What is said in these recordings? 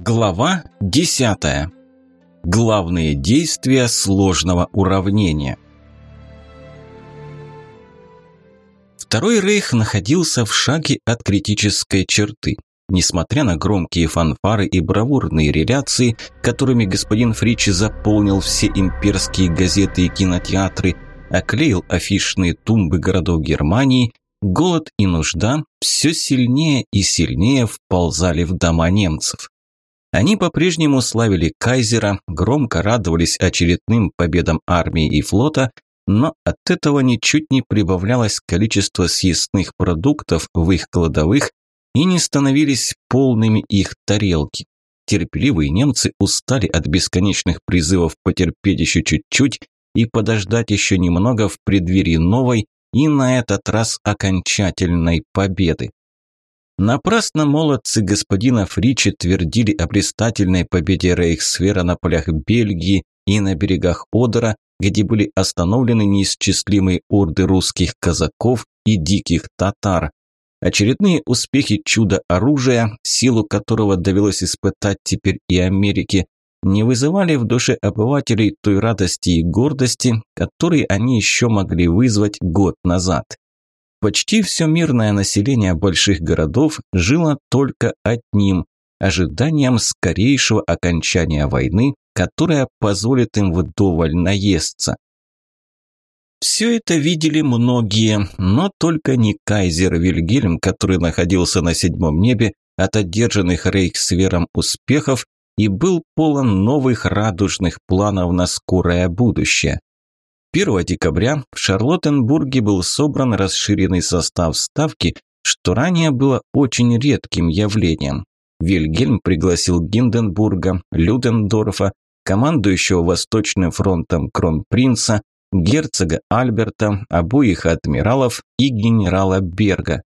Глава 10. Главные действия сложного уравнения. Второй рейх находился в шаге от критической черты. Несмотря на громкие фанфары и бравурные реляции, которыми господин Фричи заполнил все имперские газеты и кинотеатры, оклеил афишные тумбы городов Германии, голод и нужда все сильнее и сильнее вползали в дома немцев. Они по-прежнему славили кайзера, громко радовались очередным победам армии и флота, но от этого ничуть не прибавлялось количество съестных продуктов в их кладовых и не становились полными их тарелки. Терпеливые немцы устали от бесконечных призывов потерпеть еще чуть-чуть и подождать еще немного в преддверии новой и на этот раз окончательной победы. Напрасно молодцы господина Фричи твердили о блистательной победе Рейхсфера на полях Бельгии и на берегах Одера, где были остановлены неисчислимые орды русских казаков и диких татар. Очередные успехи чудо-оружия, силу которого довелось испытать теперь и Америке, не вызывали в душе обывателей той радости и гордости, которые они еще могли вызвать год назад. Почти все мирное население больших городов жило только одним – ожиданием скорейшего окончания войны, которая позволит им вдоволь наесться. Все это видели многие, но только не кайзер Вильгельм, который находился на седьмом небе от одержанных Рейхсвером успехов и был полон новых радужных планов на скорое будущее. 1 декабря в Шарлоттенбурге был собран расширенный состав ставки, что ранее было очень редким явлением. Вильгельм пригласил Гинденбурга, Людендорфа, командующего Восточным фронтом кронпринца, герцога Альберта, обоих адмиралов и генерала Берга.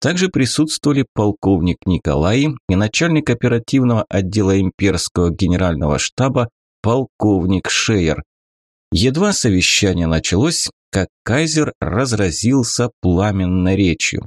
Также присутствовали полковник Николай и начальник оперативного отдела имперского генерального штаба полковник Шейер. Едва совещание началось, как кайзер разразился пламенной речью.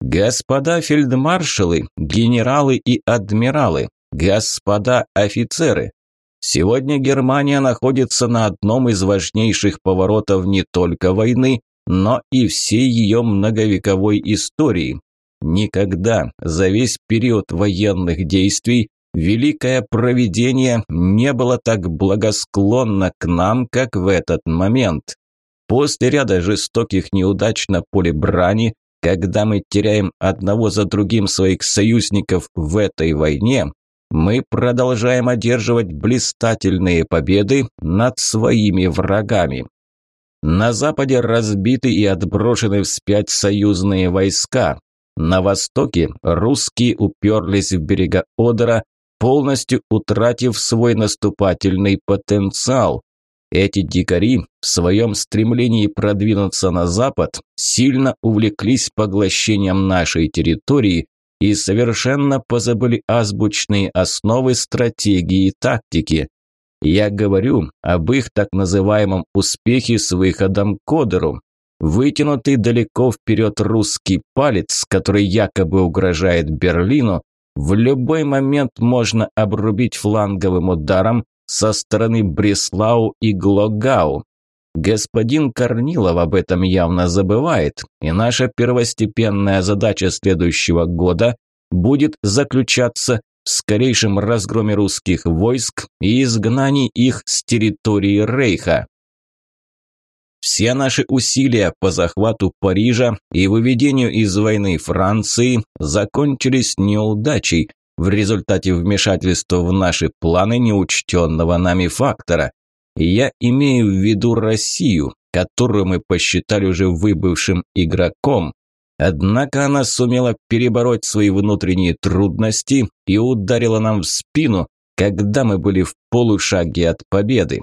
«Господа фельдмаршалы, генералы и адмиралы, господа офицеры, сегодня Германия находится на одном из важнейших поворотов не только войны, но и всей ее многовековой истории. Никогда за весь период военных действий Великое провидение не было так благосклонно к нам, как в этот момент. После ряда жестоких неудач на поле брани, когда мы теряем одного за другим своих союзников в этой войне, мы продолжаем одерживать блистательные победы над своими врагами. На западе разбиты и отброшены вспять союзные войска. На востоке русские уперлись в берега Одера, полностью утратив свой наступательный потенциал. Эти дикари в своем стремлении продвинуться на запад сильно увлеклись поглощением нашей территории и совершенно позабыли азбучные основы стратегии и тактики. Я говорю об их так называемом успехе с выходом к Одеру. Вытянутый далеко вперед русский палец, который якобы угрожает Берлину, в любой момент можно обрубить фланговым ударом со стороны Бреслау и Глогау. Господин Корнилов об этом явно забывает, и наша первостепенная задача следующего года будет заключаться в скорейшем разгроме русских войск и изгнании их с территории Рейха. Все наши усилия по захвату Парижа и выведению из войны Франции закончились неудачей в результате вмешательства в наши планы неучтенного нами фактора. Я имею в виду Россию, которую мы посчитали уже выбывшим игроком. Однако она сумела перебороть свои внутренние трудности и ударила нам в спину, когда мы были в полушаге от победы.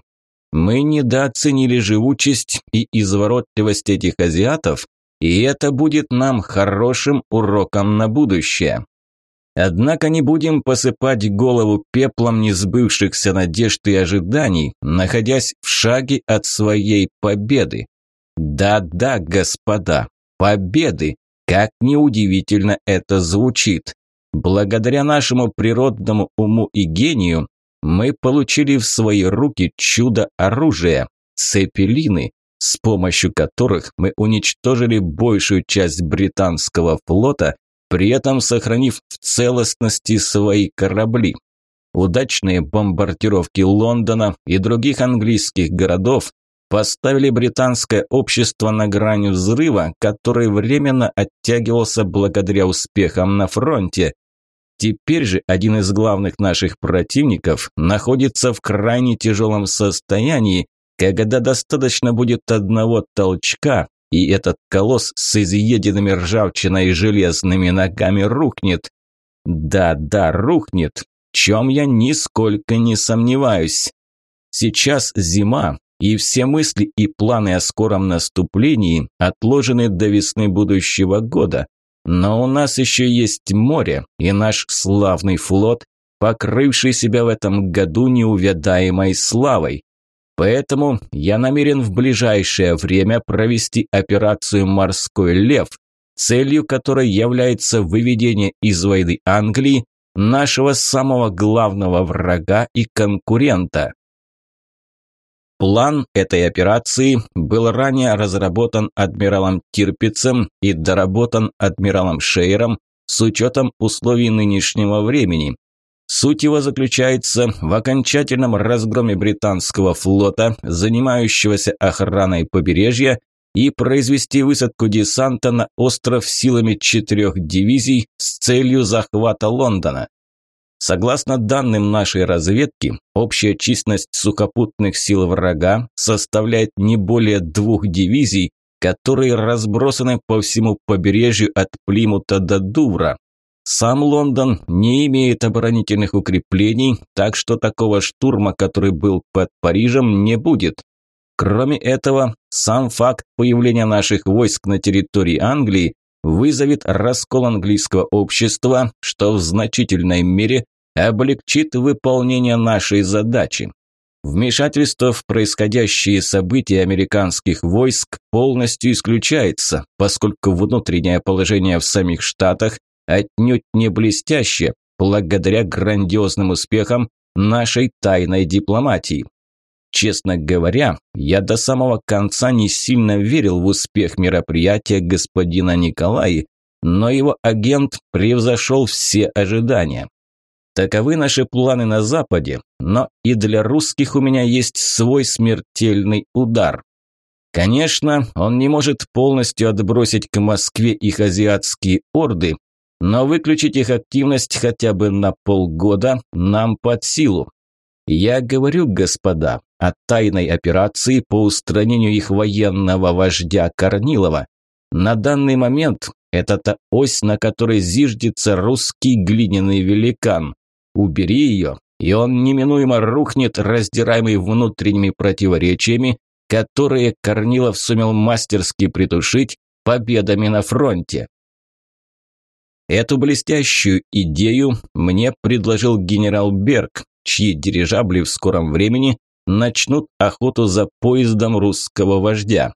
Мы недооценили живучесть и изворотливость этих азиатов, и это будет нам хорошим уроком на будущее. Однако не будем посыпать голову пеплом несбывшихся надежд и ожиданий, находясь в шаге от своей победы. Да-да, господа, победы, как неудивительно это звучит. Благодаря нашему природному уму и гению мы получили в свои руки чудо-оружие – цепелины, с помощью которых мы уничтожили большую часть британского флота, при этом сохранив в целостности свои корабли. Удачные бомбардировки Лондона и других английских городов поставили британское общество на грани взрыва, который временно оттягивался благодаря успехам на фронте. Теперь же один из главных наших противников находится в крайне тяжелом состоянии, когда достаточно будет одного толчка, и этот колосс с изъеденными ржавчиной и железными ногами рухнет. Да-да, рухнет, чем я нисколько не сомневаюсь. Сейчас зима, и все мысли и планы о скором наступлении отложены до весны будущего года. Но у нас еще есть море и наш славный флот, покрывший себя в этом году неувядаемой славой. Поэтому я намерен в ближайшее время провести операцию «Морской лев», целью которой является выведение из войны Англии нашего самого главного врага и конкурента. План этой операции был ранее разработан адмиралом Тирпицем и доработан адмиралом Шейером с учетом условий нынешнего времени. Суть его заключается в окончательном разгроме британского флота, занимающегося охраной побережья, и произвести высадку десанта на остров силами четырех дивизий с целью захвата Лондона. Согласно данным нашей разведки, общая численность сухопутных сил врага составляет не более двух дивизий, которые разбросаны по всему побережью от Плимута до Дувра. Сам Лондон не имеет оборонительных укреплений, так что такого штурма, который был под Парижем, не будет. Кроме этого, сам факт появления наших войск на территории Англии вызовет раскол английского общества, что в значительной мере облегчит выполнение нашей задачи. Вмешательство в происходящие события американских войск полностью исключается, поскольку внутреннее положение в самих Штатах отнюдь не блестящее, благодаря грандиозным успехам нашей тайной дипломатии. Честно говоря, я до самого конца не сильно верил в успех мероприятия господина Николая, но его агент превзошел все ожидания. Таковы наши планы на Западе, но и для русских у меня есть свой смертельный удар. Конечно, он не может полностью отбросить к Москве их азиатские орды, но выключить их активность хотя бы на полгода нам под силу. Я говорю, господа, о тайной операции по устранению их военного вождя Корнилова. На данный момент это та ось, на которой зиждется русский глиняный великан. Убери ее, и он неминуемо рухнет, раздираемый внутренними противоречиями, которые Корнилов сумел мастерски притушить победами на фронте. Эту блестящую идею мне предложил генерал Берг, чьи дирижабли в скором времени начнут охоту за поездом русского вождя.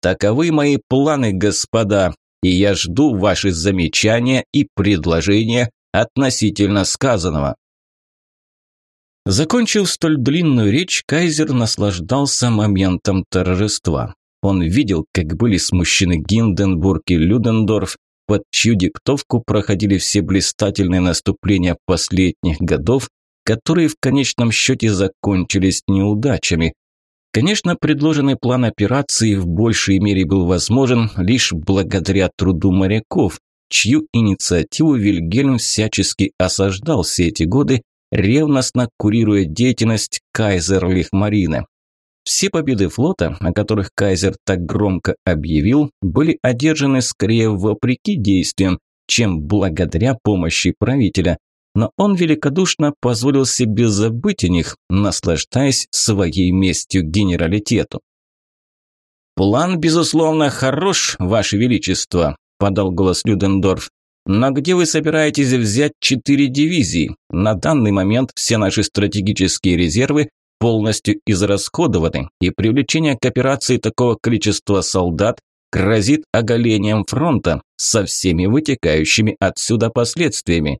Таковы мои планы, господа, и я жду ваши замечания и предложения относительно сказанного. Закончив столь длинную речь, кайзер наслаждался моментом торжества. Он видел, как были смущены Гинденбург и Людендорф, под чью диктовку проходили все блистательные наступления последних годов, которые в конечном счете закончились неудачами. Конечно, предложенный план операции в большей мере был возможен лишь благодаря труду моряков, чью инициативу Вильгельм всячески осаждал все эти годы, ревностно курируя деятельность Кайзерлих-Марина. Все победы флота, о которых Кайзер так громко объявил, были одержаны скорее вопреки действиям, чем благодаря помощи правителя, но он великодушно позволил себе забыть о них, наслаждаясь своей местью генералитету. «План, безусловно, хорош, Ваше Величество», – подал голос Людендорф. «Но где вы собираетесь взять четыре дивизии? На данный момент все наши стратегические резервы полностью израсходованы, и привлечение к операции такого количества солдат грозит оголением фронта со всеми вытекающими отсюда последствиями.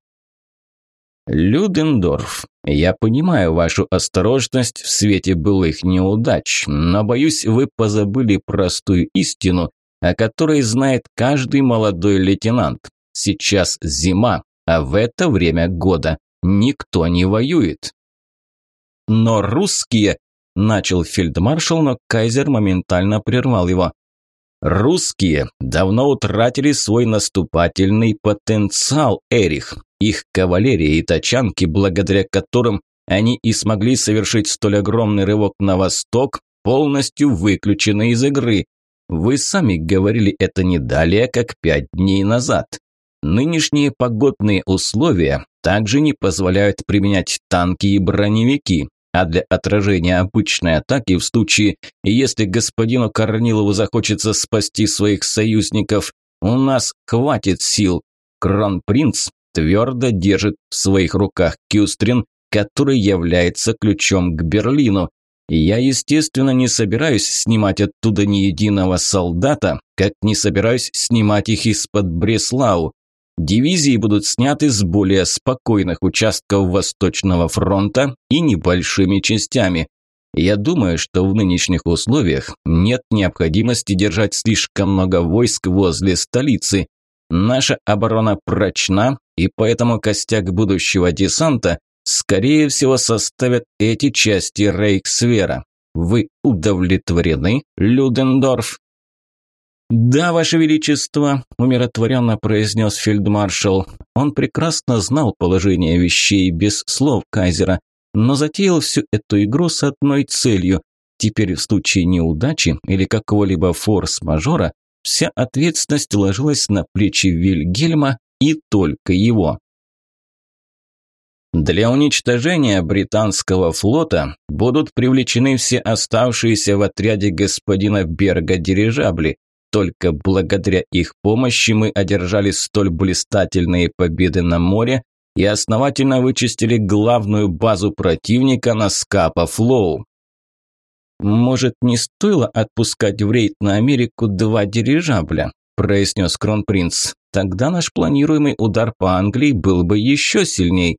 Людендорф, я понимаю вашу осторожность в свете былых неудач, но боюсь, вы позабыли простую истину, о которой знает каждый молодой лейтенант. Сейчас зима, а в это время года никто не воюет. Но русские, начал фельдмаршал, но кайзер моментально прервал его. Русские давно утратили свой наступательный потенциал, Эрих. Их кавалерия и тачанки, благодаря которым они и смогли совершить столь огромный рывок на восток, полностью выключены из игры. Вы сами говорили это не далее, как пять дней назад. Нынешние погодные условия также не позволяют применять танки и броневики, а для отражения обычной атаки в случае, если господину Корнилову захочется спасти своих союзников, у нас хватит сил. Кронпринц твердо держит в своих руках Кюстрин, который является ключом к Берлину. Я, естественно, не собираюсь снимать оттуда ни единого солдата, как не собираюсь снимать их из-под Бреслау. Дивизии будут сняты с более спокойных участков Восточного фронта и небольшими частями. Я думаю, что в нынешних условиях нет необходимости держать слишком много войск возле столицы. Наша оборона прочна, и поэтому костяк будущего десанта, скорее всего, составят эти части Рейхсвера. Вы удовлетворены, Людендорф? «Да, Ваше Величество», – умиротворенно произнес фельдмаршал. Он прекрасно знал положение вещей без слов кайзера, но затеял всю эту игру с одной целью. Теперь в случае неудачи или какого-либо форс-мажора вся ответственность ложилась на плечи Вильгельма и только его. Для уничтожения британского флота будут привлечены все оставшиеся в отряде господина Берга дирижабли. Только благодаря их помощи мы одержали столь блистательные победы на море и основательно вычистили главную базу противника на Скапа-Флоу. «Может, не стоило отпускать в рейд на Америку два дирижабля?» – произнес кронпринц. «Тогда наш планируемый удар по Англии был бы еще сильней».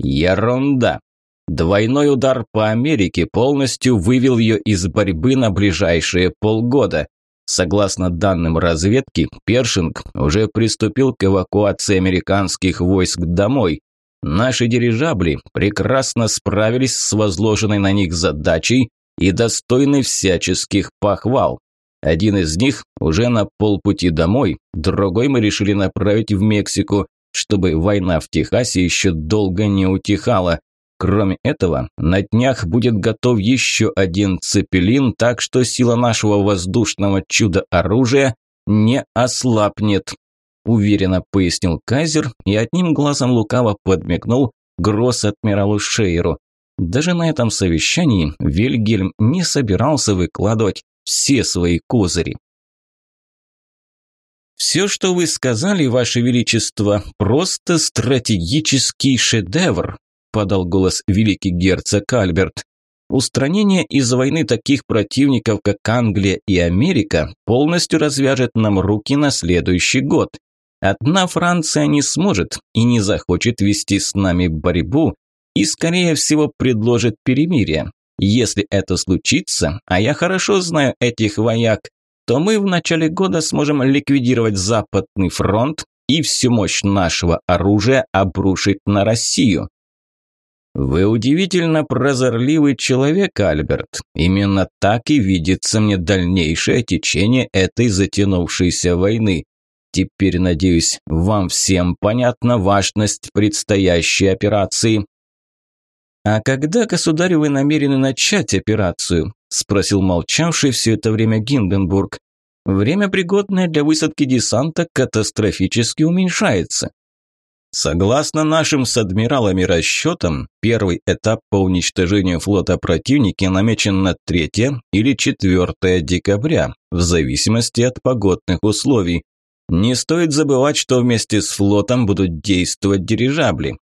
«Ерунда!» Двойной удар по Америке полностью вывел ее из борьбы на ближайшие полгода. Согласно данным разведки, Першинг уже приступил к эвакуации американских войск домой. Наши дирижабли прекрасно справились с возложенной на них задачей и достойны всяческих похвал. Один из них уже на полпути домой, другой мы решили направить в Мексику, чтобы война в Техасе еще долго не утихала. Кроме этого, на днях будет готов еще один цепелин, так что сила нашего воздушного чуда-оружия не ослабнет», – уверенно пояснил Кайзер и одним глазом лукаво подмигнул гросс-адмиралу Шейру. Даже на этом совещании Вильгельм не собирался выкладывать все свои козыри. «Все, что вы сказали, Ваше Величество, просто стратегический шедевр», подал голос великий герцог Альберт. Устранение из войны таких противников, как Англия и Америка, полностью развяжет нам руки на следующий год. Одна Франция не сможет и не захочет вести с нами борьбу и, скорее всего, предложит перемирие. Если это случится, а я хорошо знаю этих вояк, то мы в начале года сможем ликвидировать Западный фронт и всю мощь нашего оружия обрушить на Россию. «Вы удивительно прозорливый человек, Альберт. Именно так и видится мне дальнейшее течение этой затянувшейся войны. Теперь, надеюсь, вам всем понятна важность предстоящей операции». «А когда, государь, вы намерены начать операцию?» – спросил молчавший все это время Гинденбург. «Время, пригодное для высадки десанта, катастрофически уменьшается. Согласно нашим с адмиралами расчетам, первый этап по уничтожению флота противника намечен на 3 или 4 декабря, в зависимости от погодных условий. Не стоит забывать, что вместе с флотом будут действовать дирижабли.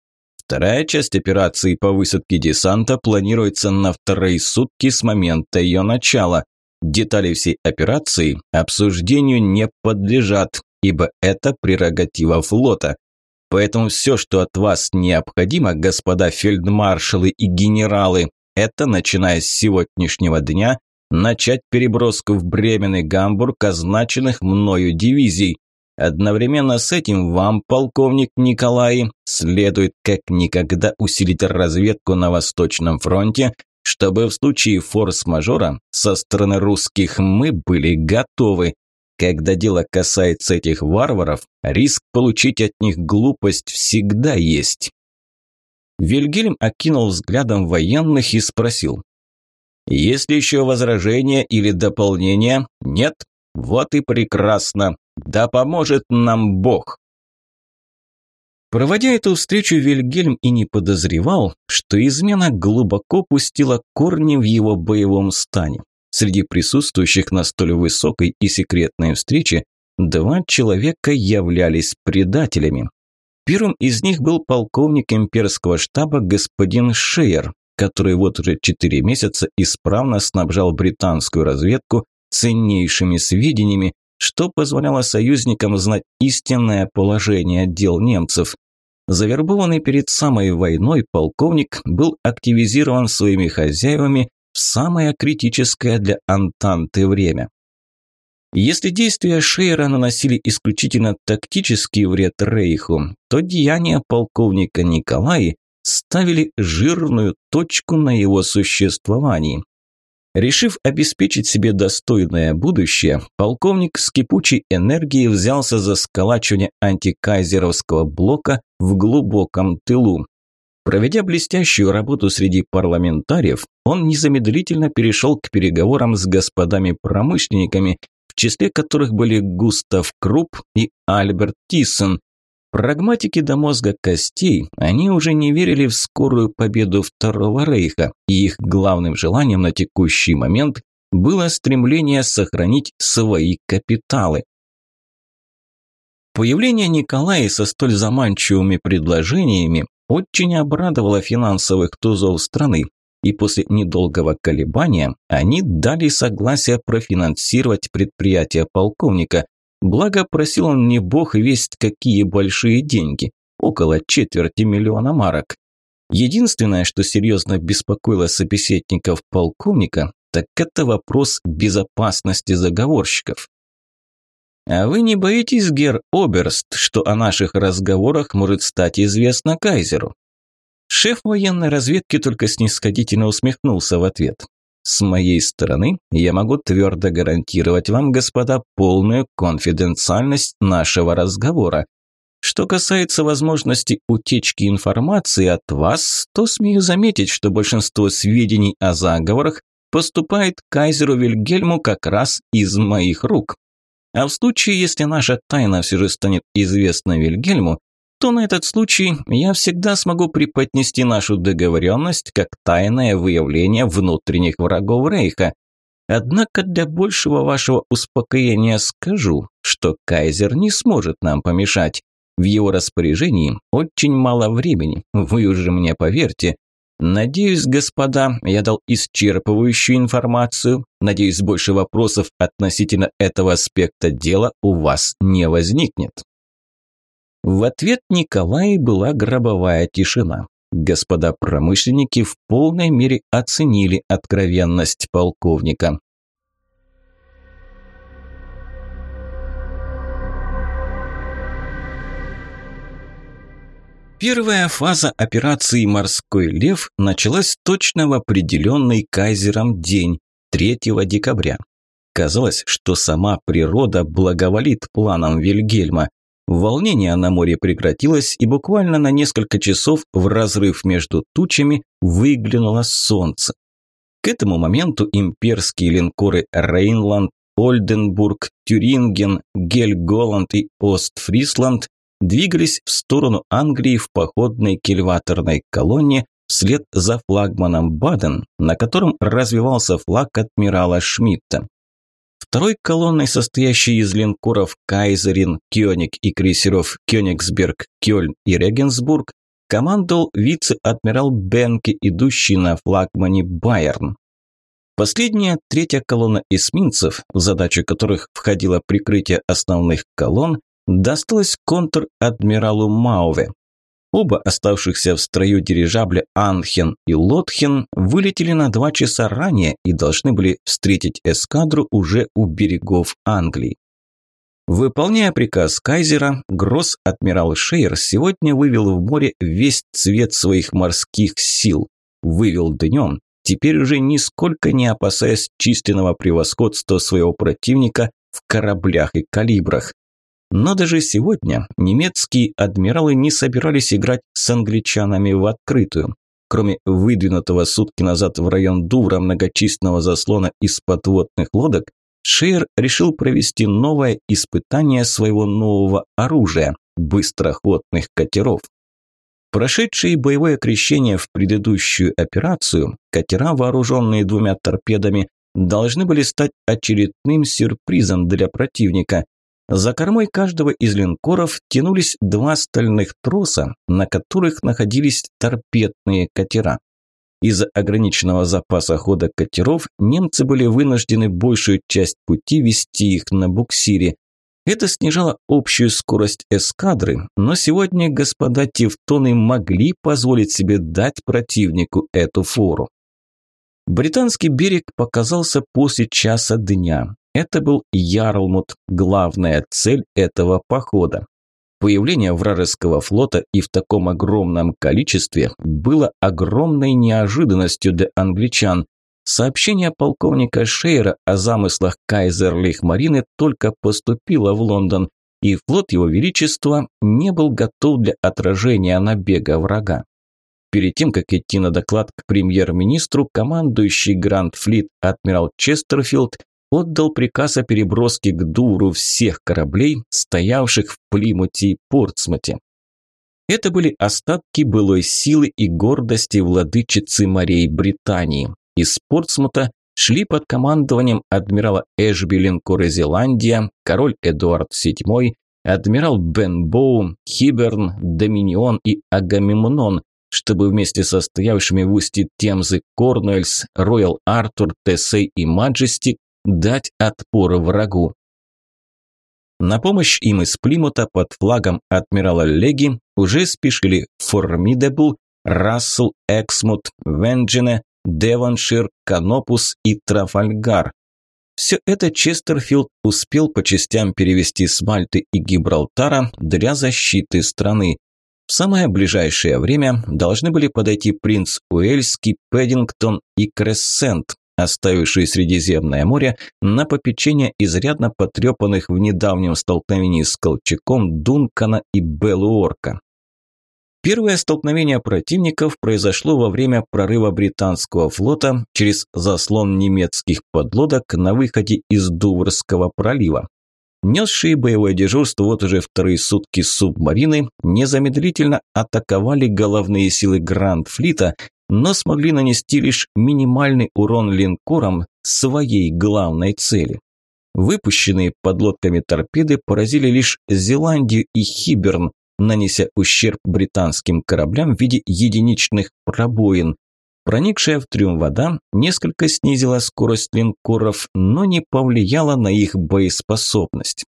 Вторая часть операции по высадке десанта планируется на вторые сутки с момента ее начала. Детали всей операции обсуждению не подлежат, ибо это прерогатива флота. Поэтому все, что от вас необходимо, господа фельдмаршалы и генералы, это, начиная с сегодняшнего дня, начать переброску в Бремен и Гамбург означенных мною дивизий. Одновременно с этим вам, полковник Николай, следует как никогда усилить разведку на Восточном фронте, чтобы в случае форс-мажора со стороны русских мы были готовы. Когда дело касается этих варваров, риск получить от них глупость всегда есть. Вильгельм окинул взглядом военных и спросил. «Есть ли еще возражения или дополнения? Нет? Вот и прекрасно. Да поможет нам Бог!» Проводя эту встречу, Вильгельм и не подозревал, что измена глубоко пустила корни в его боевом стане. Среди присутствующих на столь высокой и секретной встрече два человека являлись предателями. Первым из них был полковник имперского штаба господин Шейер, который вот уже четыре месяца исправно снабжал британскую разведку ценнейшими сведениями, что позволяло союзникам знать истинное положение дел немцев. Завербованный перед самой войной полковник был активизирован своими хозяевами в самое критическое для Антанты время. Если действия Шейера наносили исключительно тактический вред Рейху, то деяния полковника Николая ставили жирную точку на его существовании. Решив обеспечить себе достойное будущее, полковник с кипучей энергией взялся за сколачивание антикайзеровского блока в глубоком тылу. Проведя блестящую работу среди парламентариев, он незамедлительно перешел к переговорам с господами-промышленниками, в числе которых были Густав Круп и Альберт Тиссен, Прагматики до мозга костей, они уже не верили в скорую победу Второго Рейха, и их главным желанием на текущий момент было стремление сохранить свои капиталы. Появление Николая со столь заманчивыми предложениями очень обрадовало финансовых тузов страны, и после недолгого колебания они дали согласие профинансировать предприятие полковника, Благо, просил он не бог весть какие большие деньги, около четверти миллиона марок. Единственное, что серьезно беспокоило собеседников полковника, так это вопрос безопасности заговорщиков. «А вы не боитесь, Гер Оберст, что о наших разговорах может стать известно Кайзеру?» Шеф военной разведки только снисходительно усмехнулся в ответ. С моей стороны я могу твердо гарантировать вам, господа, полную конфиденциальность нашего разговора. Что касается возможности утечки информации от вас, то смею заметить, что большинство сведений о заговорах поступает кайзеру Вильгельму как раз из моих рук. А в случае, если наша тайна все же станет известна Вильгельму, то на этот случай я всегда смогу преподнести нашу договоренность как тайное выявление внутренних врагов Рейха. Однако для большего вашего успокоения скажу, что Кайзер не сможет нам помешать. В его распоряжении очень мало времени, вы уже мне поверьте. Надеюсь, господа, я дал исчерпывающую информацию. Надеюсь, больше вопросов относительно этого аспекта дела у вас не возникнет. В ответ Николая была гробовая тишина. Господа промышленники в полной мере оценили откровенность полковника. Первая фаза операции «Морской лев» началась точно в определенный кайзером день, 3 декабря. Казалось, что сама природа благоволит планам Вильгельма. Волнение на море прекратилось, и буквально на несколько часов в разрыв между тучами выглянуло солнце. К этому моменту имперские линкоры «Рейнланд», «Ольденбург», «Тюринген», «Гельголанд» и «Остфрисланд» двигались в сторону Англии в походной кильваторной колонне вслед за флагманом «Баден», на котором развивался флаг адмирала Шмидта. Второй колонной, состоящей из линкоров «Кайзерин», «Кёник» и крейсеров «Кёнигсберг», «Кёльн» и «Регенсбург», командовал вице-адмирал Бенке, идущий на флагмане «Байерн». Последняя третья колонна эсминцев, в которых входило прикрытие основных колонн, досталась контр-адмиралу Мауве. Оба оставшихся в строю дирижабля Анхен и Лотхен вылетели на два часа ранее и должны были встретить эскадру уже у берегов Англии. Выполняя приказ Кайзера, гросс-адмирал Шейер сегодня вывел в море весь цвет своих морских сил. Вывел днем, теперь уже нисколько не опасаясь численного превосходства своего противника в кораблях и калибрах. Но даже сегодня немецкие адмиралы не собирались играть с англичанами в открытую. Кроме выдвинутого сутки назад в район Дувра многочисленного заслона из подводных лодок, Шейер решил провести новое испытание своего нового оружия – быстроходных катеров. Прошедшие боевое крещение в предыдущую операцию, катера, вооруженные двумя торпедами, должны были стать очередным сюрпризом для противника. За кормой каждого из линкоров тянулись два стальных троса, на которых находились торпедные катера. Из-за ограниченного запаса хода катеров немцы были вынуждены большую часть пути вести их на буксире. Это снижало общую скорость эскадры, но сегодня господа Тевтоны могли позволить себе дать противнику эту фору. Британский берег показался после часа дня. Это был Ярлмут, главная цель этого похода. Появление вражеского флота и в таком огромном количестве было огромной неожиданностью для англичан. Сообщение полковника Шейера о замыслах Кайзерлих-Марины только поступило в Лондон, и флот его величества не был готов для отражения набега врага. Перед тем, как идти на доклад к премьер-министру, командующий Гранд-флит адмирал Честерфилд отдал приказ о переброске к Дуру всех кораблей, стоявших в Плимуте и Портсмуте. Это были остатки былой силы и гордости владычицы морей Британии. Из Портсмута шли под командованием адмирала Эшби линкоры Зеландия, король Эдуард VII, адмирал Бен Боу, Хиберн, Доминион и Агамемнон, чтобы вместе со стоявшими в устье Темзы Корнуэльс, Роял Артур, Тесей и Маджестик дать отпор врагу. На помощь им из Плимута под флагом адмирала Леги уже спешили Формидебл, Рассел, Эксмут, Венджине, Девоншир, Канопус и Трафальгар. Все это Честерфилд успел по частям перевести с Мальты и Гибралтара для защиты страны. В самое ближайшее время должны были подойти принц Уэльский, Пэддингтон и Крессент, оставивший Средиземное море на попечение изрядно потрепанных в недавнем столкновении с Колчаком Дункана и Белуорка. Первое столкновение противников произошло во время прорыва британского флота через заслон немецких подлодок на выходе из Дуврского пролива. Несшие боевое дежурство вот уже вторые сутки субмарины незамедлительно атаковали головные силы Гранд-флита, но смогли нанести лишь минимальный урон линкорам своей главной цели. Выпущенные подлодками торпеды поразили лишь Зеландию и Хиберн, нанеся ущерб британским кораблям в виде единичных пробоин. Проникшая в трюм вода несколько снизила скорость линкоров, но не повлияла на их боеспособность.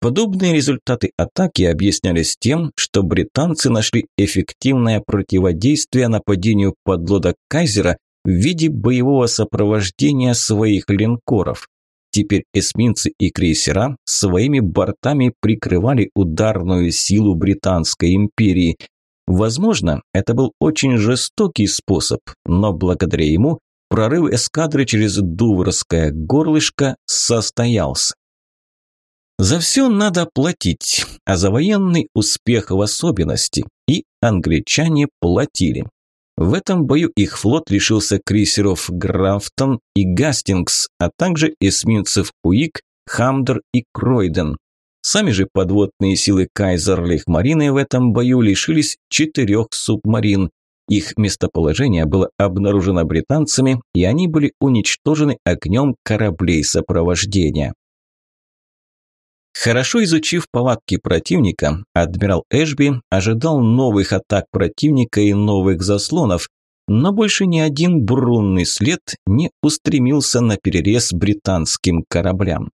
Подобные результаты атаки объяснялись тем, что британцы нашли эффективное противодействие нападению подлодок Кайзера в виде боевого сопровождения своих линкоров. Теперь эсминцы и крейсера своими бортами прикрывали ударную силу Британской империи. Возможно, это был очень жестокий способ, но благодаря ему прорыв эскадры через Дуврское горлышко состоялся. За все надо платить, а за военный успех в особенности. И англичане платили. В этом бою их флот лишился крейсеров Графтон и Гастингс, а также эсминцев Уик, Хамдер и Кройден. Сами же подводные силы Кайзерлих-Марины в этом бою лишились четырех субмарин. Их местоположение было обнаружено британцами, и они были уничтожены огнем кораблей сопровождения. Хорошо изучив повадки противника, адмирал Эшби ожидал новых атак противника и новых заслонов. но больше ни один брунный след не устремился на перерез британским кораблям.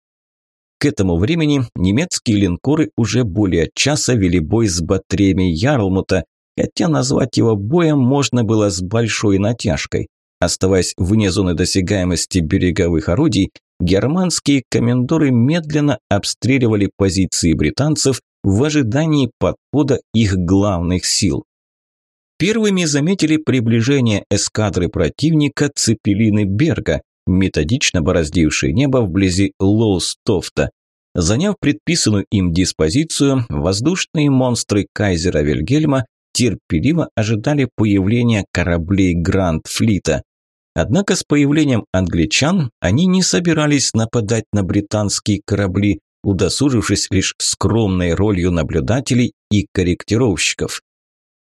К этому времени немецкие линкоры уже более часа вели бой с батареями Ярлмута, хотя назвать его боем можно было с большой натяжкой. Оставаясь вне зоны досягаемости береговых орудий, германские комендоры медленно обстреливали позиции британцев в ожидании подхода их главных сил. Первыми заметили приближение эскадры противника Цепелины Берга, методично бороздившей небо вблизи Лоустофта. Заняв предписанную им диспозицию, воздушные монстры кайзера Вильгельма терпеливо ожидали появления кораблей Гранд-флита. Однако с появлением англичан они не собирались нападать на британские корабли, удосужившись лишь скромной ролью наблюдателей и корректировщиков.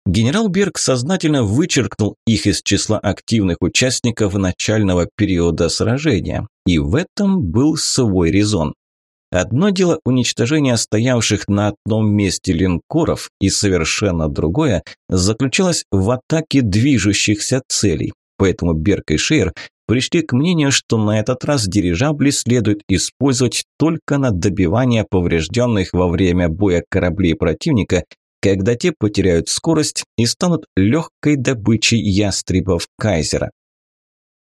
Генерал Берг сознательно вычеркнул их из числа активных участников начального периода сражения, и в этом был свой резон. Одно дело уничтожение стоявших на одном месте линкоров, и совершенно другое заключалось в атаке движущихся целей. Поэтому Берг и Шейер пришли к мнению, что на этот раз дирижабли следует использовать только на добивание поврежденных во время боя кораблей противника, когда те потеряют скорость и станут легкой добычей ястребов Кайзера.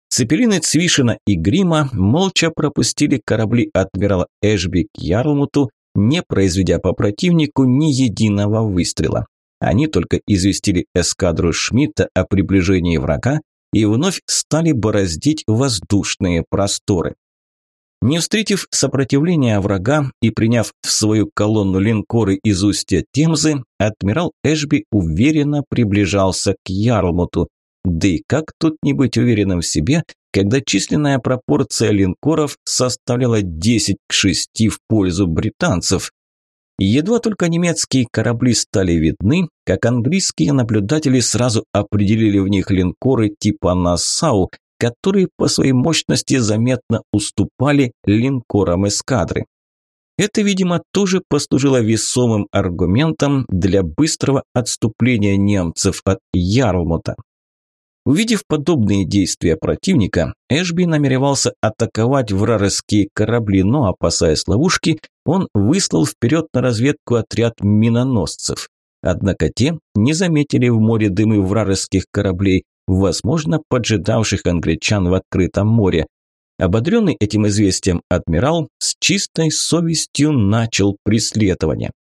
Цепелины Цвишина и Грима молча пропустили корабли адмирала Эшби к Ярлмуту, не произведя по противнику ни единого выстрела. Они только известили эскадру Шмидта о приближении врага и вновь стали бороздить воздушные просторы. Не встретив сопротивления врага и приняв в свою колонну линкоры из устья Темзы, адмирал Эшби уверенно приближался к Ярлмуту. Да и как тут не быть уверенным в себе, когда численная пропорция линкоров составляла 10 к 6 в пользу британцев. Едва только немецкие корабли стали видны, как английские наблюдатели сразу определили в них линкоры типа «Нассау», которые по своей мощности заметно уступали линкорам эскадры. Это, видимо, тоже послужило весомым аргументом для быстрого отступления немцев от Ярлмута. Увидев подобные действия противника, Эшби намеревался атаковать вражеские корабли, но, опасаясь ловушки, он выслал вперед на разведку отряд миноносцев. Однако те не заметили в море дымы вражеских кораблей, возможно, поджидавших англичан в открытом море. Ободренный этим известием адмирал с чистой совестью начал преследование.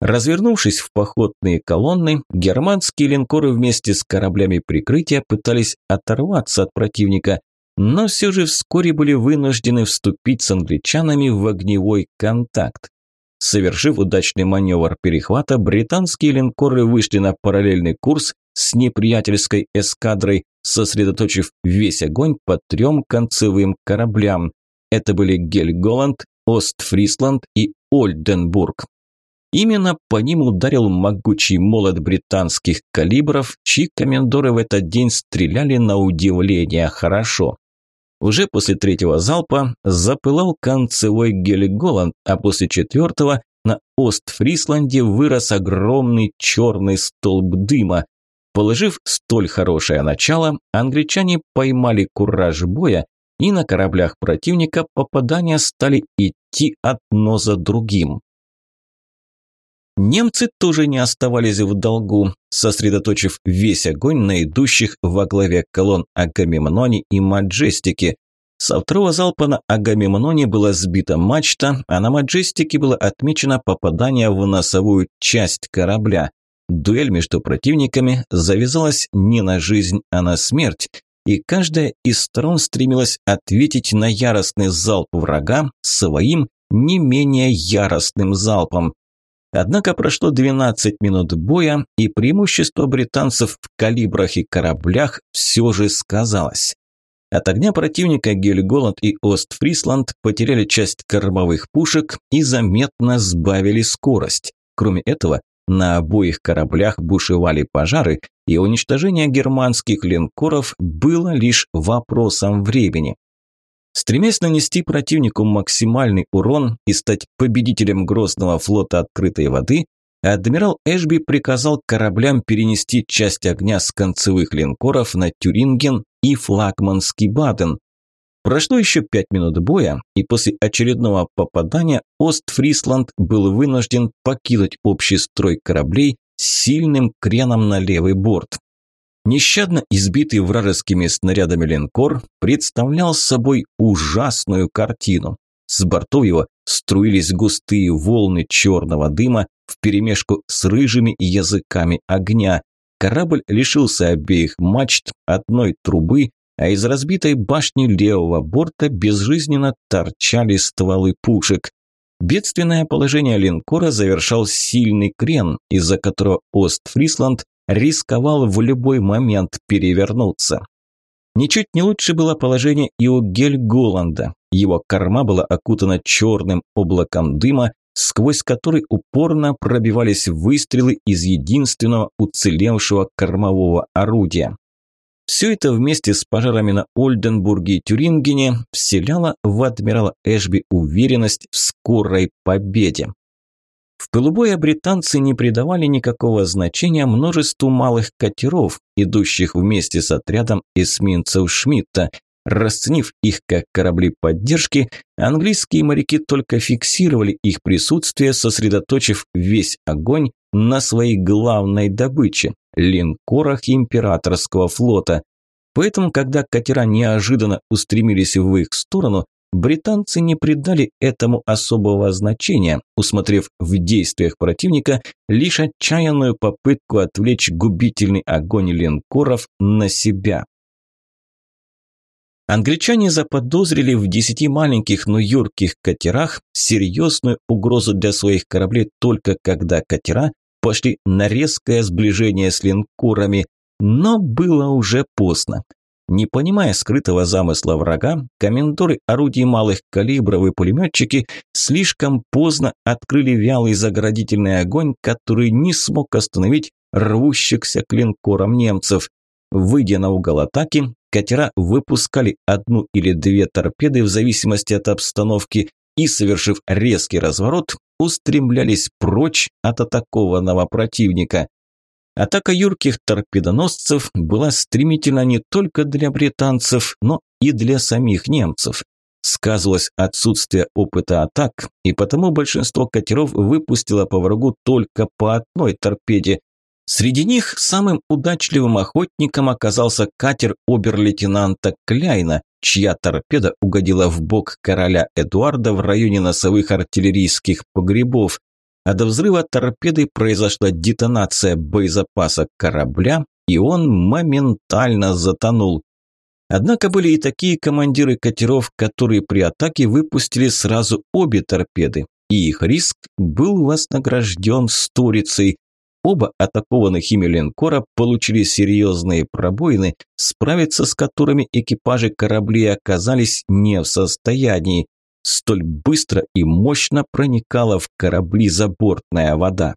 Развернувшись в походные колонны, германские линкоры вместе с кораблями прикрытия пытались оторваться от противника, но все же вскоре были вынуждены вступить с англичанами в огневой контакт. Совершив удачный маневр перехвата, британские линкоры вышли на параллельный курс с неприятельской эскадрой, сосредоточив весь огонь по трем концевым кораблям. Это были Гельголанд, Остфрисланд и Ольденбург. Именно по ним ударил могучий молот британских калибров, чьи комендоры в этот день стреляли на удивление хорошо. Уже после третьего залпа запылал концевой Гельголанд, а после четвертого на Остфрисланде вырос огромный черный столб дыма. Положив столь хорошее начало, англичане поймали кураж боя, и на кораблях противника попадания стали идти одно за другим. Немцы тоже не оставались в долгу, сосредоточив весь огонь на идущих во главе колонн Агамемноне и Маджестике. Со второго залпа на Агамемноне была сбита мачта, а на Маджестике было отмечено попадание в носовую часть корабля. Дуэль между противниками завязалась не на жизнь, а на смерть, и каждая из сторон стремилась ответить на яростный залп врага своим не менее яростным залпом. Однако прошло 12 минут боя, и преимущество британцев в калибрах и кораблях все же сказалось. От огня противника Гельголанд и Остфрисланд потеряли часть кормовых пушек и заметно сбавили скорость. Кроме этого, на обоих кораблях бушевали пожары, и уничтожение германских линкоров было лишь вопросом времени. Стремясь нанести противнику максимальный урон и стать победителем Грозного флота открытой воды, адмирал Эшби приказал кораблям перенести часть огня с концевых линкоров на Тюринген и флагманский Баден. Прошло еще пять минут боя, и после очередного попадания Ост-Фрисланд был вынужден покинуть общий строй кораблей с сильным креном на левый борт. Нещадно избитый вражескими снарядами линкор представлял собой ужасную картину. С бортов его струились густые волны черного дыма вперемешку с рыжими языками огня. Корабль лишился обеих мачт, одной трубы, а из разбитой башни левого борта безжизненно торчали стволы пушек. Бедственное положение линкора завершал сильный крен, из-за которого Ост-Фрисланд рисковал в любой момент перевернуться. Ничуть не лучше было положение и у Гель-Голланда. Его корма была окутана черным облаком дыма, сквозь который упорно пробивались выстрелы из единственного уцелевшего кормового орудия. Все это вместе с пожарами на Ольденбурге и Тюрингене вселяло в адмирала Эшби уверенность в скорой победе. В полубоя британцы не придавали никакого значения множеству малых катеров, идущих вместе с отрядом эсминцев Шмидта. Расценив их как корабли поддержки, английские моряки только фиксировали их присутствие, сосредоточив весь огонь на своей главной добыче – линкорах императорского флота. Поэтому, когда катера неожиданно устремились в их сторону, британцы не придали этому особого значения, усмотрев в действиях противника лишь отчаянную попытку отвлечь губительный огонь линкоров на себя. Англичане заподозрили в десяти маленьких, но юрких катерах серьезную угрозу для своих кораблей только когда катера пошли на резкое сближение с линкорами, но было уже поздно. Не понимая скрытого замысла врага, комендоры орудий малых калибров и пулеметчики слишком поздно открыли вялый заградительный огонь, который не смог остановить рвущихся к линкорам немцев. Выйдя на угол атаки, катера выпускали одну или две торпеды в зависимости от обстановки и, совершив резкий разворот, устремлялись прочь от атакованного противника. Атака юрких торпедоносцев была стремительна не только для британцев, но и для самих немцев. Сказывалось отсутствие опыта атак, и потому большинство катеров выпустило по врагу только по одной торпеде. Среди них самым удачливым охотником оказался катер обер-лейтенанта Кляйна, чья торпеда угодила в бок короля Эдуарда в районе носовых артиллерийских погребов а до взрыва торпеды произошла детонация боезапаса корабля, и он моментально затонул. Однако были и такие командиры катеров, которые при атаке выпустили сразу обе торпеды, и их риск был вознагражден сторицей. Оба атакованных ими линкора получили серьезные пробоины, справиться с которыми экипажи кораблей оказались не в состоянии столь быстро и мощно проникала в корабли забортная вода.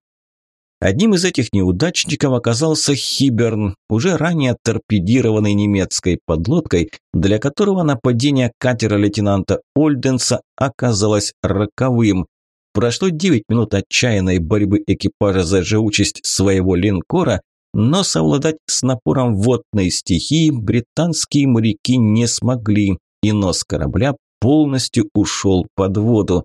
Одним из этих неудачников оказался Хиберн, уже ранее торпедированный немецкой подлодкой, для которого нападение катера лейтенанта Ольденса оказалось роковым. Прошло 9 минут отчаянной борьбы экипажа за живучесть своего линкора, но совладать с напором водной стихии британские моряки не смогли, и нос корабля полностью ушел под воду.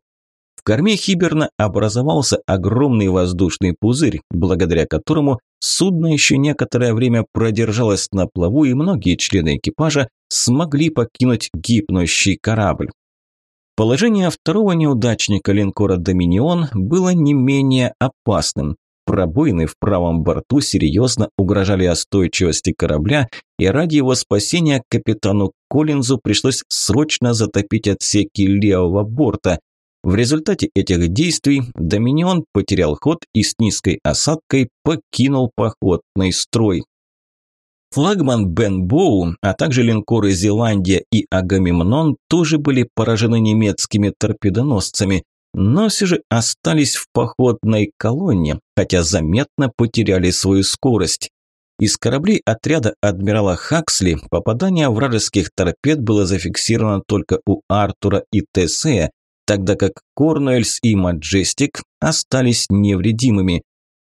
В корме Хиберна образовался огромный воздушный пузырь, благодаря которому судно еще некоторое время продержалось на плаву, и многие члены экипажа смогли покинуть гибнущий корабль. Положение второго неудачника линкора «Доминион» было не менее опасным. Пробоины в правом борту серьезно угрожали остойчивости корабля, и ради его спасения капитану Коллинзу пришлось срочно затопить отсеки левого борта. В результате этих действий Доминион потерял ход и с низкой осадкой покинул походный строй. Флагман Бен Боу, а также линкоры Зеландия и Агамемнон тоже были поражены немецкими торпедоносцами, но все же остались в походной колонне, хотя заметно потеряли свою скорость. Из кораблей отряда адмирала Хаксли попадание вражеских торпед было зафиксировано только у Артура и Тесея, тогда как Корнуэльс и Маджестик остались невредимыми.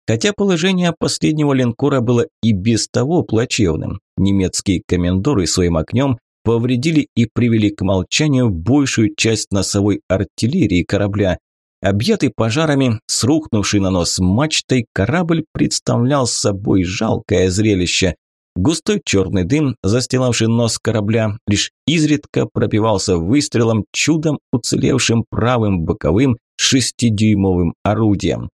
Хотя положение последнего линкора было и без того плачевным. Немецкие комендоры своим огнем повредили и привели к молчанию большую часть носовой артиллерии корабля. Объятый пожарами, с рухнувшей на нос мачтой, корабль представлял собой жалкое зрелище. Густой черный дым, застилавший нос корабля, лишь изредка пробивался выстрелом чудом уцелевшим правым боковым шестидюймовым орудием.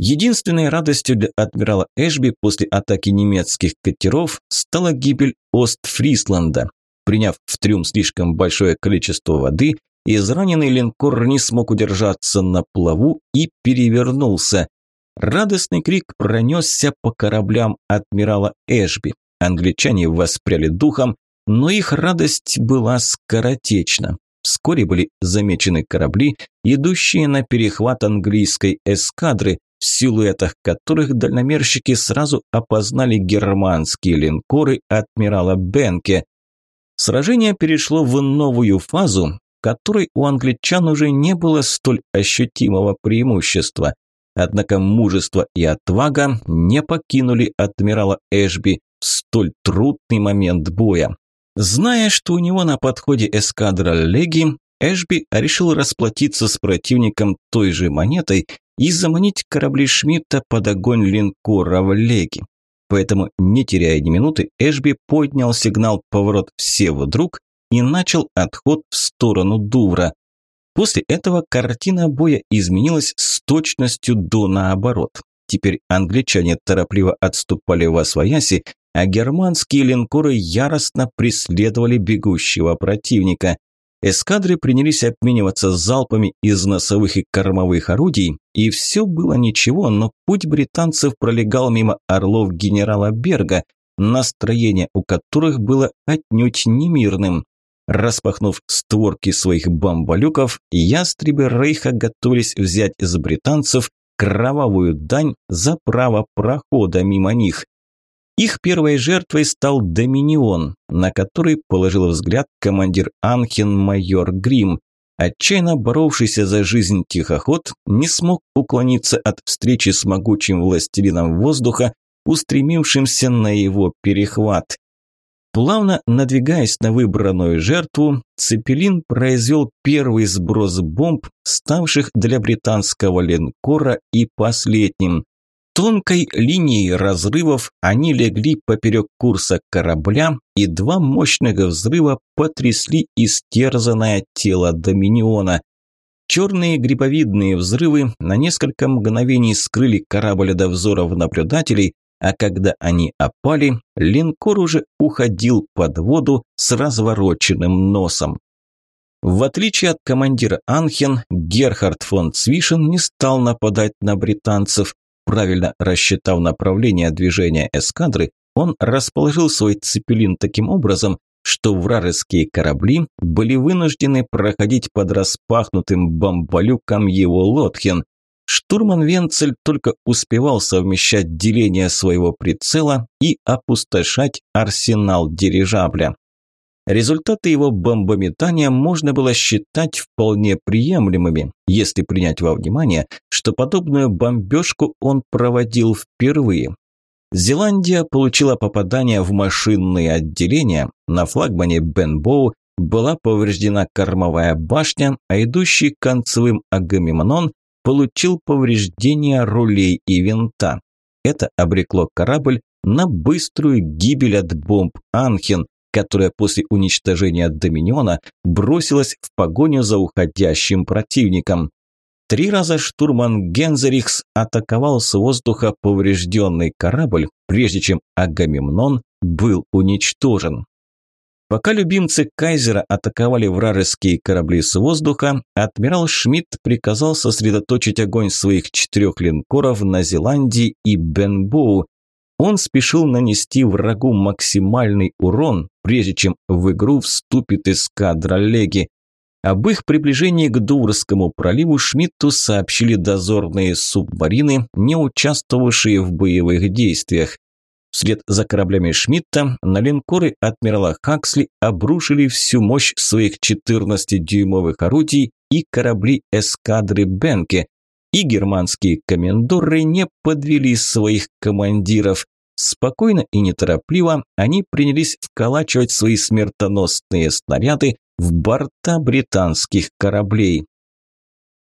Единственной радостью для адмирала Эшби после атаки немецких катеров стала гибель Ост-Фрисланда. Приняв в трюм слишком большое количество воды, израненный линкор не смог удержаться на плаву и перевернулся. Радостный крик пронесся по кораблям адмирала Эшби. Англичане воспряли духом, но их радость была скоротечна. Вскоре были замечены корабли, идущие на перехват английской эскадры, в силуэтах которых дальномерщики сразу опознали германские линкоры адмирала Бенке. Сражение перешло в новую фазу, которой у англичан уже не было столь ощутимого преимущества. Однако мужество и отвага не покинули адмирала Эшби в столь трудный момент боя. Зная, что у него на подходе эскадра Леги, Эшби решил расплатиться с противником той же монетой и заманить корабли Шмидта под огонь линкора в Леги. Поэтому, не теряя ни минуты, Эшби поднял сигнал «Поворот все вдруг» и начал отход в сторону Дувра. После этого картина боя изменилась с точностью до наоборот. Теперь англичане торопливо отступали во свояси, а германские линкоры яростно преследовали бегущего противника. Эскадры принялись обмениваться залпами из носовых и кормовых орудий, и все было ничего, но путь британцев пролегал мимо орлов генерала Берга, настроение у которых было отнюдь немирным. Распахнув створки своих бомболюков, ястребы Рейха готовились взять из британцев кровавую дань за право прохода мимо них. Их первой жертвой стал Доминион, на который положил взгляд командир Анхен майор Грим. Отчаянно боровшийся за жизнь тихоход не смог уклониться от встречи с могучим властелином воздуха, устремившимся на его перехват. Плавно надвигаясь на выбранную жертву, Цепелин произвел первый сброс бомб, ставших для британского линкора и последним. Тонкой линией разрывов они легли поперек курса корабля, и два мощных взрыва потрясли истерзанное тело Доминиона. Черные грибовидные взрывы на несколько мгновений скрыли корабль до взоров наблюдателей, а когда они опали, линкор уже уходил под воду с развороченным носом. В отличие от командира Анхен, Герхард фон Цвишен не стал нападать на британцев, Правильно рассчитав направление движения эскадры, он расположил свой цепелин таким образом, что вражеские корабли были вынуждены проходить под распахнутым бомболюком его лодхен. Штурман Венцель только успевал совмещать деление своего прицела и опустошать арсенал дирижабля. Результаты его бомбометания можно было считать вполне приемлемыми, если принять во внимание, что подобную бомбежку он проводил впервые. Зеландия получила попадание в машинные отделения, на флагмане Бенбоу была повреждена кормовая башня, а идущий концевым Агамемнон получил повреждения рулей и винта. Это обрекло корабль на быструю гибель от бомб Анхен, которая после уничтожения Доминиона бросилась в погоню за уходящим противником. Три раза штурман Гензерихс атаковал с воздуха поврежденный корабль, прежде чем Агамемнон был уничтожен. Пока любимцы Кайзера атаковали вражеские корабли с воздуха, адмирал Шмидт приказал сосредоточить огонь своих четырех линкоров на Зеландии и Бенбоу, он спешил нанести врагу максимальный урон, прежде чем в игру вступит эскадра Леги. Об их приближении к Дуврскому проливу Шмидту сообщили дозорные субмарины, не участвовавшие в боевых действиях. Вслед за кораблями Шмидта на линкоры адмирала Хаксли обрушили всю мощь своих 14-дюймовых орудий и корабли эскадры Бенке, И германские комендоры не подвели своих командиров. Спокойно и неторопливо они принялись вколачивать свои смертоносные снаряды в борта британских кораблей.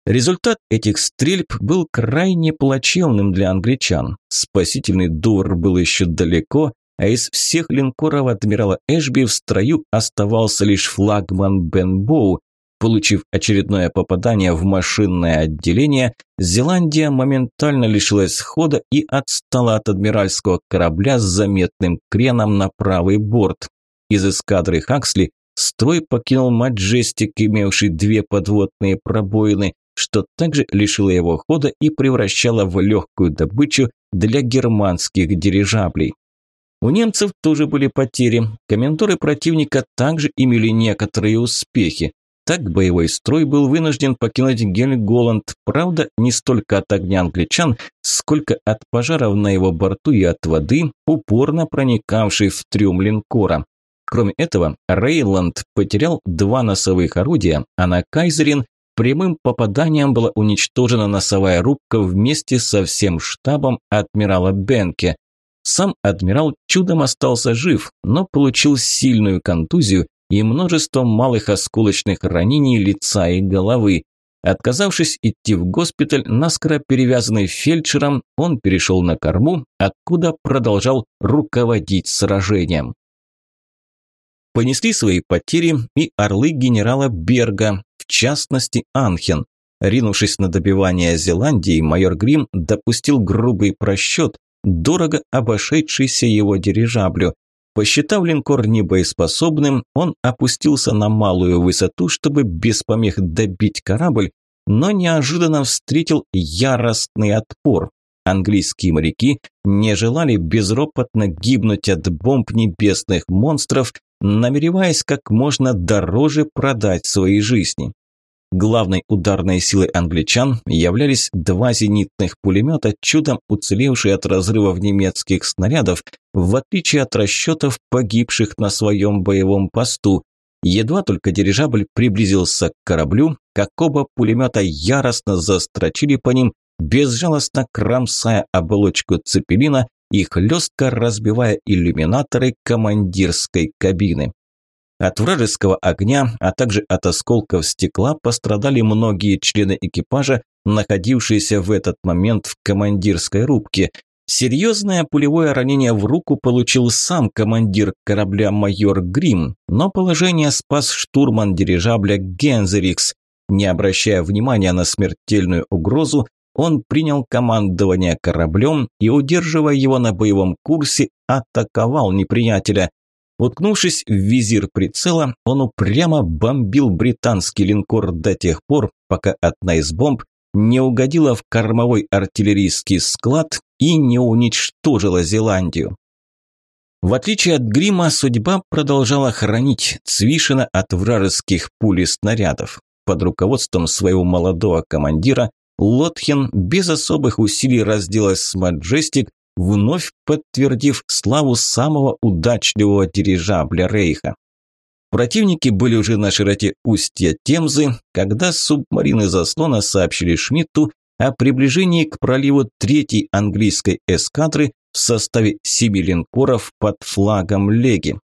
Результат этих стрельб был крайне плачевным для англичан. Спасительный Дувр был еще далеко, а из всех линкоров адмирала Эшби в строю оставался лишь флагман Бенбоу. Получив очередное попадание в машинное отделение, Зеландия моментально лишилась хода и отстала от адмиральского корабля с заметным креном на правый борт. Из эскадры Хаксли строй покинул Маджестик, имевший две подводные пробоины, что также лишило его хода и превращало в легкую добычу для германских дирижаблей. У немцев тоже были потери. Комендоры противника также имели некоторые успехи. Так боевой строй был вынужден покинуть Гельголанд, правда, не столько от огня англичан, сколько от пожаров на его борту и от воды, упорно проникавшей в трюм линкора. Кроме этого, Рейланд потерял два носовых орудия, а на Кайзерин прямым попаданием была уничтожена носовая рубка вместе со всем штабом адмирала Бенке. Сам адмирал чудом остался жив, но получил сильную контузию и множество малых осколочных ранений лица и головы. Отказавшись идти в госпиталь, наскоро перевязанный фельдшером, он перешел на корму, откуда продолжал руководить сражением. Понесли свои потери и орлы генерала Берга, в частности Анхен. Ринувшись на добивание Зеландии, майор Грим допустил грубый просчет, дорого обошедшийся его дирижаблю. Посчитав линкор небоеспособным, он опустился на малую высоту, чтобы без помех добить корабль, но неожиданно встретил яростный отпор. Английские моряки не желали безропотно гибнуть от бомб небесных монстров, намереваясь как можно дороже продать свои жизни. Главной ударной силой англичан являлись два зенитных пулемета, чудом уцелевшие от разрывов немецких снарядов, в отличие от расчетов погибших на своем боевом посту. Едва только дирижабль приблизился к кораблю, как оба пулемета яростно застрочили по ним, безжалостно кромсая оболочку цепелина и хлестко разбивая иллюминаторы командирской кабины. От вражеского огня, а также от осколков стекла пострадали многие члены экипажа, находившиеся в этот момент в командирской рубке. Серьезное пулевое ранение в руку получил сам командир корабля майор Грим, но положение спас штурман дирижабля Гензерикс. Не обращая внимания на смертельную угрозу, он принял командование кораблем и, удерживая его на боевом курсе, атаковал неприятеля. Уткнувшись в визир прицела, он упрямо бомбил британский линкор до тех пор, пока одна из бомб не угодила в кормовой артиллерийский склад и не уничтожила Зеландию. В отличие от Грима, судьба продолжала хранить Цвишина от вражеских пуль снарядов. Под руководством своего молодого командира Лотхен без особых усилий разделась с Маджестик, вновь подтвердив славу самого удачливого дирижабля Рейха. Противники были уже на широте устья Темзы, когда субмарины заслона сообщили Шмидту о приближении к проливу третьей английской эскадры в составе семи линкоров под флагом Леги.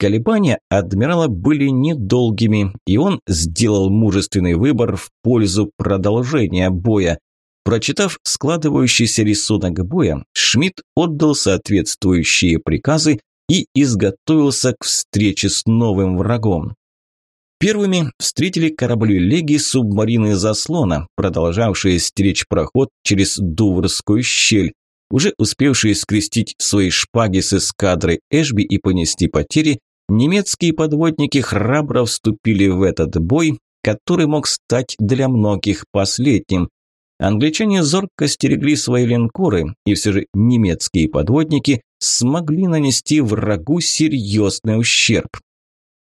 Колебания адмирала были недолгими, и он сделал мужественный выбор в пользу продолжения боя. Прочитав складывающийся рисунок боя, Шмидт отдал соответствующие приказы и изготовился к встрече с новым врагом. Первыми встретили корабли Леги субмарины заслона, продолжавшие стеречь проход через Дуврскую щель. Уже успевшие скрестить свои шпаги с эскадрой Эшби и понести потери, немецкие подводники храбро вступили в этот бой, который мог стать для многих последним. Англичане зорко стерегли свои линкоры, и все же немецкие подводники смогли нанести врагу серьезный ущерб.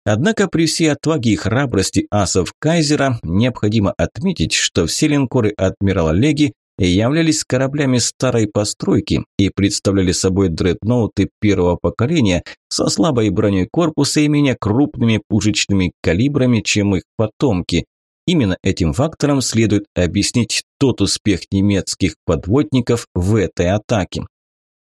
Однако при всей отваге и храбрости асов Кайзера необходимо отметить, что все линкоры адмирала Леги являлись кораблями старой постройки и представляли собой дредноуты первого поколения со слабой броней корпуса и менее крупными пушечными калибрами, чем их потомки. Именно этим фактором следует объяснить тот успех немецких подводников в этой атаке.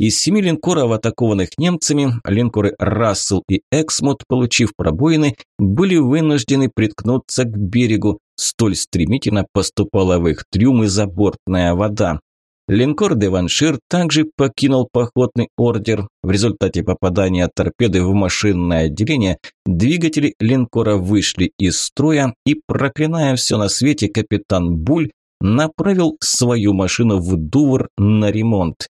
Из семи линкоров, атакованных немцами, линкоры «Рассел» и «Эксмут», получив пробоины, были вынуждены приткнуться к берегу. Столь стремительно поступала в их трюмы забортная вода. Линкор «Деваншир» также покинул походный ордер. В результате попадания торпеды в машинное отделение двигатели линкора вышли из строя и, проклиная все на свете, капитан Буль направил свою машину в Дувр на ремонт.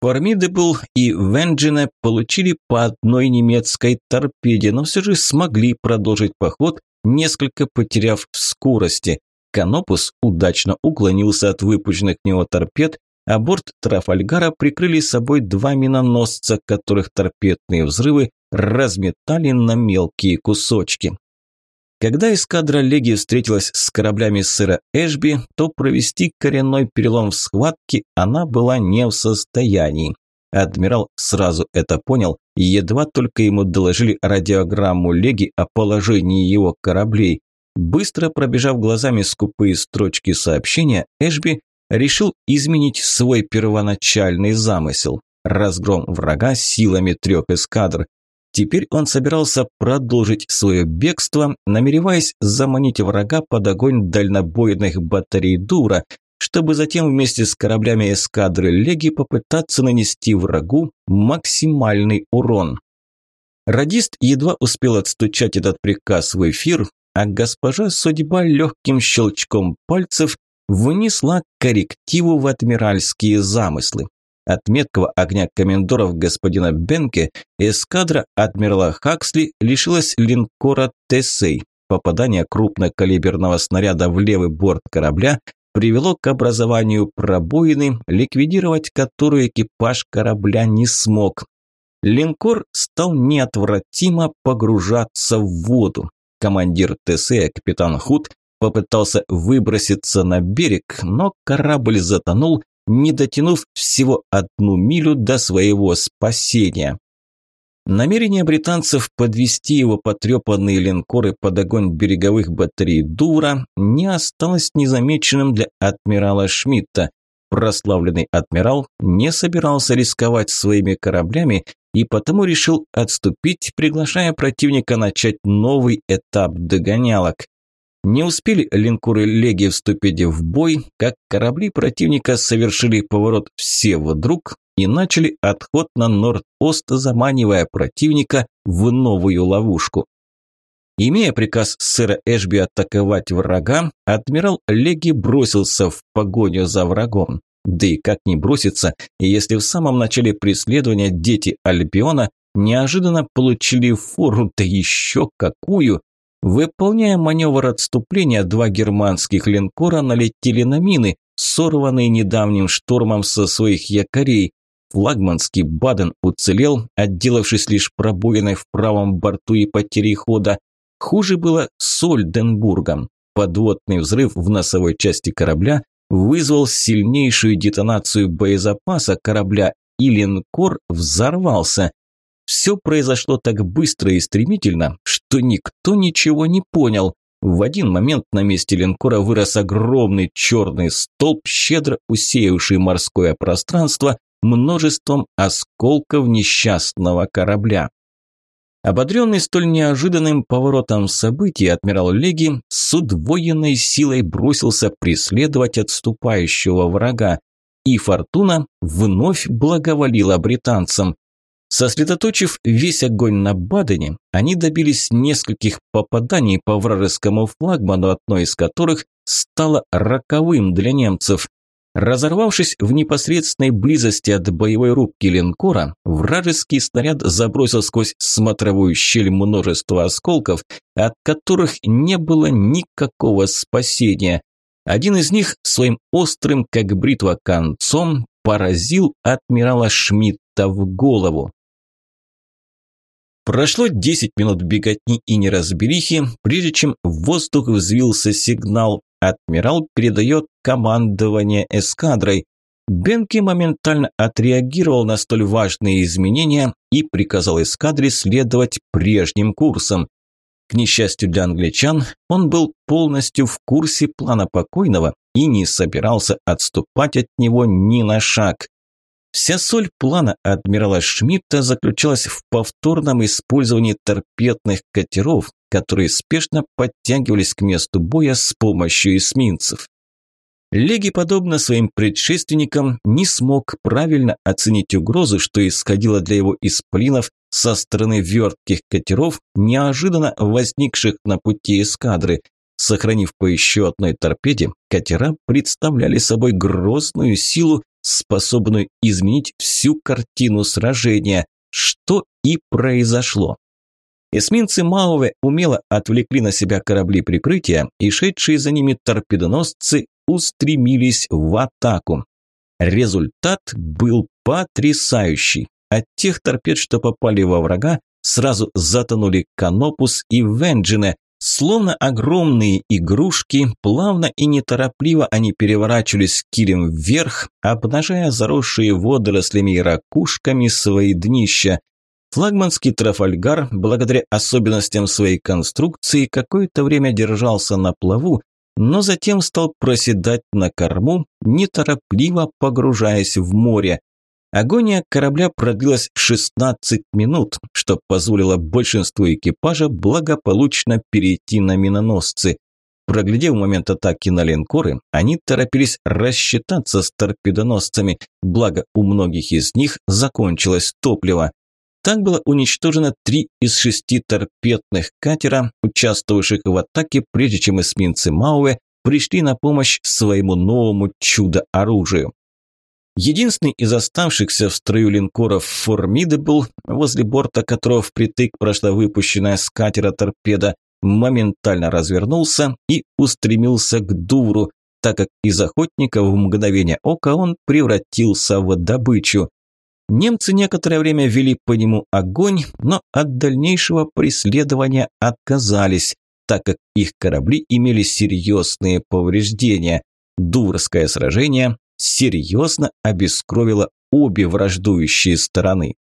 Формидебл и Венджине получили по одной немецкой торпеде, но все же смогли продолжить поход, несколько потеряв в скорости. Канопус удачно уклонился от выпущенных в него торпед, а борт Трафальгара прикрыли собой два миноносца, которых торпедные взрывы разметали на мелкие кусочки. Когда эскадра Леги встретилась с кораблями сэра Эшби, то провести коренной перелом в схватке она была не в состоянии. Адмирал сразу это понял, едва только ему доложили радиограмму Леги о положении его кораблей. Быстро пробежав глазами скупые строчки сообщения, Эшби решил изменить свой первоначальный замысел – разгром врага силами трех эскадр. Теперь он собирался продолжить свое бегство, намереваясь заманить врага под огонь дальнобойных батарей Дура, чтобы затем вместе с кораблями эскадры Леги попытаться нанести врагу максимальный урон. Радист едва успел отстучать этот приказ в эфир, а госпожа судьба легким щелчком пальцев внесла коррективу в адмиральские замыслы. От меткого огня комендоров господина Бенке эскадра адмирала Хаксли лишилась линкора Тесей. Попадание крупнокалиберного снаряда в левый борт корабля привело к образованию пробоины, ликвидировать которую экипаж корабля не смог. Линкор стал неотвратимо погружаться в воду. Командир ТСЭ, капитан Худ, попытался выброситься на берег, но корабль затонул, не дотянув всего одну милю до своего спасения. Намерение британцев подвести его потрепанные линкоры под огонь береговых батарей Дура не осталось незамеченным для адмирала Шмидта. Прославленный адмирал не собирался рисковать своими кораблями и потому решил отступить, приглашая противника начать новый этап догонялок. Не успели линкоры Леги вступить в бой, как корабли противника совершили поворот все вдруг и начали отход на Норд-Ост, заманивая противника в новую ловушку. Имея приказ сэра Эшби атаковать врага, адмирал Леги бросился в погоню за врагом. Да и как не броситься, если в самом начале преследования дети Альбиона неожиданно получили фору, да еще какую! Выполняя маневр отступления, два германских линкора налетели на мины, сорванные недавним штормом со своих якорей. Флагманский Баден уцелел, отделавшись лишь пробоиной в правом борту и потерей хода. Хуже было с Ольденбургом. Подводный взрыв в носовой части корабля вызвал сильнейшую детонацию боезапаса корабля, и линкор взорвался. Все произошло так быстро и стремительно, что никто ничего не понял. В один момент на месте линкора вырос огромный черный столб, щедро усеявший морское пространство множеством осколков несчастного корабля. Ободренный столь неожиданным поворотом событий, адмирал Леги с удвоенной силой бросился преследовать отступающего врага, и фортуна вновь благоволила британцам. Сосредоточив весь огонь на Бадене, они добились нескольких попаданий по вражескому флагману, одно из которых стало роковым для немцев. Разорвавшись в непосредственной близости от боевой рубки линкора, вражеский снаряд забросил сквозь смотровую щель множество осколков, от которых не было никакого спасения. Один из них своим острым, как бритва, концом поразил адмирала Шмидта в голову. Прошло 10 минут беготни и неразберихи, прежде чем в воздух взвился сигнал Адмирал передает командование эскадрой. Бенки моментально отреагировал на столь важные изменения и приказал эскадре следовать прежним курсом. К несчастью для англичан, он был полностью в курсе плана покойного и не собирался отступать от него ни на шаг. Вся соль плана адмирала Шмидта заключалась в повторном использовании торпедных катеров, которые спешно подтягивались к месту боя с помощью эсминцев. Леги, подобно своим предшественникам, не смог правильно оценить угрозу, что исходила для его исполинов со стороны вертких катеров, неожиданно возникших на пути эскадры. Сохранив по еще одной торпеде, катера представляли собой грозную силу, способную изменить всю картину сражения, что и произошло. Эсминцы Мауве умело отвлекли на себя корабли прикрытия, и шедшие за ними торпедоносцы устремились в атаку. Результат был потрясающий. От тех торпед, что попали во врага, сразу затонули Канопус и Венджине, Словно огромные игрушки, плавно и неторопливо они переворачивались килем вверх, обнажая заросшие водорослями и ракушками свои днища. Флагманский Трафальгар, благодаря особенностям своей конструкции, какое-то время держался на плаву, но затем стал проседать на корму, неторопливо погружаясь в море. Агония корабля продлилась 16 минут, что позволило большинству экипажа благополучно перейти на миноносцы. Проглядев момент атаки на линкоры, они торопились рассчитаться с торпедоносцами, благо у многих из них закончилось топливо. Так было уничтожено три из шести торпедных катера, участвовавших в атаке, прежде чем эсминцы Мауэ пришли на помощь своему новому чудо-оружию. Единственный из оставшихся в строю линкоров «Формидабл», возле борта которого впритык прошла выпущенная с катера торпеда, моментально развернулся и устремился к Дувру, так как из охотника в мгновение ока он превратился в добычу. Немцы некоторое время вели по нему огонь, но от дальнейшего преследования отказались, так как их корабли имели серьезные повреждения. Дуврское сражение серьезно обескровило обе враждующие стороны.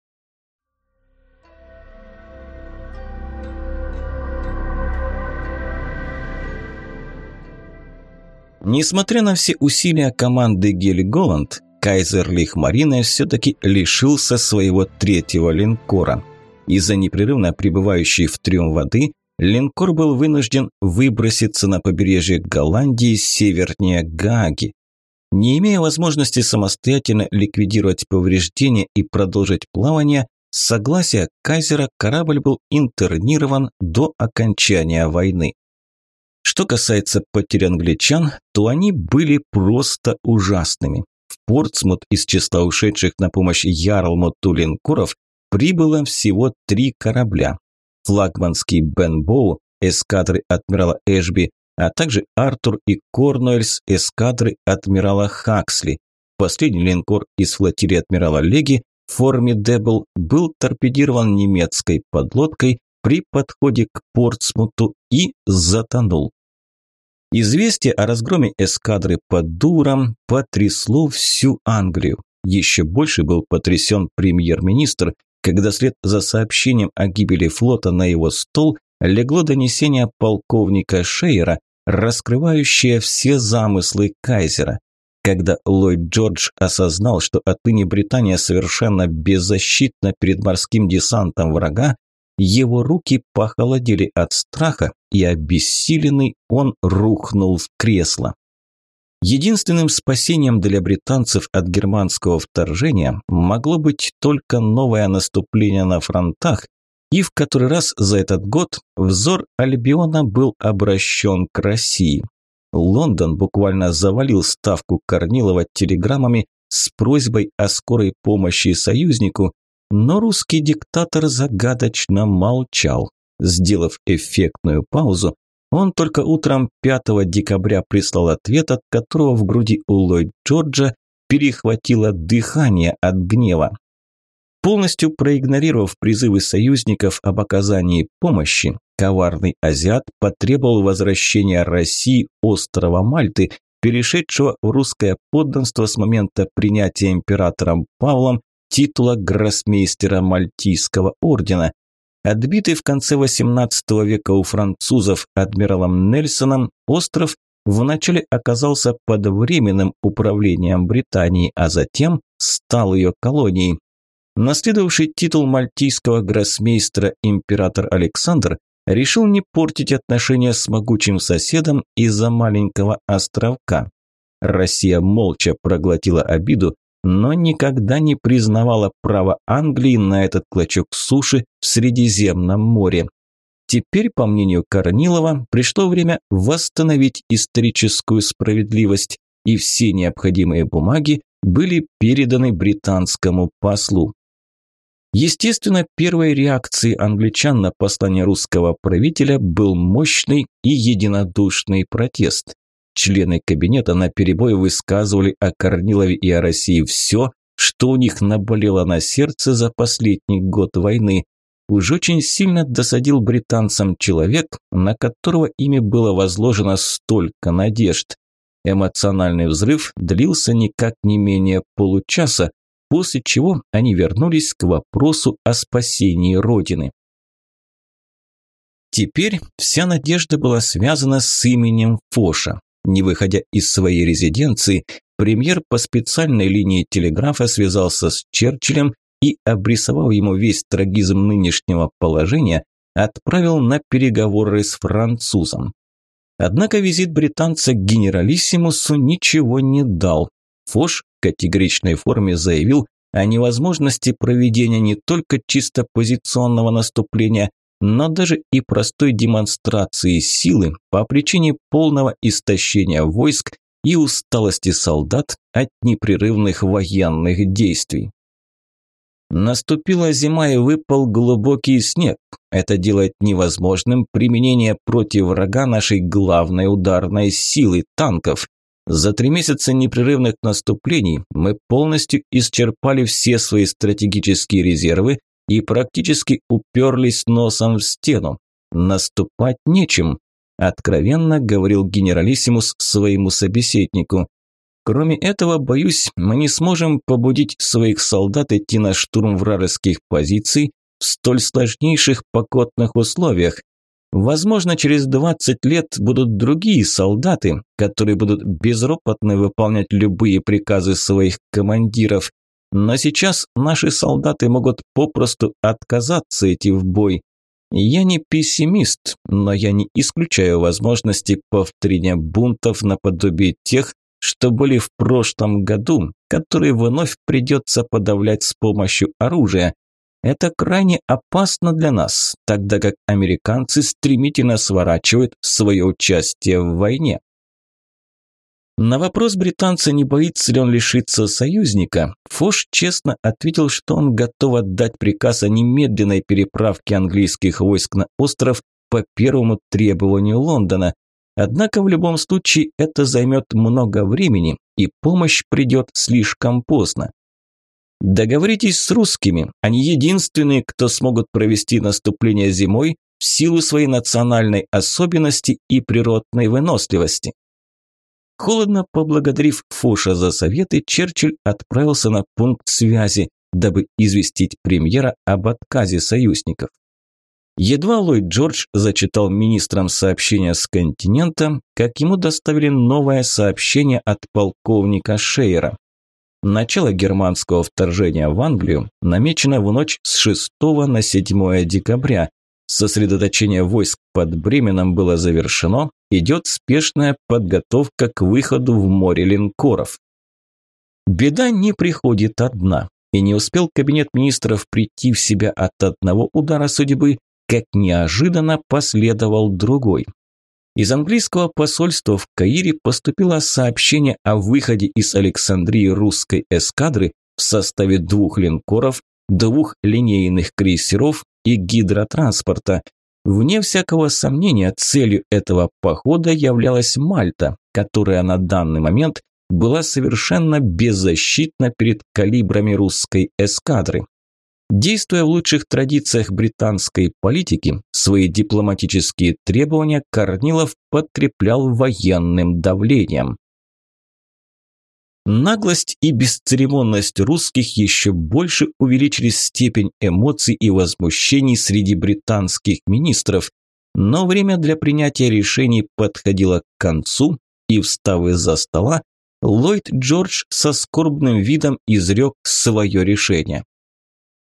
Несмотря на все усилия команды Гель Голланд, Кайзер Лихмарина все-таки лишился своего третьего линкора. Из-за непрерывно пребывающей в трюм воды, линкор был вынужден выброситься на побережье Голландии севернее Гааги. Не имея возможности самостоятельно ликвидировать повреждения и продолжить плавание, с согласия Кайзера корабль был интернирован до окончания войны. Что касается потерь англичан, то они были просто ужасными. В Портсмут из числа ушедших на помощь Ярлмоту линкоров прибыло всего три корабля. Флагманский Бен Боу, эскадры адмирала Эшби, а также Артур и Корнуэльс эскадры адмирала Хаксли. Последний линкор из флотилии адмирала Леги Формидебл был торпедирован немецкой подлодкой при подходе к Портсмуту и затонул. Известие о разгроме эскадры под Дуром потрясло всю Англию. Еще больше был потрясен премьер-министр, когда след за сообщением о гибели флота на его стол легло донесение полковника Шейера, раскрывающая все замыслы Кайзера. Когда Ллойд Джордж осознал, что отныне Британия совершенно беззащитна перед морским десантом врага, его руки похолодели от страха, и обессиленный он рухнул в кресло. Единственным спасением для британцев от германского вторжения могло быть только новое наступление на фронтах, и в который раз за этот год взор Альбиона был обращен к России. Лондон буквально завалил ставку Корнилова телеграммами с просьбой о скорой помощи союзнику, но русский диктатор загадочно молчал. Сделав эффектную паузу, он только утром 5 декабря прислал ответ, от которого в груди у Ллойд Джорджа перехватило дыхание от гнева. Полностью проигнорировав призывы союзников об оказании помощи, коварный азиат потребовал возвращения России острова Мальты, перешедшего в русское подданство с момента принятия императором Павлом титула гроссмейстера Мальтийского ордена. Отбитый в конце XVIII века у французов адмиралом Нельсоном, остров вначале оказался под временным управлением Британии, а затем стал ее колонией. Наследовавший титул мальтийского гроссмейстера император Александр решил не портить отношения с могучим соседом из-за маленького островка. Россия молча проглотила обиду, но никогда не признавала право Англии на этот клочок суши в Средиземном море. Теперь, по мнению Корнилова, пришло время восстановить историческую справедливость, и все необходимые бумаги были переданы британскому послу. Естественно, первой реакцией англичан на послание русского правителя был мощный и единодушный протест. Члены кабинета наперебой высказывали о Корнилове и о России все, что у них наболело на сердце за последний год войны. Уж очень сильно досадил британцам человек, на которого ими было возложено столько надежд. Эмоциональный взрыв длился никак не менее получаса, после чего они вернулись к вопросу о спасении Родины. Теперь вся надежда была связана с именем Фоша. Не выходя из своей резиденции, премьер по специальной линии телеграфа связался с Черчиллем и, обрисовав ему весь трагизм нынешнего положения, отправил на переговоры с французом. Однако визит британца к генералиссимусу ничего не дал. Фош в категоричной форме заявил о невозможности проведения не только чисто позиционного наступления, но даже и простой демонстрации силы по причине полного истощения войск и усталости солдат от непрерывных военных действий. Наступила зима и выпал глубокий снег. Это делает невозможным применение против врага нашей главной ударной силы – танков. За три месяца непрерывных наступлений мы полностью исчерпали все свои стратегические резервы и практически уперлись носом в стену. Наступать нечем, откровенно говорил генералиссимус своему собеседнику. Кроме этого, боюсь, мы не сможем побудить своих солдат идти на штурм вражеских позиций в столь сложнейших покотных условиях. Возможно, через 20 лет будут другие солдаты, которые будут безропотно выполнять любые приказы своих командиров. Но сейчас наши солдаты могут попросту отказаться идти в бой. Я не пессимист, но я не исключаю возможности повторения бунтов наподобие тех, что были в прошлом году, которые вновь придется подавлять с помощью оружия. Это крайне опасно для нас, тогда как американцы стремительно сворачивают свое участие в войне. На вопрос британца, не боится ли он лишиться союзника, Фош честно ответил, что он готов отдать приказ о немедленной переправке английских войск на остров по первому требованию Лондона. Однако в любом случае это займет много времени, и помощь придет слишком поздно. Договоритесь с русскими, они единственные, кто смогут провести наступление зимой в силу своей национальной особенности и природной выносливости. Холодно поблагодарив Фоша за советы, Черчилль отправился на пункт связи, дабы известить премьера об отказе союзников. Едва Ллойд Джордж зачитал министрам сообщения с континента, как ему доставили новое сообщение от полковника Шейера. Начало германского вторжения в Англию намечено в ночь с 6 на 7 декабря. Сосредоточение войск под Бременом было завершено, идет спешная подготовка к выходу в море линкоров. Беда не приходит одна, и не успел кабинет министров прийти в себя от одного удара судьбы, как неожиданно последовал другой. Из английского посольства в Каире поступило сообщение о выходе из Александрии русской эскадры в составе двух линкоров, двух линейных крейсеров и гидротранспорта. Вне всякого сомнения, целью этого похода являлась Мальта, которая на данный момент была совершенно беззащитна перед калибрами русской эскадры. Действуя в лучших традициях британской политики, свои дипломатические требования Корнилов подкреплял военным давлением. Наглость и бесцеремонность русских еще больше увеличили степень эмоций и возмущений среди британских министров, но время для принятия решений подходило к концу, и, встав из-за стола, Ллойд Джордж со скорбным видом изрек свое решение.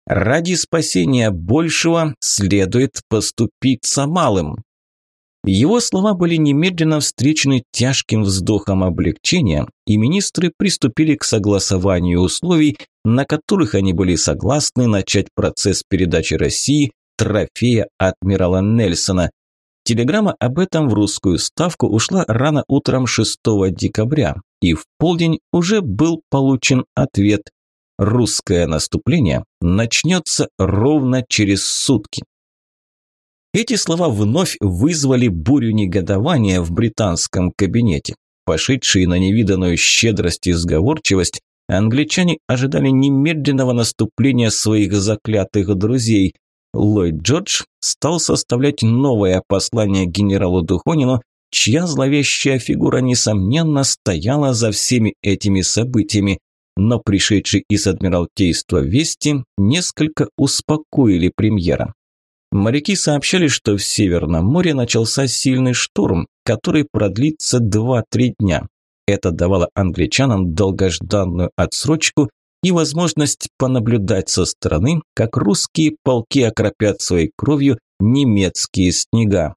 «Ради спасения большего следует поступиться малым». Его слова были немедленно встречены тяжким вздохом облегчения, и министры приступили к согласованию условий, на которых они были согласны начать процесс передачи России трофея адмирала Нельсона. Телеграмма об этом в русскую ставку ушла рано утром 6 декабря, и в полдень уже был получен ответ. Русское наступление начнется ровно через сутки. Эти слова вновь вызвали бурю негодования в британском кабинете. Пошедшие на невиданную щедрость и сговорчивость, англичане ожидали немедленного наступления своих заклятых друзей. Ллойд Джордж стал составлять новое послание генералу Духонину, чья зловещая фигура, несомненно, стояла за всеми этими событиями. Но пришедшие из Адмиралтейства вести несколько успокоили премьера. Моряки сообщали, что в Северном море начался сильный шторм, который продлится 2-3 дня. Это давало англичанам долгожданную отсрочку и возможность понаблюдать со стороны, как русские полки окропят своей кровью немецкие снега.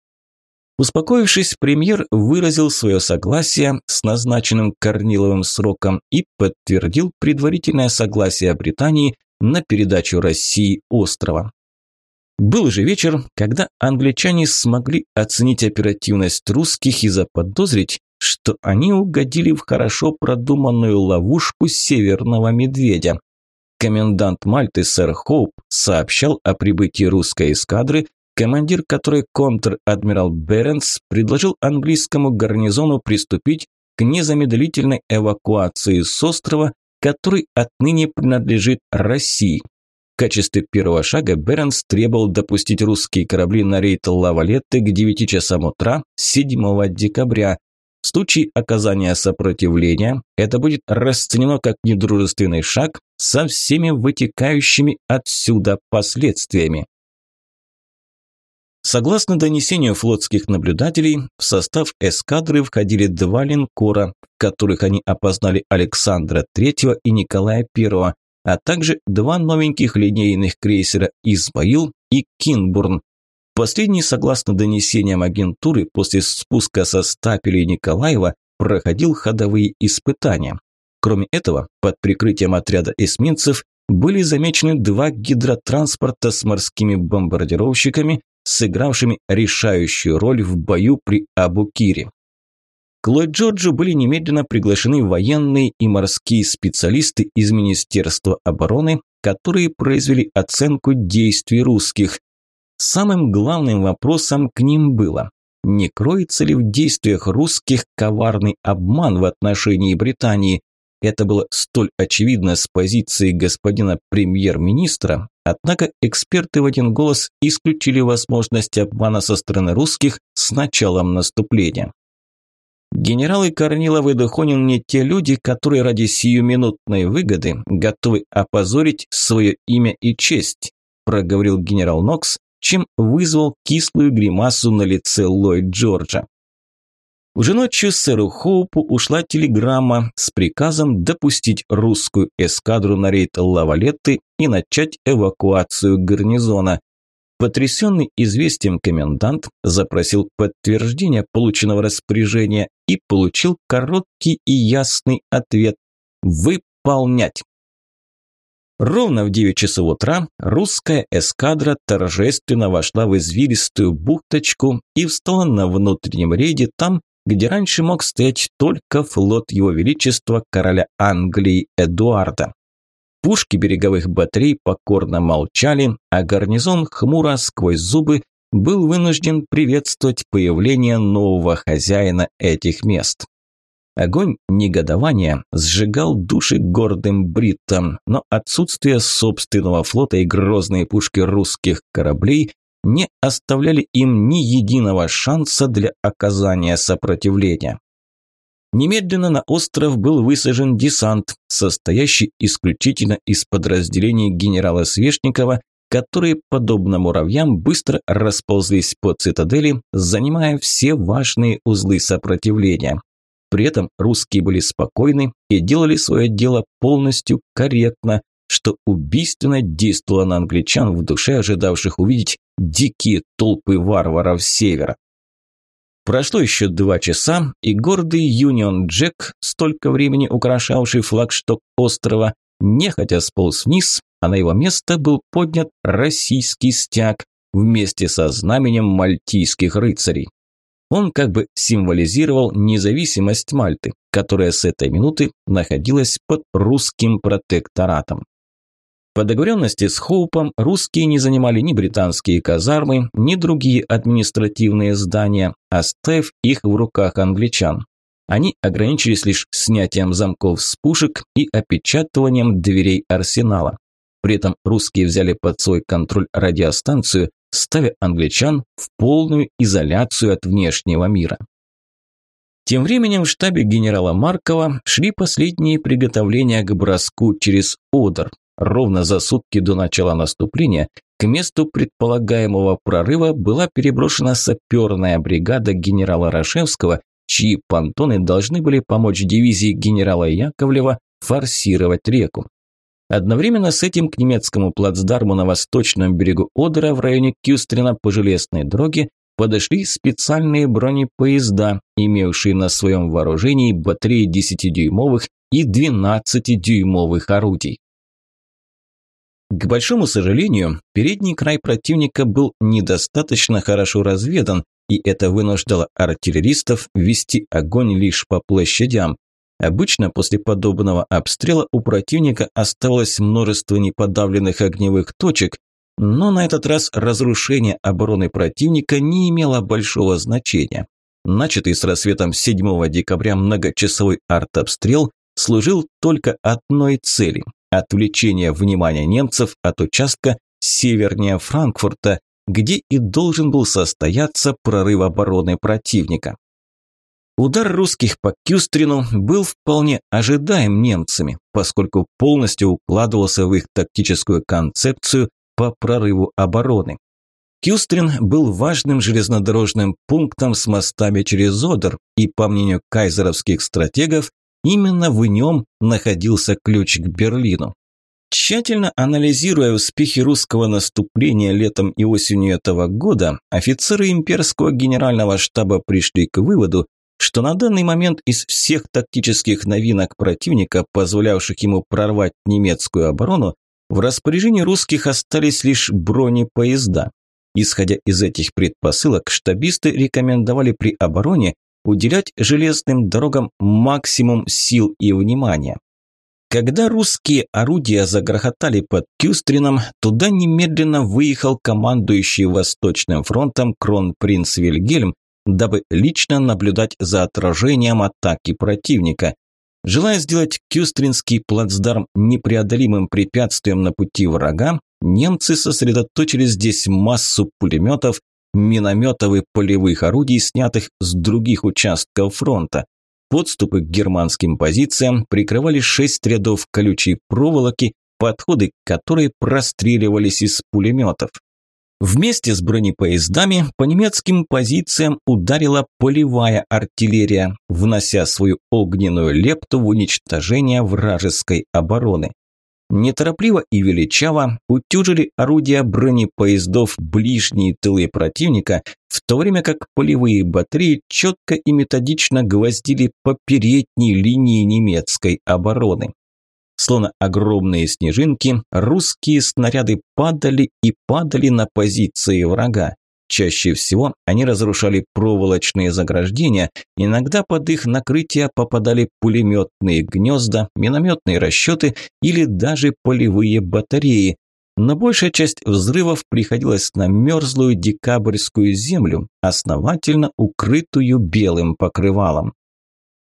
Успокоившись, премьер выразил свое согласие с назначенным Корниловым сроком и подтвердил предварительное согласие Британии на передачу России острова. Был же вечер, когда англичане смогли оценить оперативность русских и заподозрить, что они угодили в хорошо продуманную ловушку северного медведя. Комендант Мальты сэр Хоуп сообщал о прибытии русской эскадры, командир которой контр-адмирал Беренс предложил английскому гарнизону приступить к незамедлительной эвакуации с острова, который отныне принадлежит России. В качестве первого шага Бернс требовал допустить русские корабли на рейд Лавалетты к 9 часам утра 7 декабря. В случае оказания сопротивления это будет расценено как недружественный шаг со всеми вытекающими отсюда последствиями. Согласно донесению флотских наблюдателей, в состав эскадры входили два линкора, в которых они опознали Александра III и Николая I, а также два новеньких линейных крейсера «Измаил» и «Кинбурн». Последний, согласно донесениям агентуры, после спуска со стапелей Николаева проходил ходовые испытания. Кроме этого, под прикрытием отряда эсминцев были замечены два гидротранспорта с морскими бомбардировщиками, сыгравшими решающую роль в бою при Абукире. К Ллойд-Джорджу были немедленно приглашены военные и морские специалисты из Министерства обороны, которые произвели оценку действий русских. Самым главным вопросом к ним было, не кроется ли в действиях русских коварный обман в отношении Британии. Это было столь очевидно с позиции господина премьер-министра, однако эксперты в один голос исключили возможность обмана со стороны русских с началом наступления. Генералы Корнилов и Духонин не те люди, которые ради сиюминутной выгоды готовы опозорить свое имя и честь, проговорил генерал Нокс, чем вызвал кислую гримасу на лице Ллойд Джорджа. Уже ночью сэру Хоупу ушла телеграмма с приказом допустить русскую эскадру на рейд Лавалетты и начать эвакуацию гарнизона. Потрясенный известием комендант запросил подтверждение полученного распоряжения и получил короткий и ясный ответ – выполнять. Ровно в 9 часов утра русская эскадра торжественно вошла в извилистую бухточку и встала на внутреннем рейде там, где раньше мог стоять только флот Его Величества короля Англии Эдуарда. Пушки береговых батарей покорно молчали, а гарнизон хмуро сквозь зубы был вынужден приветствовать появление нового хозяина этих мест. Огонь негодования сжигал души гордым бриттам, но отсутствие собственного флота и грозные пушки русских кораблей не оставляли им ни единого шанса для оказания сопротивления. Немедленно на остров был высажен десант, состоящий исключительно из подразделений генерала Свешникова, которые, подобно муравьям, быстро расползлись по цитадели, занимая все важные узлы сопротивления. При этом русские были спокойны и делали свое дело полностью корректно, что убийственно действовало на англичан в душе ожидавших увидеть дикие толпы варваров севера. Прошло еще два часа, и гордый Юнион Джек, столько времени украшавший флагшток острова, нехотя сполз вниз, а на его место был поднят российский стяг вместе со знаменем мальтийских рыцарей. Он как бы символизировал независимость Мальты, которая с этой минуты находилась под русским протекторатом. По договоренности с Хоупом русские не занимали ни британские казармы, ни другие административные здания, оставив их в руках англичан. Они ограничились лишь снятием замков с пушек и опечатыванием дверей арсенала. При этом русские взяли под свой контроль радиостанцию, ставя англичан в полную изоляцию от внешнего мира. Тем временем в штабе генерала Маркова шли последние приготовления к броску через Одер, Ровно за сутки до начала наступления к месту предполагаемого прорыва была переброшена саперная бригада генерала Рашевского, чьи понтоны должны были помочь дивизии генерала Яковлева форсировать реку. Одновременно с этим к немецкому плацдарму на восточном берегу Одера в районе Кюстрина по железной дороге подошли специальные бронепоезда, имевшие на своем вооружении батареи 10-дюймовых и 12-дюймовых орудий. К большому сожалению, передний край противника был недостаточно хорошо разведан, и это вынуждало артиллеристов вести огонь лишь по площадям. Обычно после подобного обстрела у противника оставалось множество неподавленных огневых точек, но на этот раз разрушение обороны противника не имело большого значения. Начатый с рассветом 7 декабря многочасовой артобстрел служил только одной цели отвлечение внимания немцев от участка севернее Франкфурта, где и должен был состояться прорыв обороны противника. Удар русских по Кюстрину был вполне ожидаем немцами, поскольку полностью укладывался в их тактическую концепцию по прорыву обороны. Кюстрин был важным железнодорожным пунктом с мостами через Одер, и, по мнению кайзеровских стратегов, Именно в нем находился ключ к Берлину. Тщательно анализируя успехи русского наступления летом и осенью этого года, офицеры имперского генерального штаба пришли к выводу, что на данный момент из всех тактических новинок противника, позволявших ему прорвать немецкую оборону, в распоряжении русских остались лишь бронепоезда. Исходя из этих предпосылок, штабисты рекомендовали при обороне уделять железным дорогам максимум сил и внимания. Когда русские орудия загрохотали под Кюстрином, туда немедленно выехал командующий Восточным фронтом кронпринц Вильгельм, дабы лично наблюдать за отражением атаки противника. Желая сделать Кюстринский плацдарм непреодолимым препятствием на пути врага, немцы сосредоточили здесь массу пулеметов, минометов и полевых орудий, снятых с других участков фронта. Подступы к германским позициям прикрывали шесть рядов колючей проволоки, подходы к которой простреливались из пулеметов. Вместе с бронепоездами по немецким позициям ударила полевая артиллерия, внося свою огненную лепту в уничтожение вражеской обороны. Неторопливо и величаво утюжили орудия бронепоездов ближние тылы противника, в то время как полевые батареи четко и методично гвоздили по передней линии немецкой обороны. Словно огромные снежинки, русские снаряды падали и падали на позиции врага. Чаще всего они разрушали проволочные заграждения, иногда под их накрытие попадали пулеметные гнезда, минометные расчеты или даже полевые батареи. Но большая часть взрывов приходилась на мерзлую декабрьскую землю, основательно укрытую белым покрывалом.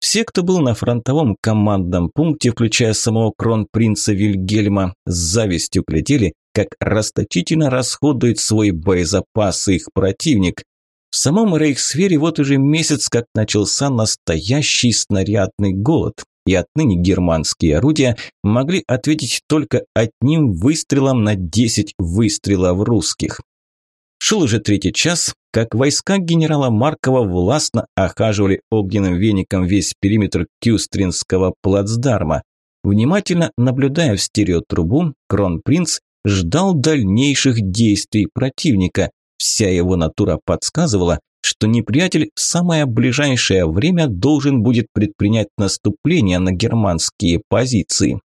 Все, кто был на фронтовом командном пункте, включая самого кронпринца Вильгельма, с завистью глядели, как расточительно расходует свой боезапас их противник. В самом Рейхсфере вот уже месяц как начался настоящий снарядный голод, и отныне германские орудия могли ответить только одним выстрелом на 10 выстрелов русских. Шел уже третий час, как войска генерала Маркова властно охаживали огненным веником весь периметр Кюстринского плацдарма. Внимательно наблюдая в стереотрубу, кронпринц ждал дальнейших действий противника. Вся его натура подсказывала, что неприятель в самое ближайшее время должен будет предпринять наступление на германские позиции.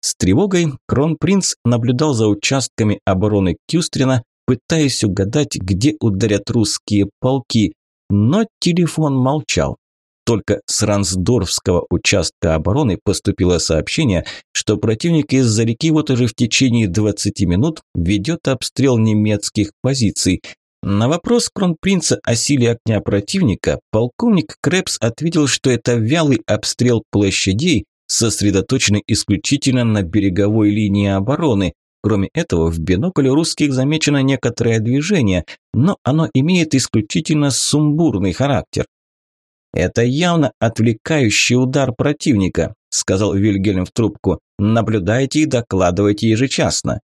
С тревогой кронпринц наблюдал за участками обороны Кюстрина, пытаясь угадать, где ударят русские полки, но телефон молчал. Только с Рансдорфского участка обороны поступило сообщение, что противник из-за реки вот уже в течение 20 минут ведет обстрел немецких позиций. На вопрос кронпринца о силе огня противника полковник Крепс ответил, что это вялый обстрел площадей, сосредоточенный исключительно на береговой линии обороны. Кроме этого, в бинокле русских замечено некоторое движение, но оно имеет исключительно сумбурный характер. «Это явно отвлекающий удар противника», – сказал Вильгельм в трубку. «Наблюдайте и докладывайте ежечасно».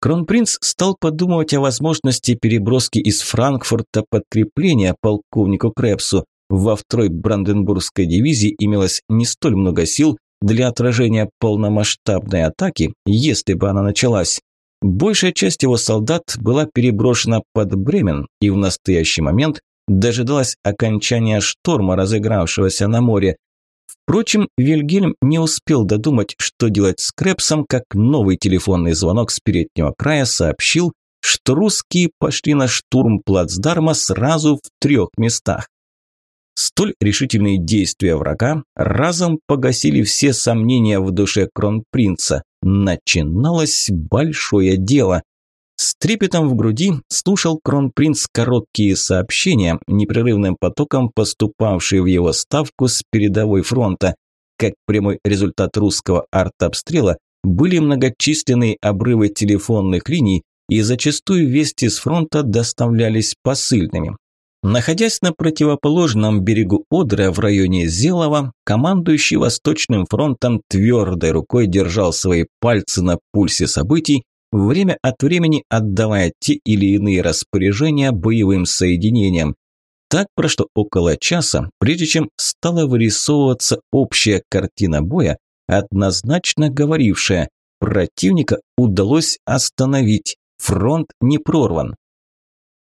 Кронпринц стал подумывать о возможности переброски из Франкфурта подкрепления полковнику Крепсу. Во второй Бранденбургской дивизии имелось не столь много сил для отражения полномасштабной атаки, если бы она началась. Большая часть его солдат была переброшена под Бремен, и в настоящий момент дожидалась окончания шторма, разыгравшегося на море. Впрочем, Вильгельм не успел додумать, что делать с Крепсом, как новый телефонный звонок с переднего края сообщил, что русские пошли на штурм плацдарма сразу в трех местах. Столь решительные действия врага разом погасили все сомнения в душе кронпринца. Начиналось большое дело. С трепетом в груди слушал кронпринц короткие сообщения, непрерывным потоком поступавшие в его ставку с передовой фронта. Как прямой результат русского артобстрела были многочисленные обрывы телефонных линий, и зачастую вести с фронта доставлялись посыльными. Находясь на противоположном берегу Одра в районе Зелова, командующий Восточным фронтом твердой рукой держал свои пальцы на пульсе событий время от времени отдавая те или иные распоряжения боевым соединениям. Так прошло около часа, прежде чем стала вырисовываться общая картина боя, однозначно говорившая, противника удалось остановить, фронт не прорван.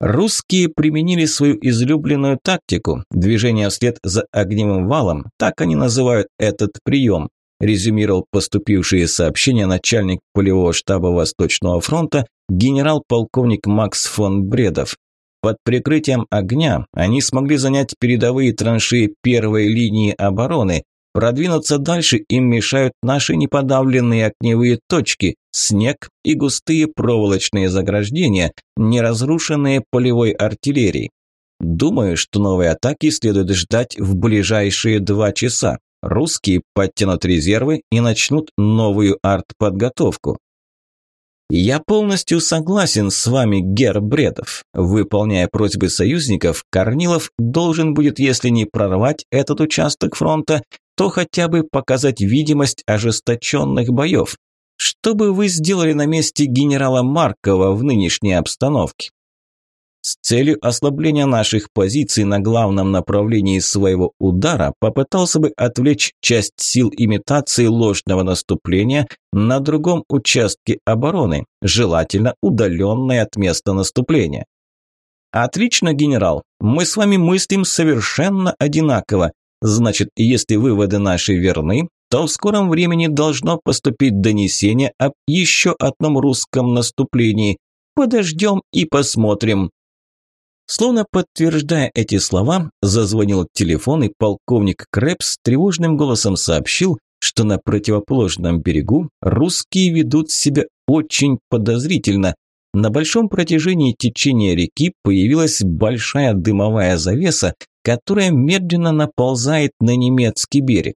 Русские применили свою излюбленную тактику – движение вслед за огневым валом, так они называют этот прием резюмировал поступившие сообщения начальник полевого штаба Восточного фронта генерал-полковник Макс фон Бредов. Под прикрытием огня они смогли занять передовые траншеи первой линии обороны. Продвинуться дальше им мешают наши неподавленные огневые точки, снег и густые проволочные заграждения, не разрушенные полевой артиллерией. Думаю, что новой атаки следует ждать в ближайшие два часа. Русские подтянут резервы и начнут новую артподготовку. Я полностью согласен с вами, Гер Бредов. Выполняя просьбы союзников, Корнилов должен будет, если не прорвать этот участок фронта, то хотя бы показать видимость ожесточенных боев. Что бы вы сделали на месте генерала Маркова в нынешней обстановке? С целью ослабления наших позиций на главном направлении своего удара попытался бы отвлечь часть сил имитации ложного наступления на другом участке обороны, желательно удаленной от места наступления. Отлично, генерал. Мы с вами мыслим совершенно одинаково. Значит, если выводы наши верны, то в скором времени должно поступить донесение об еще одном русском наступлении. Подождем и посмотрим. Словно подтверждая эти слова, зазвонил телефон, и полковник Крэпс тревожным голосом сообщил, что на противоположном берегу русские ведут себя очень подозрительно. На большом протяжении течения реки появилась большая дымовая завеса, которая медленно наползает на немецкий берег.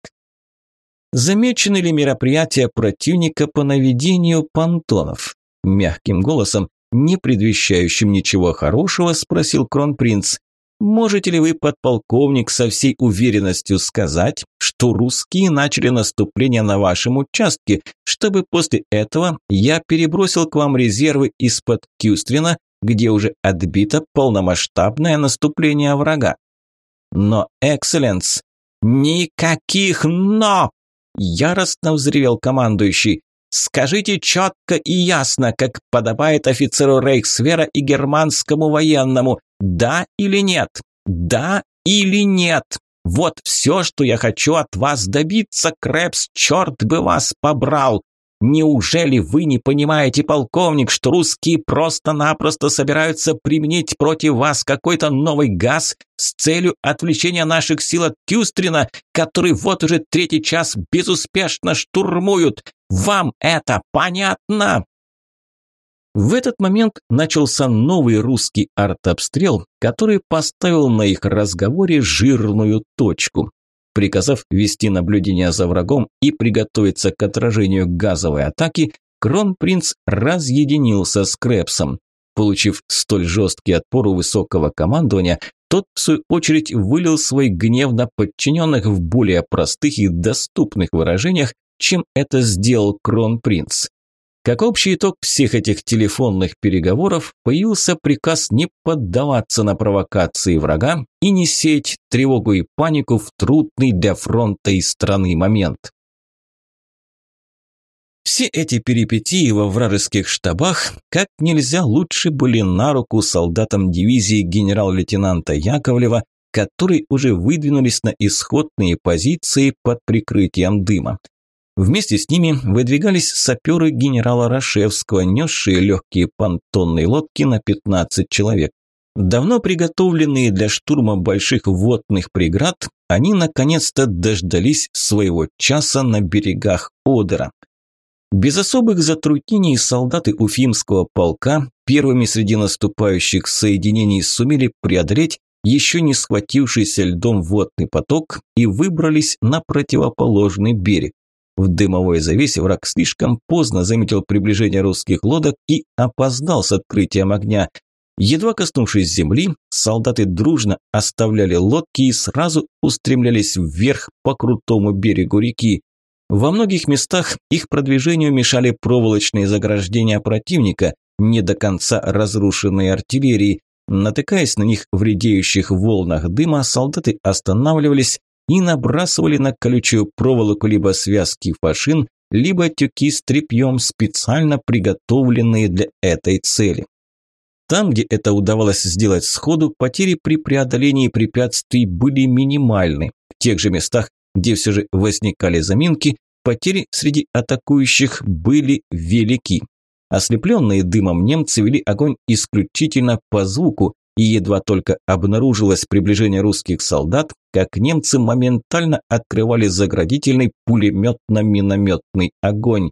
Замечены ли мероприятия противника по наведению понтонов? Мягким голосом не предвещающим ничего хорошего, спросил кронпринц. Можете ли вы, подполковник, со всей уверенностью сказать, что русские начали наступление на вашем участке, чтобы после этого я перебросил к вам резервы из-под Кюствина, где уже отбито полномасштабное наступление врага? Но, экселленс, никаких «но!» Яростно взревел командующий. Скажите четко и ясно, как подобает офицеру Рейхсвера и германскому военному, да или нет? Да или нет? Вот все, что я хочу от вас добиться, Крэпс, черт бы вас побрал! Неужели вы не понимаете, полковник, что русские просто-напросто собираются применить против вас какой-то новый газ с целью отвлечения наших сил от Кюстрина, который вот уже третий час безуспешно штурмуют? Вам это понятно? В этот момент начался новый русский артобстрел, который поставил на их разговоре жирную точку. Приказав вести наблюдение за врагом и приготовиться к отражению газовой атаки, кронпринц разъединился с Крепсом. Получив столь жесткий отпор у высокого командования, тот, в свою очередь, вылил свой гнев на подчиненных в более простых и доступных выражениях, чем это сделал кронпринц. Как общий итог всех этих телефонных переговоров, появился приказ не поддаваться на провокации врага и не сеять тревогу и панику в трудный для фронта и страны момент. Все эти перипетии во вражеских штабах как нельзя лучше были на руку солдатам дивизии генерал-лейтенанта Яковлева, которые уже выдвинулись на исходные позиции под прикрытием дыма. Вместе с ними выдвигались саперы генерала Рашевского, несшие легкие понтонные лодки на 15 человек. Давно приготовленные для штурма больших водных преград, они наконец-то дождались своего часа на берегах Одера. Без особых затруднений солдаты Уфимского полка первыми среди наступающих соединений сумели преодолеть еще не схватившийся льдом водный поток и выбрались на противоположный берег. В дымовой завесе враг слишком поздно заметил приближение русских лодок и опоздал с открытием огня. Едва коснувшись земли, солдаты дружно оставляли лодки и сразу устремлялись вверх по крутому берегу реки. Во многих местах их продвижению мешали проволочные заграждения противника, не до конца разрушенные артиллерией. Натыкаясь на них в редеющих волнах дыма, солдаты останавливались и набрасывали на колючую проволоку либо связки фашин, либо тюки с тряпьем, специально приготовленные для этой цели. Там, где это удавалось сделать сходу, потери при преодолении препятствий были минимальны. В тех же местах, где все же возникали заминки, потери среди атакующих были велики. Ослепленные дымом немцы вели огонь исключительно по звуку, и едва только обнаружилось приближение русских солдат, как немцы моментально открывали заградительный пулеметно-минометный огонь.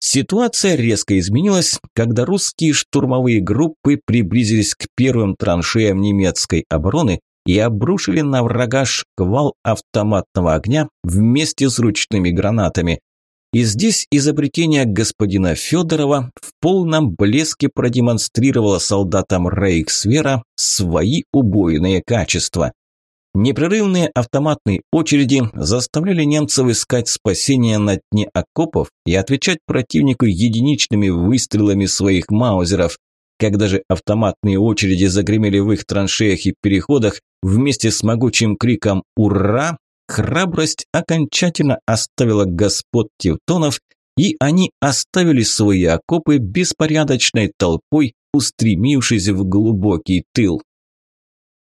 Ситуация резко изменилась, когда русские штурмовые группы приблизились к первым траншеям немецкой обороны и обрушили на врага шквал автоматного огня вместе с ручными гранатами. И здесь изобретение господина Федорова в полном блеске продемонстрировало солдатам Рейхсвера свои убойные качества. Непрерывные автоматные очереди заставляли немцев искать спасения на дне окопов и отвечать противнику единичными выстрелами своих маузеров. Когда же автоматные очереди загремели в их траншеях и переходах вместе с могучим криком «Ура!», Храбрость окончательно оставила господ Тевтонов, и они оставили свои окопы беспорядочной толпой, устремившись в глубокий тыл.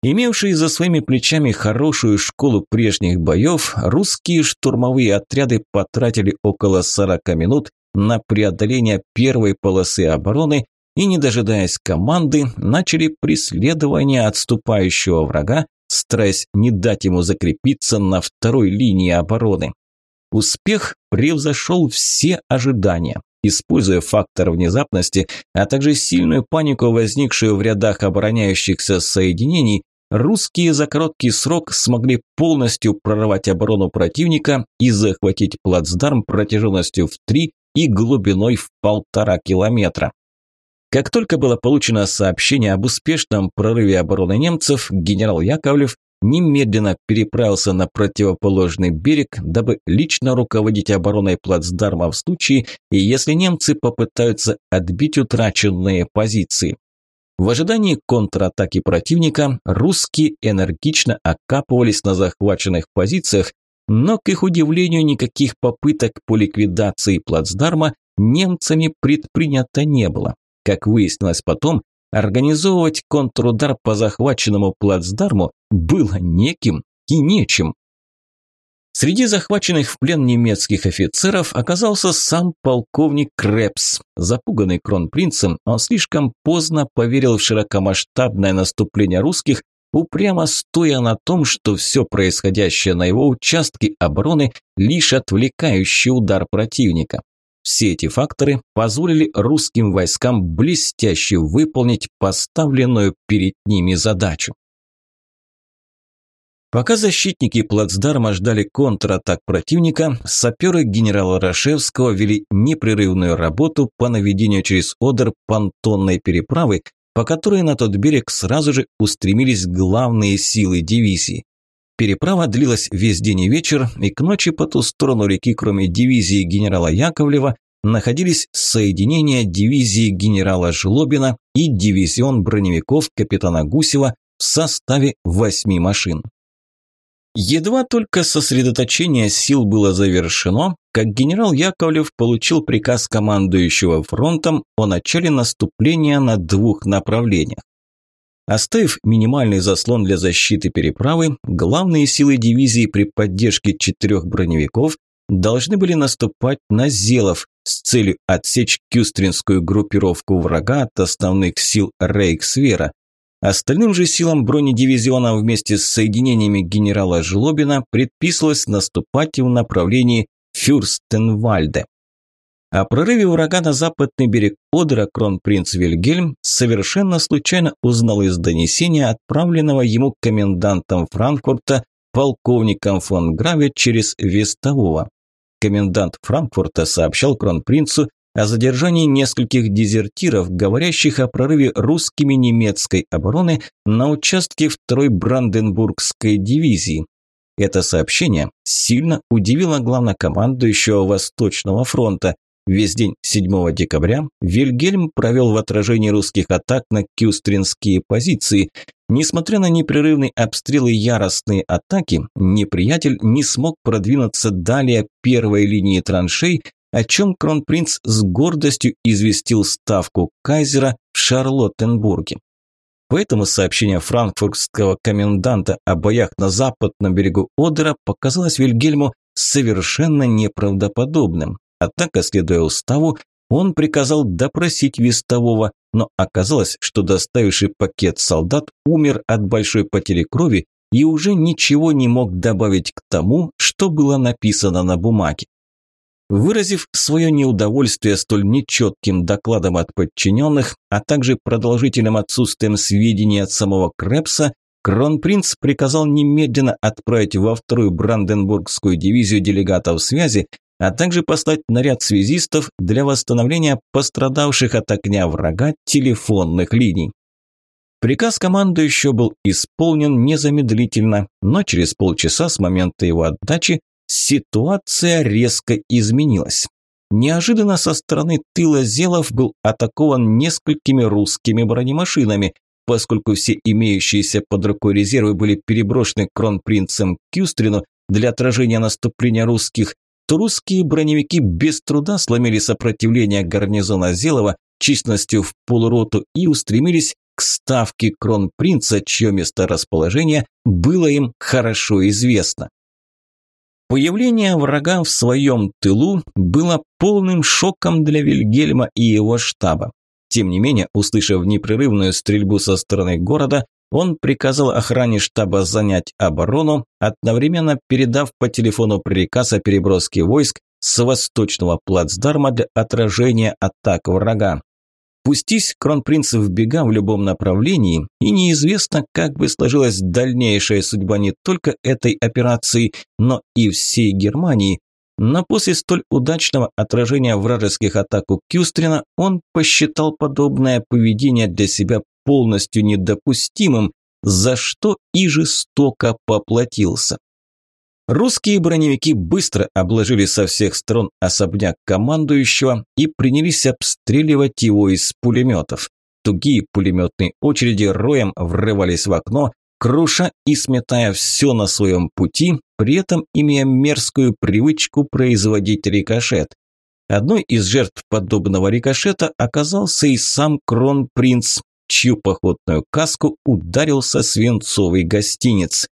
Имевшие за своими плечами хорошую школу прежних боев, русские штурмовые отряды потратили около 40 минут на преодоление первой полосы обороны и, не дожидаясь команды, начали преследование отступающего врага, стараясь не дать ему закрепиться на второй линии обороны. Успех превзошел все ожидания. Используя фактор внезапности, а также сильную панику, возникшую в рядах обороняющихся соединений, русские за короткий срок смогли полностью прорвать оборону противника и захватить плацдарм протяженностью в три и глубиной в полтора километра. Как только было получено сообщение об успешном прорыве обороны немцев, генерал Яковлев немедленно переправился на противоположный берег, дабы лично руководить обороной плацдарма в случае, если немцы попытаются отбить утраченные позиции. В ожидании контратаки противника русские энергично окапывались на захваченных позициях, но, к их удивлению, никаких попыток по ликвидации плацдарма немцами предпринято не было. Как выяснилось потом, организовывать контрудар по захваченному плацдарму было неким и нечем. Среди захваченных в плен немецких офицеров оказался сам полковник Крепс. Запуганный кронпринцем, он слишком поздно поверил в широкомасштабное наступление русских, упрямо стоя на том, что все происходящее на его участке обороны – лишь отвлекающий удар противника. Все эти факторы позволили русским войскам блестяще выполнить поставленную перед ними задачу. Пока защитники плацдарма ждали контратак противника, саперы генерала Рашевского вели непрерывную работу по наведению через Одер понтонной переправы, по которой на тот берег сразу же устремились главные силы дивизии. Переправа длилась весь день и вечер, и к ночи по ту сторону реки, кроме дивизии генерала Яковлева, находились соединения дивизии генерала Жлобина и дивизион броневиков капитана Гусева в составе восьми машин. Едва только сосредоточение сил было завершено, как генерал Яковлев получил приказ командующего фронтом о начале наступления на двух направлениях. Оставив минимальный заслон для защиты переправы, главные силы дивизии при поддержке четырех броневиков должны были наступать на Зелов с целью отсечь кюстринскую группировку врага от основных сил Рейхсвера. Остальным же силам бронедивизиона вместе с соединениями генерала Жлобина предписывалось наступать в направлении Фюрстенвальде. О прорыве врага на западный берег Одера кронпринц Вильгельм совершенно случайно узнал из донесения, отправленного ему комендантом Франкфурта полковником фон Граве через Вестового. Комендант Франкфурта сообщал кронпринцу о задержании нескольких дезертиров, говорящих о прорыве русскими немецкой обороны на участке второй Бранденбургской дивизии. Это сообщение сильно удивило главнокомандующего Восточного фронта. Весь день 7 декабря Вильгельм провел в отражении русских атак на кюстринские позиции. Несмотря на непрерывный обстрел и яростные атаки, неприятель не смог продвинуться далее первой линии траншей, о чем кронпринц с гордостью известил ставку кайзера в Шарлоттенбурге. Поэтому сообщение франкфуртского коменданта о боях на западном берегу Одера показалось Вильгельму совершенно неправдоподобным. Однако, следуя уставу, он приказал допросить вестового, но оказалось, что доставивший пакет солдат умер от большой потери крови и уже ничего не мог добавить к тому, что было написано на бумаге. Выразив свое неудовольствие столь нечетким докладом от подчиненных, а также продолжительным отсутствием сведений от самого Крепса, Кронпринц приказал немедленно отправить во вторую Бранденбургскую дивизию делегатов связи а также послать наряд связистов для восстановления пострадавших от огня врага телефонных линий. Приказ командующего был исполнен незамедлительно, но через полчаса с момента его отдачи ситуация резко изменилась. Неожиданно со стороны тыла Зелов был атакован несколькими русскими бронемашинами, поскольку все имеющиеся под рукой резервы были переброшены кронпринцем Кюстрину для отражения наступления русских, то русские броневики без труда сломили сопротивление гарнизона Зелова численностью в полуроту и устремились к ставке кронпринца, чье месторасположение было им хорошо известно. Появление врага в своем тылу было полным шоком для Вильгельма и его штаба. Тем не менее, услышав непрерывную стрельбу со стороны города, он приказал охране штаба занять оборону, одновременно передав по телефону приказ о переброске войск с восточного плацдарма для отражения атак врага. Пустись кронпринц в бега в любом направлении, и неизвестно, как бы сложилась дальнейшая судьба не только этой операции, но и всей Германии. но после столь удачного отражения вражеских атак у Кюстрина он посчитал подобное поведение для себя полностью недопустимым, за что и жестоко поплатился. Русские броневики быстро обложили со всех сторон особняк командующего и принялись обстреливать его из пулеметов. Тугие пулеметные очереди роем врывались в окно, круша и сметая все на своем пути, при этом имея мерзкую привычку производить рикошет. Одной из жертв подобного рикошета оказался и сам кронпринц, чью походную каску ударился свинцовый гостиниц.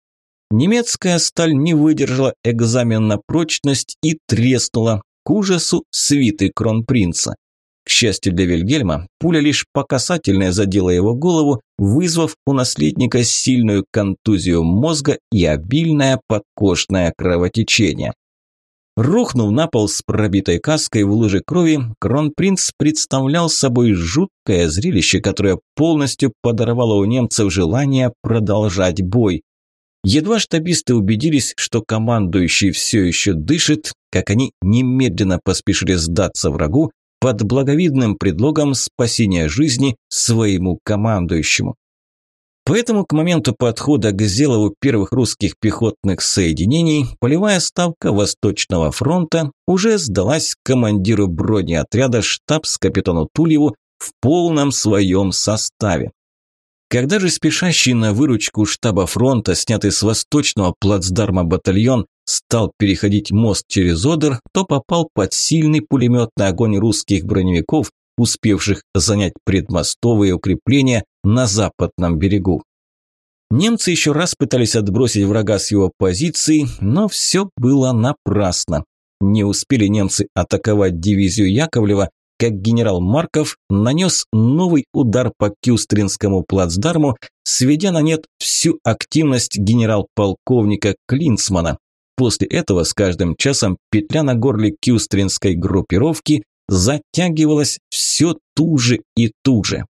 Немецкая сталь не выдержала экзамен на прочность и треснула к ужасу свиты кронпринца. К счастью для Вильгельма, пуля лишь по касательной задела его голову, вызвав у наследника сильную контузию мозга и обильное подкошное кровотечение. Рухнув на пол с пробитой каской в луже крови, кронпринц представлял собой жуткое зрелище, которое полностью подорвало у немцев желание продолжать бой. Едва штабисты убедились, что командующий все еще дышит, как они немедленно поспешили сдаться врагу под благовидным предлогом спасения жизни своему командующему. Поэтому к моменту подхода к Зелову первых русских пехотных соединений полевая ставка Восточного фронта уже сдалась командиру бронеотряда штабс-капитану Тульеву в полном своем составе. Когда же спешащий на выручку штаба фронта, снятый с восточного плацдарма батальон, стал переходить мост через Одер, то попал под сильный пулеметный огонь русских броневиков, успевших занять предмостовые укрепления на западном берегу. Немцы еще раз пытались отбросить врага с его позиции, но все было напрасно. Не успели немцы атаковать дивизию Яковлева, как генерал Марков нанес новый удар по Кюстринскому плацдарму, сведя на нет всю активность генерал-полковника Клинцмана. После этого с каждым часом петля на горле кюстринской группировки затягивалась все туже и туже.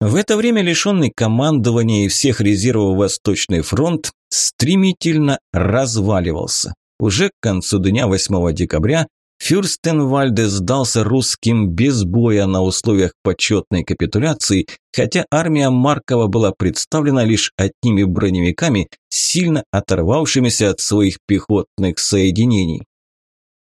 В это время лишенный командования и всех резервов Восточный фронт стремительно разваливался. Уже к концу дня 8 декабря Фюрстенвальде сдался русским без боя на условиях почетной капитуляции, хотя армия Маркова была представлена лишь одними броневиками, сильно оторвавшимися от своих пехотных соединений.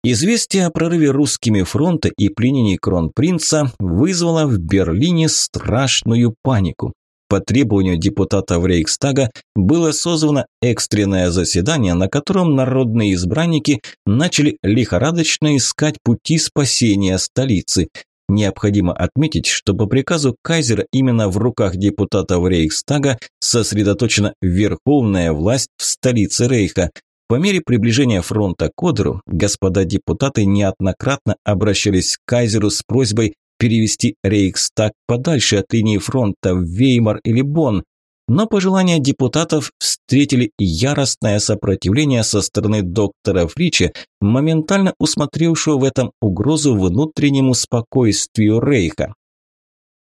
Известие о прорыве русскими фронта и пленении кронпринца вызвало в Берлине страшную панику. По требованию депутатов Рейхстага было созвано экстренное заседание, на котором народные избранники начали лихорадочно искать пути спасения столицы. Необходимо отметить, что по приказу кайзера именно в руках депутатов Рейхстага сосредоточена верховная власть в столице Рейха. По мере приближения фронта к Одеру, господа депутаты неоднократно обращались к кайзеру с просьбой перевести Рейхстаг подальше от линии фронта в Веймар или Бонн, но пожелания депутатов встретили яростное сопротивление со стороны доктора Фрича, моментально усмотревшего в этом угрозу внутреннему спокойствию Рейха.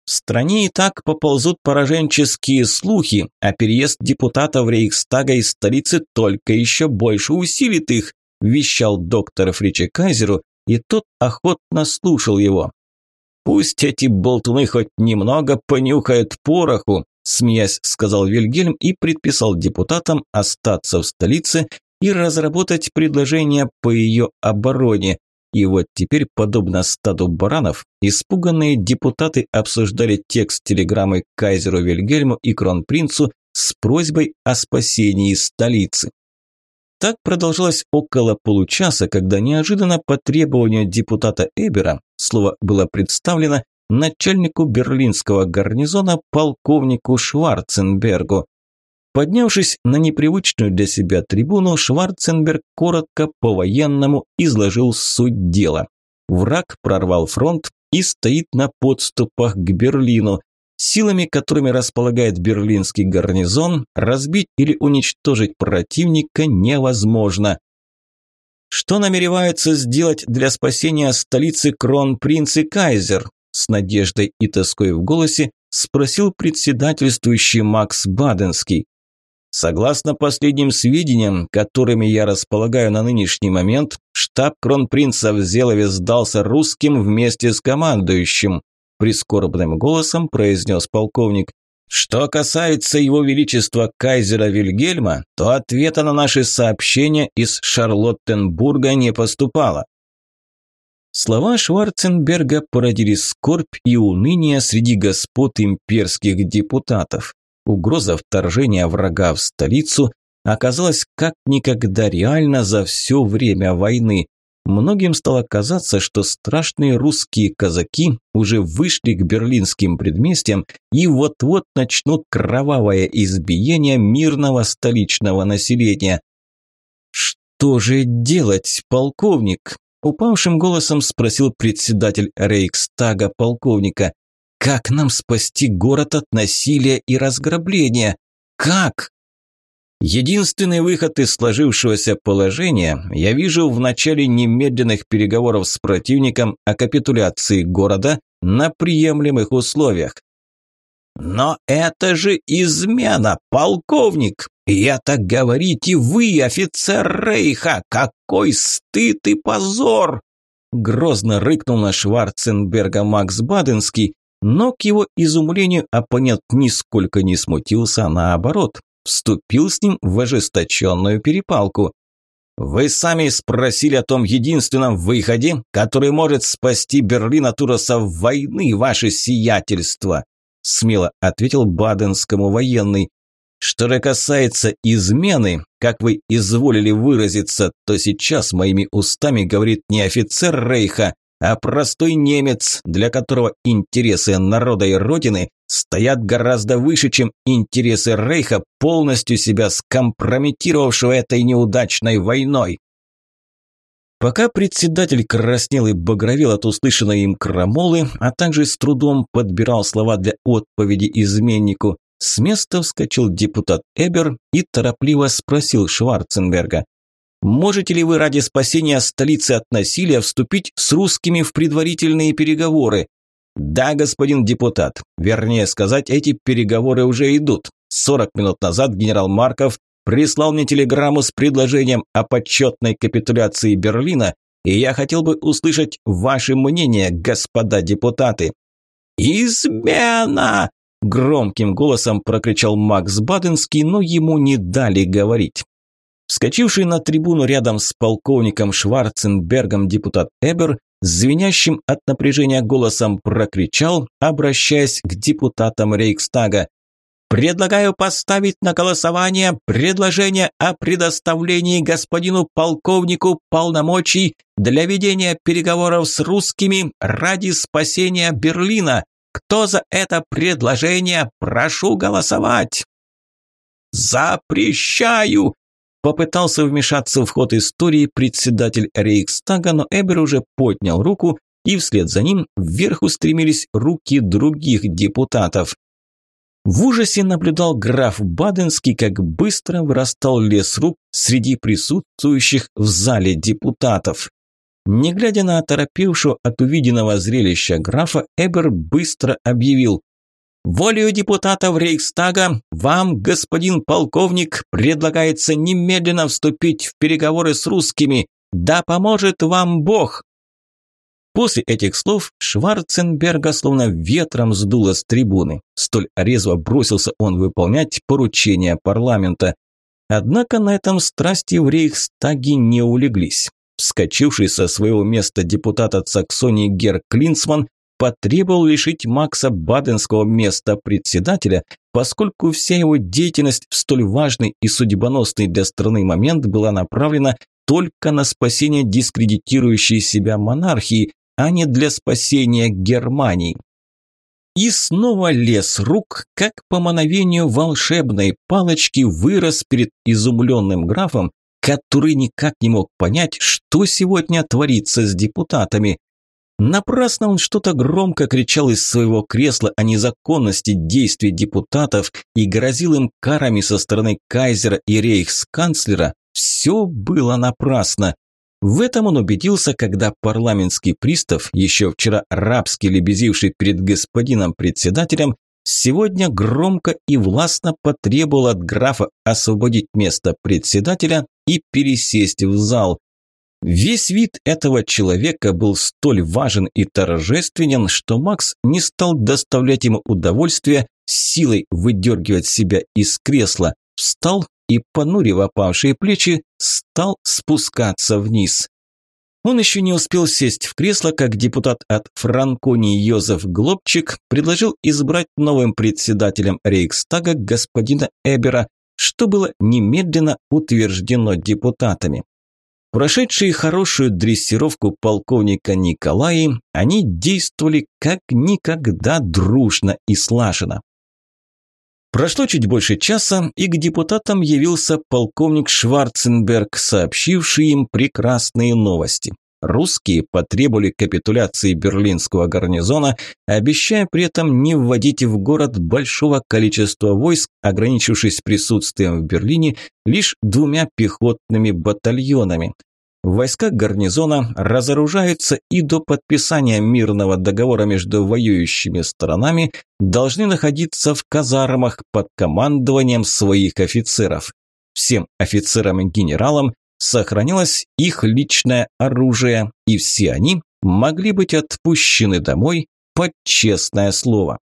В стране и так поползут пораженческие слухи, а переезд депутатов Рейхстага из столицы только еще больше усилит их, вещал доктор Фриче Кайзеру, и тот охотно слушал его. «Пусть эти болтуны хоть немного понюхают пороху», смеясь, сказал Вильгельм и предписал депутатам остаться в столице и разработать предложение по ее обороне. И вот теперь, подобно стаду баранов, испуганные депутаты обсуждали текст телеграммы кайзеру Вильгельму и кронпринцу с просьбой о спасении столицы. Так продолжалось около получаса, когда неожиданно по требованию депутата Эбера слово было представлено начальнику берлинского гарнизона полковнику Шварценбергу. Поднявшись на непривычную для себя трибуну, Шварценберг коротко по-военному изложил суть дела. Враг прорвал фронт и стоит на подступах к Берлину, Силами, которыми располагает берлинский гарнизон, разбить или уничтожить противника невозможно. Что намереваются сделать для спасения столицы кронпринц и кайзер? С надеждой и тоской в голосе спросил председательствующий Макс Баденский. Согласно последним сведениям, которыми я располагаю на нынешний момент, штаб кронпринца в Зелове сдался русским вместе с командующим, прискорбным голосом произнес полковник. Что касается его величества кайзера Вильгельма, то ответа на наши сообщения из Шарлоттенбурга не поступало. Слова Шварценберга породили скорбь и уныние среди господ имперских депутатов. Угроза вторжения врага в столицу оказалась как никогда реально за все время войны. Многим стало казаться, что страшные русские казаки уже вышли к берлинским предместьям и вот-вот начнут кровавое избиение мирного столичного населения. «Что же делать, полковник?» Упавшим голосом спросил председатель Рейхстага полковника. «Как нам спасти город от насилия и разграбления? Как?» Единственный выход из сложившегося положения я вижу в начале немедленных переговоров с противником о капитуляции города на приемлемых условиях. «Но это же измена, полковник! И это говорите вы, офицер Рейха! Какой стыд и позор!» Грозно рыкнул на Шварценберга Макс Баденский, но к его изумлению оппонент нисколько не смутился, наоборот, вступил с ним в ожесточенную перепалку. «Вы сами спросили о том единственном выходе, который может спасти Берлин от ужасов войны, ваше сиятельство!» смело ответил баденскому военный. Что же касается измены, как вы изволили выразиться, то сейчас моими устами говорит не офицер Рейха, а простой немец, для которого интересы народа и родины стоят гораздо выше, чем интересы Рейха, полностью себя скомпрометировавшего этой неудачной войной. Пока председатель краснел и багровел от услышанной им крамолы, а также с трудом подбирал слова для отповеди изменнику, с места вскочил депутат Эбер и торопливо спросил Шварценберга. «Можете ли вы ради спасения столицы от насилия вступить с русскими в предварительные переговоры?» «Да, господин депутат. Вернее сказать, эти переговоры уже идут. 40 минут назад генерал Марков прислал мне телеграмму с предложением о почетной капитуляции Берлина, и я хотел бы услышать ваше мнение, господа депутаты». «Измена!» – громким голосом прокричал Макс Баденский, но ему не дали говорить. Вскочивший на трибуну рядом с полковником Шварценбергом депутат Эбер звенящим от напряжения голосом прокричал, обращаясь к депутатам Рейхстага. Предлагаю поставить на голосование предложение о предоставлении господину полковнику полномочий для ведения переговоров с русскими ради спасения Берлина. Кто за это предложение? Прошу голосовать. Запрещаю, Попытался вмешаться в ход истории председатель Рейхстага, но Эбер уже поднял руку, и вслед за ним вверх устремились руки других депутатов. В ужасе наблюдал граф Баденский, как быстро вырастал лес рук среди присутствующих в зале депутатов. Не глядя на оторопевшего от увиденного зрелища графа, Эбер быстро объявил Волею депутатов Рейхстага вам, господин полковник, предлагается немедленно вступить в переговоры с русскими. Да поможет вам Бог!» После этих слов Шварценберга словно ветром сдуло с трибуны. Столь резво бросился он выполнять поручения парламента. Однако на этом страсти в Рейхстаге не улеглись. Вскочивший со своего места депутат от Саксонии Гер Клинцман потребовал лишить Макса Баденского места председателя, поскольку вся его деятельность в столь важный и судьбоносный для страны момент была направлена только на спасение дискредитирующей себя монархии, а не для спасения Германии. И снова лес рук, как по мановению волшебной палочки, вырос перед изумленным графом, который никак не мог понять, что сегодня творится с депутатами. Напрасно он что-то громко кричал из своего кресла о незаконности действий депутатов и грозил им карами со стороны кайзера и рейхсканцлера. Все было напрасно. В этом он убедился, когда парламентский пристав, еще вчера рабски лебезивший перед господином председателем, сегодня громко и властно потребовал от графа освободить место председателя и пересесть в зал. Весь вид этого человека был столь важен и торжественен, что Макс не стал доставлять ему удовольствие силой выдергивать себя из кресла, встал и, понурив опавшие плечи, стал спускаться вниз. Он еще не успел сесть в кресло, как депутат от Франконии Йозеф Глобчик предложил избрать новым председателем Рейхстага господина Эбера, что было немедленно утверждено депутатами. Прошедшие хорошую дрессировку полковника Николаи, они действовали как никогда дружно и слаженно. Прошло чуть больше часа, и к депутатам явился полковник Шварценберг, сообщивший им прекрасные новости. Русские потребовали капитуляции берлинского гарнизона, обещая при этом не вводить в город большого количества войск, ограничившись присутствием в Берлине лишь двумя пехотными батальонами. Войска гарнизона разоружаются и до подписания мирного договора между воюющими сторонами должны находиться в казармах под командованием своих офицеров. Всем офицерам и генералам сохранилось их личное оружие, и все они могли быть отпущены домой под честное слово.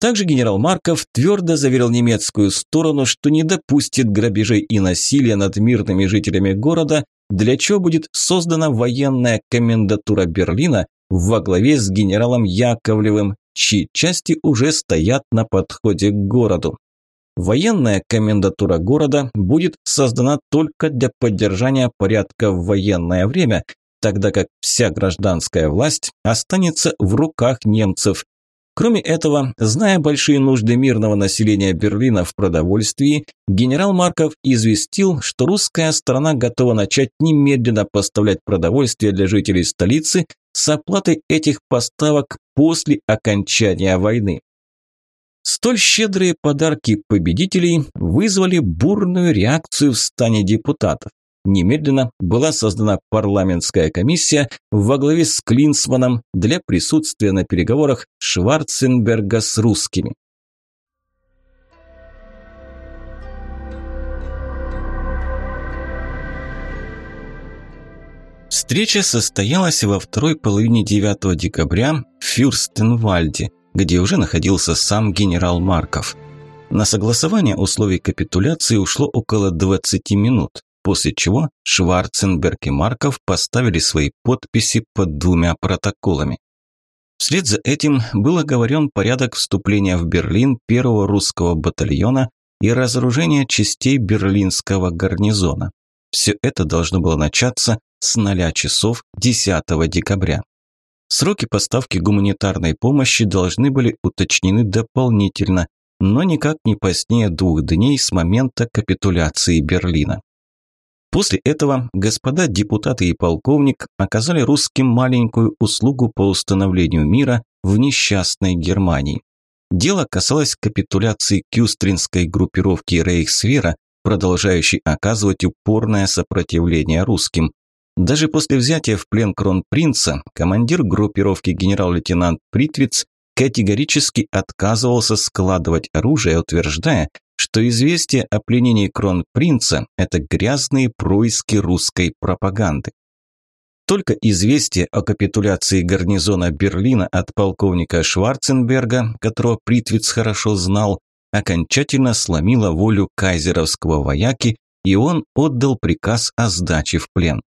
Также генерал Марков твердо заверил немецкую сторону, что не допустит грабежей и насилия над мирными жителями города для чего будет создана военная комендатура Берлина во главе с генералом Яковлевым, чьи части уже стоят на подходе к городу. Военная комендатура города будет создана только для поддержания порядка в военное время, тогда как вся гражданская власть останется в руках немцев, Кроме этого, зная большие нужды мирного населения Берлина в продовольствии, генерал Марков известил, что русская сторона готова начать немедленно поставлять продовольствие для жителей столицы с оплатой этих поставок после окончания войны. Столь щедрые подарки победителей вызвали бурную реакцию в стане депутатов. Немедленно была создана парламентская комиссия во главе с Клинсманом для присутствия на переговорах Шварценберга с русскими. Встреча состоялась во второй половине 9 декабря в Фюрстенвальде, где уже находился сам генерал Марков. На согласование условий капитуляции ушло около 20 минут после чего Шварценберг и Марков поставили свои подписи под двумя протоколами. Вслед за этим был оговорен порядок вступления в Берлин первого русского батальона и разоружения частей берлинского гарнизона. Все это должно было начаться с 0 часов 10 декабря. Сроки поставки гуманитарной помощи должны были уточнены дополнительно, но никак не позднее двух дней с момента капитуляции Берлина. После этого господа депутаты и полковник оказали русским маленькую услугу по установлению мира в несчастной Германии. Дело касалось капитуляции кюстринской группировки Рейхсвера, продолжающей оказывать упорное сопротивление русским. Даже после взятия в плен кронпринца командир группировки генерал-лейтенант Притвиц категорически отказывался складывать оружие, утверждая, что известие о пленении кронпринца – это грязные происки русской пропаганды. Только известие о капитуляции гарнизона Берлина от полковника Шварценберга, которого Притвиц хорошо знал, окончательно сломило волю кайзеровского вояки, и он отдал приказ о сдаче в плен.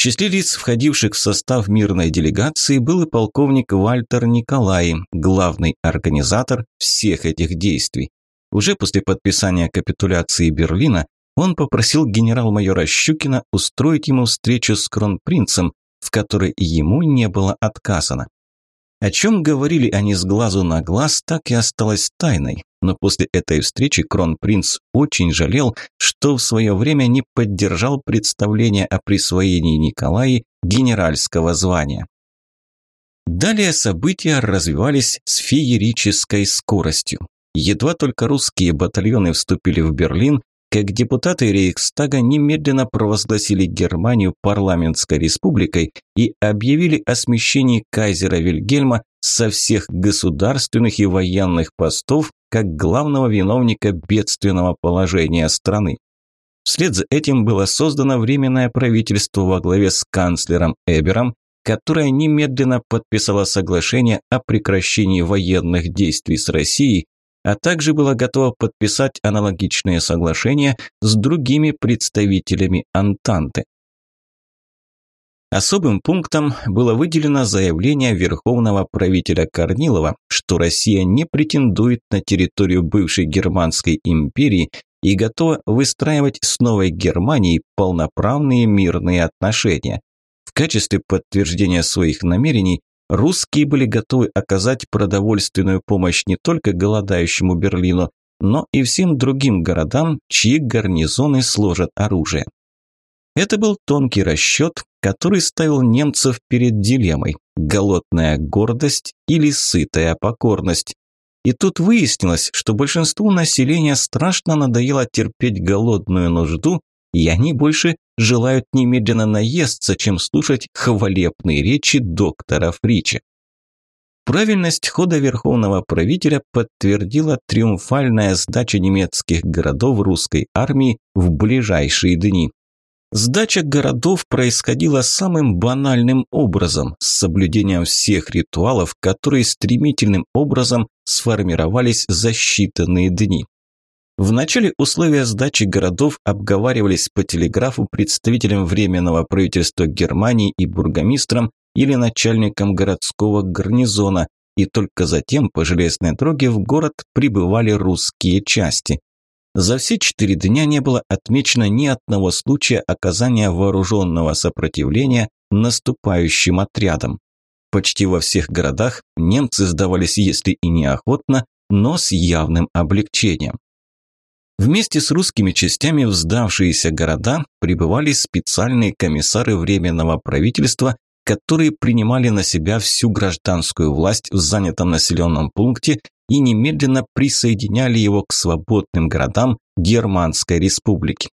В числе лиц, входивших в состав мирной делегации, был и полковник Вальтер Николай, главный организатор всех этих действий. Уже после подписания капитуляции Берлина он попросил генерал-майора Щукина устроить ему встречу с кронпринцем, в которой ему не было отказано. О чем говорили они с глазу на глаз, так и осталось тайной. Но после этой встречи кронпринц очень жалел, что в свое время не поддержал представление о присвоении Николаи генеральского звания. Далее события развивались с феерической скоростью. Едва только русские батальоны вступили в Берлин, как депутаты Рейхстага немедленно провозгласили Германию парламентской республикой и объявили о смещении кайзера Вильгельма со всех государственных и военных постов как главного виновника бедственного положения страны. Вслед за этим было создано Временное правительство во главе с канцлером Эбером, которое немедленно подписало соглашение о прекращении военных действий с Россией, а также было готово подписать аналогичные соглашения с другими представителями Антанты. Особым пунктом было выделено заявление верховного правителя Корнилова, что Россия не претендует на территорию бывшей Германской империи и готова выстраивать с Новой Германией полноправные мирные отношения. В качестве подтверждения своих намерений русские были готовы оказать продовольственную помощь не только голодающему Берлину, но и всем другим городам, чьи гарнизоны сложат оружие. Это был тонкий расчет, который ставил немцев перед дилеммой – голодная гордость или сытая покорность. И тут выяснилось, что большинству населения страшно надоело терпеть голодную нужду, и они больше желают немедленно наесться, чем слушать хвалебные речи доктора Фрича. Правильность хода верховного правителя подтвердила триумфальная сдача немецких городов русской армии в ближайшие дни. Сдача городов происходила самым банальным образом, с соблюдением всех ритуалов, которые стремительным образом сформировались за считанные дни. Вначале условия сдачи городов обговаривались по телеграфу представителям Временного правительства Германии и бургомистрам или начальникам городского гарнизона, и только затем по железной дороге в город прибывали русские части. За все четыре дня не было отмечено ни одного случая оказания вооруженного сопротивления наступающим отрядам. Почти во всех городах немцы сдавались, если и неохотно, но с явным облегчением. Вместе с русскими частями в сдавшиеся города прибывали специальные комиссары Временного правительства, которые принимали на себя всю гражданскую власть в занятом населенном пункте и немедленно присоединяли его к свободным городам Германской республики.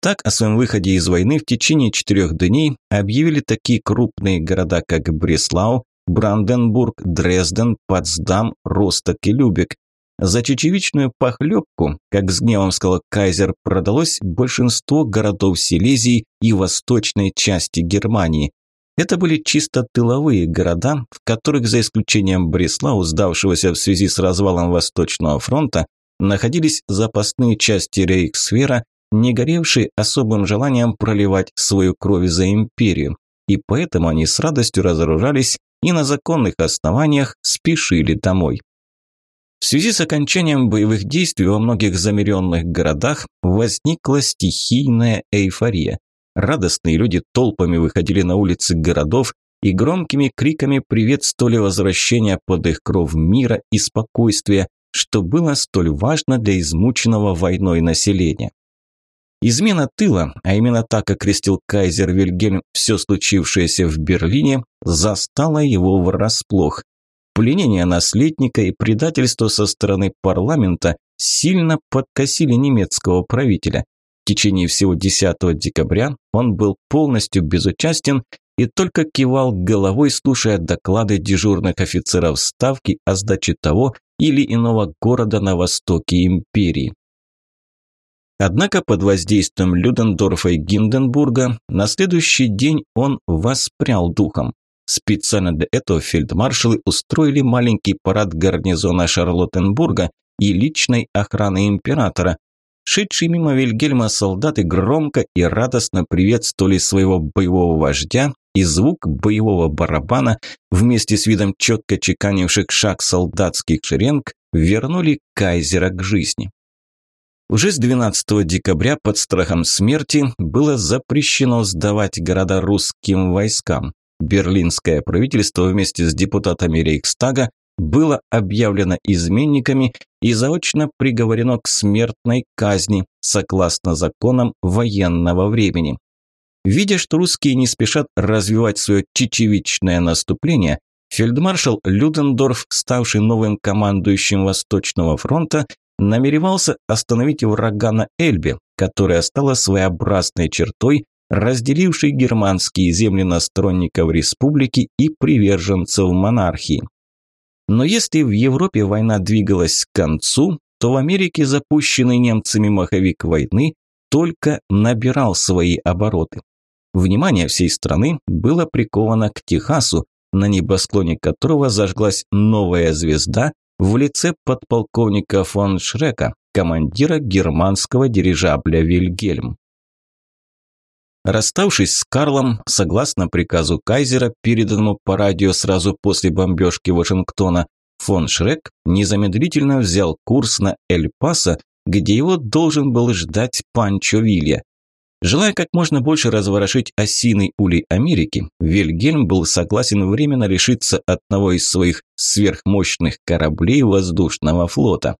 Так о своем выходе из войны в течение четырех дней объявили такие крупные города, как Бреслау, Бранденбург, Дрезден, Потсдам, Росток и Любек. За чечевичную похлебку, как с гневом сказал Кайзер, продалось большинство городов Силезии и восточной части Германии. Это были чисто тыловые города, в которых, за исключением Бреслау, сдавшегося в связи с развалом Восточного фронта, находились запасные части Рейхсфера, не горевшие особым желанием проливать свою кровь за империю. И поэтому они с радостью разоружались и на законных основаниях спешили домой. В связи с окончанием боевых действий во многих замеренных городах возникла стихийная эйфория. Радостные люди толпами выходили на улицы городов и громкими криками приветствовали возвращение под их кров мира и спокойствия, что было столь важно для измученного войной населения. Измена тыла, а именно так окрестил кайзер Вильгельм все случившееся в Берлине, застало его врасплох. Пленение наследника и предательство со стороны парламента сильно подкосили немецкого правителя. В течение всего 10 декабря он был полностью безучастен и только кивал головой, слушая доклады дежурных офицеров ставки о сдаче того или иного города на востоке империи. Однако под воздействием Людендорфа и Гинденбурга на следующий день он воспрял духом. Специально для этого фельдмаршалы устроили маленький парад гарнизона Шарлоттенбурга и личной охраны императора, Шедшие мимо Вильгельма солдаты громко и радостно приветствовали своего боевого вождя, и звук боевого барабана вместе с видом четко чеканивших шаг солдатских шеренг вернули кайзера к жизни. Уже с 12 декабря под страхом смерти было запрещено сдавать города русским войскам. Берлинское правительство вместе с депутатами Рейхстага было объявлено изменниками и заочно приговорено к смертной казни согласно законам военного времени. Видя, что русские не спешат развивать свое чечевичное наступление, фельдмаршал Людендорф, ставший новым командующим Восточного фронта, намеревался остановить врага на Эльбе, которая стала своеобразной чертой, разделившей германские земли на сторонников республики и приверженцев монархии. Но если в Европе война двигалась к концу, то в Америке запущенный немцами маховик войны только набирал свои обороты. Внимание всей страны было приковано к Техасу, на небосклоне которого зажглась новая звезда в лице подполковника фон Шрека, командира германского дирижабля «Вильгельм». Расставшись с Карлом, согласно приказу Кайзера, переданному по радио сразу после бомбежки Вашингтона, фон Шрек незамедлительно взял курс на Эль-Пасо, где его должен был ждать Панчо Вилья. Желая как можно больше разворошить осиной улей Америки, Вильгельм был согласен временно лишиться одного из своих сверхмощных кораблей воздушного флота.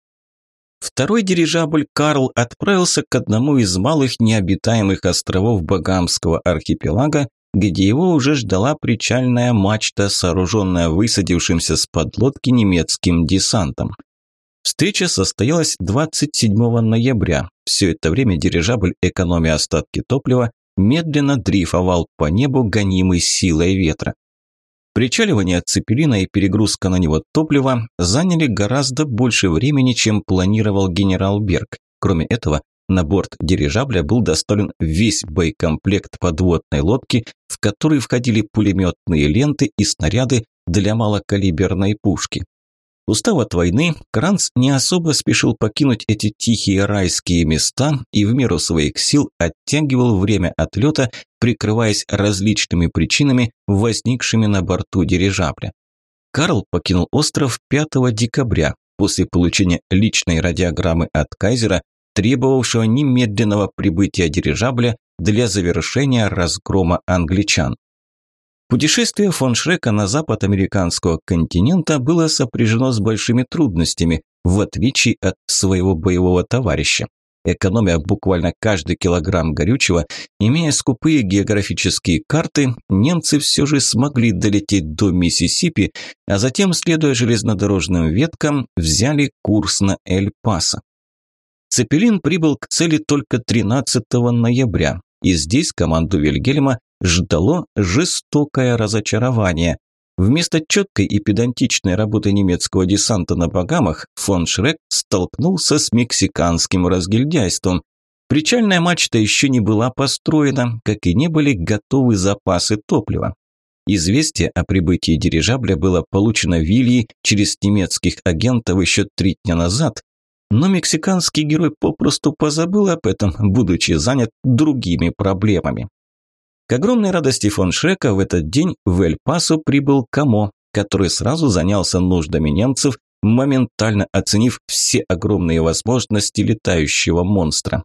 Второй дирижабль «Карл» отправился к одному из малых необитаемых островов Багамского архипелага, где его уже ждала причальная мачта, сооруженная высадившимся с подлодки немецким десантом. Встреча состоялась 27 ноября. Все это время дирижабль, экономя остатки топлива, медленно дрейфовал по небу, гонимый силой ветра. Причаливание цепелина и перегрузка на него топлива заняли гораздо больше времени, чем планировал генерал Берг. Кроме этого, на борт дирижабля был доставлен весь боекомплект подводной лодки, в который входили пулеметные ленты и снаряды для малокалиберной пушки. Устав от войны, Кранц не особо спешил покинуть эти тихие райские места и в меру своих сил оттягивал время отлета, прикрываясь различными причинами, возникшими на борту дирижабля. Карл покинул остров 5 декабря после получения личной радиограммы от Кайзера, требовавшего немедленного прибытия дирижабля для завершения разгрома англичан. Путешествие фон Шрека на запад американского континента было сопряжено с большими трудностями, в отличие от своего боевого товарища. Экономя буквально каждый килограмм горючего, имея скупые географические карты, немцы все же смогли долететь до Миссисипи, а затем, следуя железнодорожным веткам, взяли курс на Эль-Пасо. Цепелин прибыл к цели только 13 ноября, и здесь команду Вильгельма ждало жестокое разочарование. Вместо четкой и педантичной работы немецкого десанта на Багамах фон Шрек столкнулся с мексиканским разгильдяйством. Причальная мачта еще не была построена, как и не были готовы запасы топлива. Известие о прибытии дирижабля было получено Вильей через немецких агентов еще три дня назад, но мексиканский герой попросту позабыл об этом, будучи занят другими проблемами. К огромной радости фон Шрека в этот день в Эль-Пасо прибыл Камо, который сразу занялся нуждами немцев, моментально оценив все огромные возможности летающего монстра.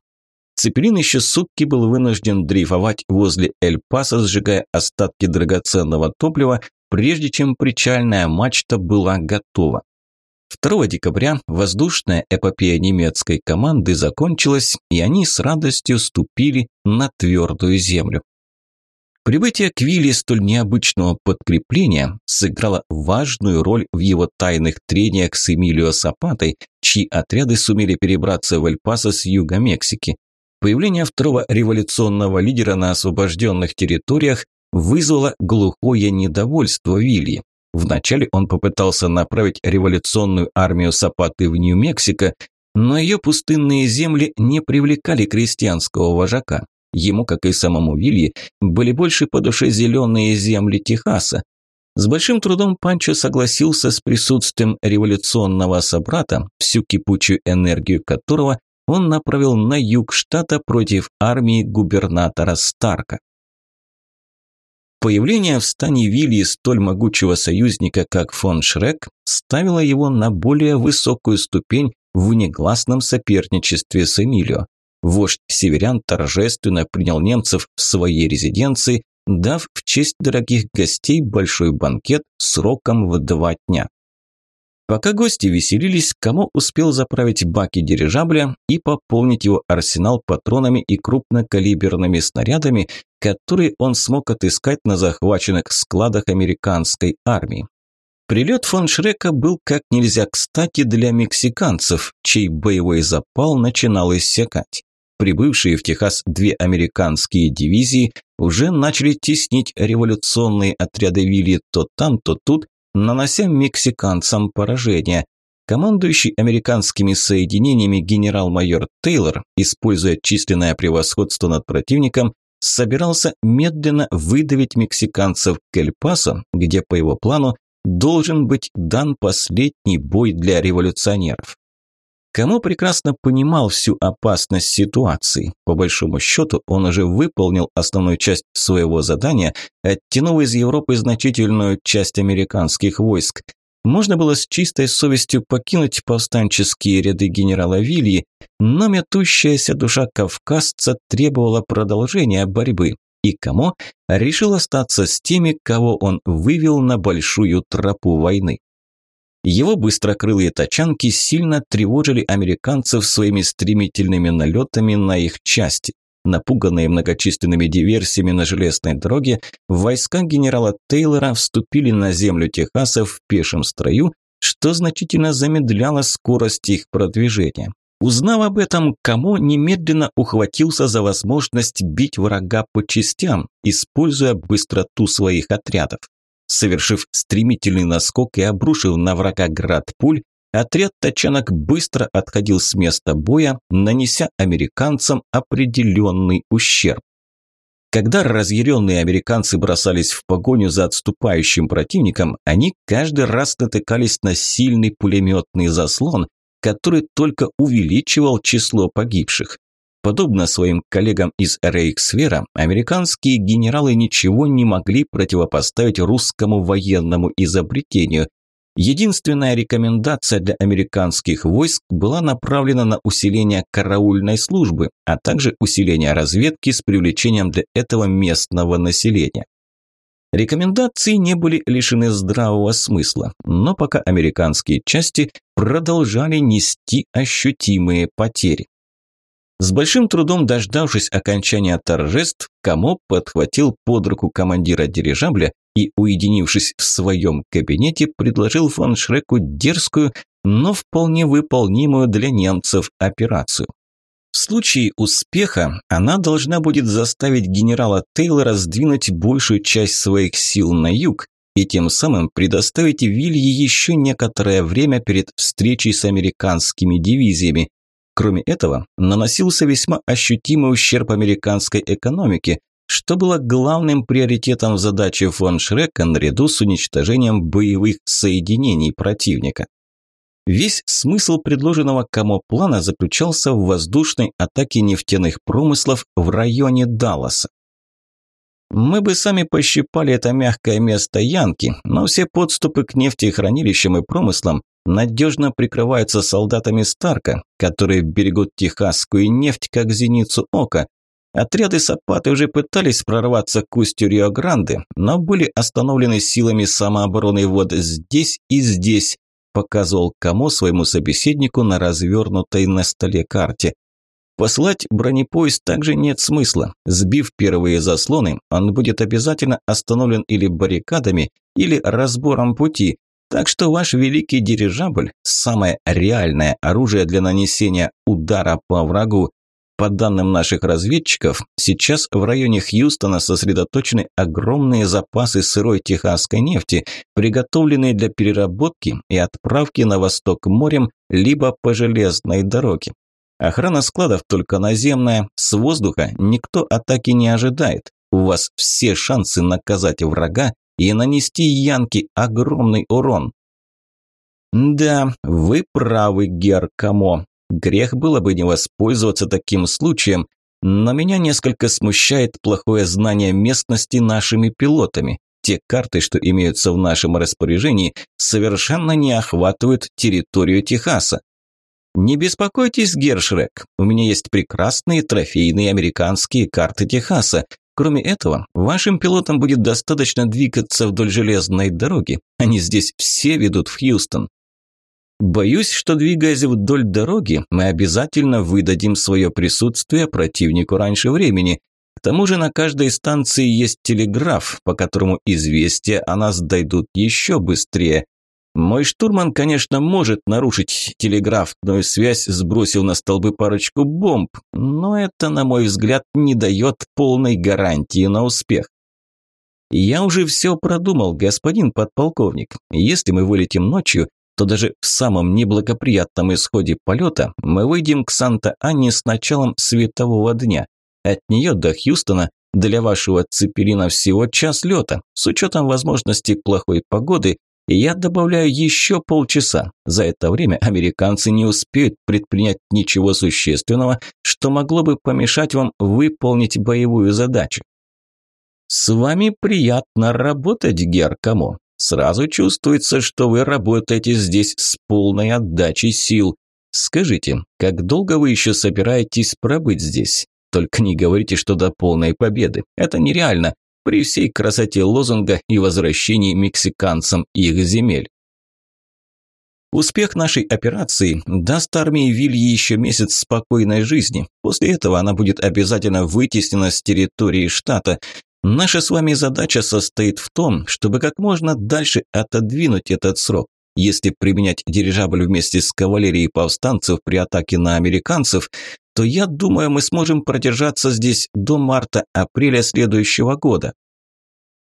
Цепелин еще сутки был вынужден дрейфовать возле Эль-Паса, сжигая остатки драгоценного топлива, прежде чем причальная мачта была готова. 2 декабря воздушная эпопея немецкой команды закончилась, и они с радостью ступили на твердую землю. Прибытие к Вилли столь необычного подкрепления сыграло важную роль в его тайных трениях с Эмилио Сапатой, чьи отряды сумели перебраться в Эль-Пасо с юга Мексики. Появление второго революционного лидера на освобожденных территориях вызвало глухое недовольство Вильи. Вначале он попытался направить революционную армию Сапаты в Нью-Мексико, но ее пустынные земли не привлекали крестьянского вожака. Ему, как и самому Вилье, были больше по душе зеленые земли Техаса. С большим трудом Панчо согласился с присутствием революционного собрата, всю кипучую энергию которого он направил на юг штата против армии губернатора Старка. Появление в стане Вильи столь могучего союзника, как фон Шрек, ставило его на более высокую ступень в негласном соперничестве с Эмилио. Вождь северян торжественно принял немцев в своей резиденции, дав в честь дорогих гостей большой банкет сроком в два дня. Пока гости веселились, Камо успел заправить баки дирижабля и пополнить его арсенал патронами и крупнокалиберными снарядами, которые он смог отыскать на захваченных складах американской армии. Прилет фон Шрека был как нельзя кстати для мексиканцев, чей боевой запал начинал иссякать. Прибывшие в Техас две американские дивизии уже начали теснить революционные отряды Вилли то там, то тут, нанося мексиканцам поражение. Командующий американскими соединениями генерал-майор Тейлор, используя численное превосходство над противником, собирался медленно выдавить мексиканцев к Эль-Пасо, где, по его плану, должен быть дан последний бой для революционеров. Кому прекрасно понимал всю опасность ситуации. По большому счету, он уже выполнил основную часть своего задания, оттянув из Европы значительную часть американских войск. Можно было с чистой совестью покинуть повстанческие ряды генерала Вильи, но метущаяся душа кавказца требовала продолжения борьбы, и Камо решил остаться с теми, кого он вывел на большую тропу войны. Его быстрокрылые тачанки сильно тревожили американцев своими стремительными налетами на их части. Напуганные многочисленными диверсиями на железной дороге, войска генерала Тейлора вступили на землю Техаса в пешем строю, что значительно замедляло скорость их продвижения. Узнав об этом, Камо немедленно ухватился за возможность бить врага по частям, используя быстроту своих отрядов. Совершив стремительный наскок и обрушив на врага град пуль, отряд тачанок быстро отходил с места боя, нанеся американцам определенный ущерб. Когда разъяренные американцы бросались в погоню за отступающим противником, они каждый раз натыкались на сильный пулеметный заслон, который только увеличивал число погибших. Подобно своим коллегам из Рейхсвера, американские генералы ничего не могли противопоставить русскому военному изобретению. Единственная рекомендация для американских войск была направлена на усиление караульной службы, а также усиление разведки с привлечением для этого местного населения. Рекомендации не были лишены здравого смысла, но пока американские части продолжали нести ощутимые потери. С большим трудом дождавшись окончания торжеств, Камо подхватил под руку командира дирижабля и, уединившись в своем кабинете, предложил фон Шреку дерзкую, но вполне выполнимую для немцев операцию. В случае успеха она должна будет заставить генерала Тейлора сдвинуть большую часть своих сил на юг и тем самым предоставить Вилье еще некоторое время перед встречей с американскими дивизиями, Кроме этого, наносился весьма ощутимый ущерб американской экономике, что было главным приоритетом задачи фон Шрека наряду с уничтожением боевых соединений противника. Весь смысл предложенного Камо плана заключался в воздушной атаке нефтяных промыслов в районе Далласа. Мы бы сами пощипали это мягкое место Янки, но все подступы к нефтехранилищам и промыслам надежно прикрываются солдатами Старка, которые берегут техасскую нефть как зеницу ока. Отряды Сапаты уже пытались прорваться к устью Рио-Гранде, но были остановлены силами самообороны вот здесь и здесь, показывал Камо своему собеседнику на развернутой на столе карте. Послать бронепоезд также нет смысла. Сбив первые заслоны, он будет обязательно остановлен или баррикадами, или разбором пути, так что ваш великий дирижабль – самое реальное оружие для нанесения удара по врагу. По данным наших разведчиков, сейчас в районе Хьюстона сосредоточены огромные запасы сырой техасской нефти, приготовленные для переработки и отправки на восток морем либо по железной дороге. Охрана складов только наземная, с воздуха никто атаки не ожидает. У вас все шансы наказать врага и нанести Янке огромный урон. Да, вы правы, Геркамо. Грех было бы не воспользоваться таким случаем, но меня несколько смущает плохое знание местности нашими пилотами. Те карты, что имеются в нашем распоряжении, совершенно не охватывают территорию Техаса. Не беспокойтесь, Гершрек, у меня есть прекрасные трофейные американские карты Техаса, Кроме этого, вашим пилотам будет достаточно двигаться вдоль железной дороги. Они здесь все ведут в Хьюстон. Боюсь, что двигаясь вдоль дороги, мы обязательно выдадим свое присутствие противнику раньше времени. К тому же на каждой станции есть телеграф, по которому известия о нас дойдут еще быстрее. Мой штурман, конечно, может нарушить телеграфную связь, сбросив на столбы парочку бомб, но это, на мой взгляд, не дает полной гарантии на успех. Я уже все продумал, господин подполковник. Если мы вылетим ночью, то даже в самом неблагоприятном исходе полета мы выйдем к Санта-Ане с началом светового дня. От нее до Хьюстона для вашего цепелина всего час лета. С учетом возможности плохой погоды, я добавляю еще полчаса. За это время американцы не успеют предпринять ничего существенного, что могло бы помешать вам выполнить боевую задачу. С вами приятно работать, Геркамо. Сразу чувствуется, что вы работаете здесь с полной отдачей сил. Скажите, как долго вы еще собираетесь пробыть здесь? Только не говорите, что до полной победы. Это нереально при всей красоте лозунга и возвращении мексиканцам их земель. Успех нашей операции даст армии Вильи еще месяц спокойной жизни. После этого она будет обязательно вытеснена с территории штата. Наша с вами задача состоит в том, чтобы как можно дальше отодвинуть этот срок. Если применять дирижабль вместе с кавалерией повстанцев при атаке на американцев, то я думаю, мы сможем продержаться здесь до марта-апреля следующего года.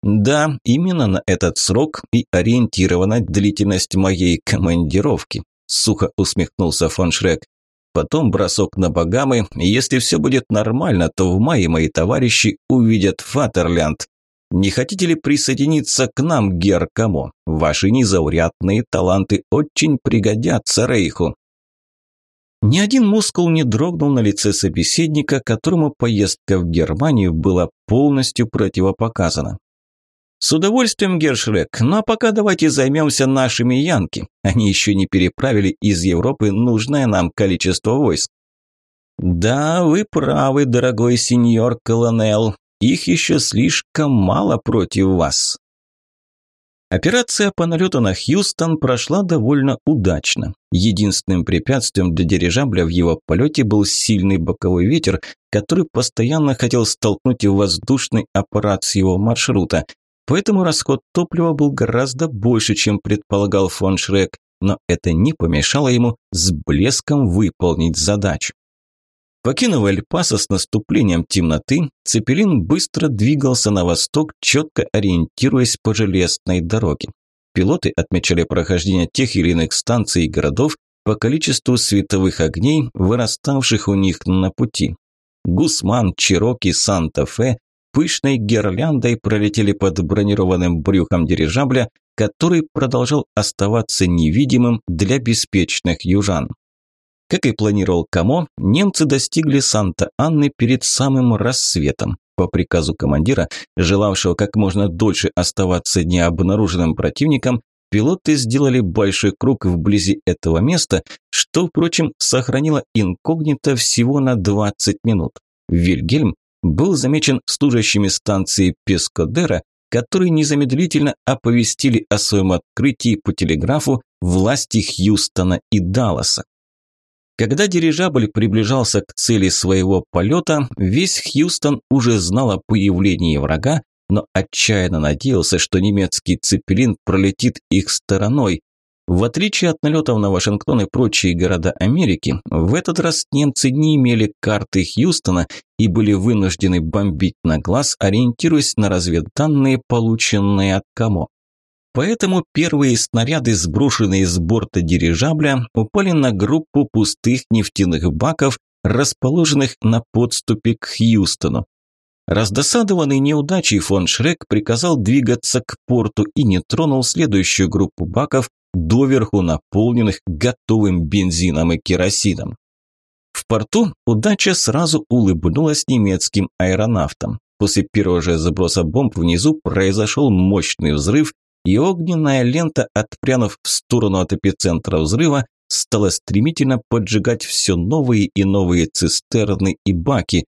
Да, именно на этот срок и ориентирована длительность моей командировки, сухо усмехнулся фон Шрек. Потом бросок на Багамы. Если все будет нормально, то в мае мои товарищи увидят Фатерлянд. Не хотите ли присоединиться к нам, Геркамо? Ваши незаурядные таланты очень пригодятся Рейху. Ни один мускул не дрогнул на лице собеседника, которому поездка в Германию была полностью противопоказана. «С удовольствием, Гершрек, но ну, а пока давайте займемся нашими янки. Они еще не переправили из Европы нужное нам количество войск». «Да, вы правы, дорогой сеньор Колонел. Их еще слишком мало против вас». Операция по налету на Хьюстон прошла довольно удачно. Единственным препятствием для дирижабля в его полете был сильный боковой ветер, который постоянно хотел столкнуть воздушный аппарат с его маршрута. Поэтому расход топлива был гораздо больше, чем предполагал фон Шрек, но это не помешало ему с блеском выполнить задачу. Покинув Эль-Пасо с наступлением темноты, Цепелин быстро двигался на восток, четко ориентируясь по железной дороге. Пилоты отмечали прохождение тех или иных станций и городов по количеству световых огней, выраставших у них на пути. Гусман, Чироки, Санта-Фе пышной гирляндой пролетели под бронированным брюхом дирижабля, который продолжал оставаться невидимым для беспечных южан. Как и планировал Камо, немцы достигли Санта-Анны перед самым рассветом. По приказу командира, желавшего как можно дольше оставаться необнаруженным противником, пилоты сделали большой круг вблизи этого места, что, впрочем, сохранило инкогнито всего на 20 минут. Вильгельм был замечен служащими станции Пескодера, которые незамедлительно оповестили о своем открытии по телеграфу власти Хьюстона и Далласа. Когда дирижабль приближался к цели своего полета, весь Хьюстон уже знал о появлении врага, но отчаянно надеялся, что немецкий цепелин пролетит их стороной, в отличие от налетов на Вашингтон и прочие города Америки, в этот раз немцы не имели карты Хьюстона и были вынуждены бомбить на глаз, ориентируясь на разведданные, полученные от Камо. Поэтому первые снаряды, сброшенные с борта дирижабля, упали на группу пустых нефтяных баков, расположенных на подступе к Хьюстону. Раздосадованный неудачей фон Шрек приказал двигаться к порту и не тронул следующую группу баков, доверху наполненных готовым бензином и керосином. В порту удача сразу улыбнулась немецким аэронавтам. После первого же заброса бомб внизу произошел мощный взрыв, и огненная лента, отпрянув в сторону от эпицентра взрыва, стала стремительно поджигать все новые и новые цистерны и баки,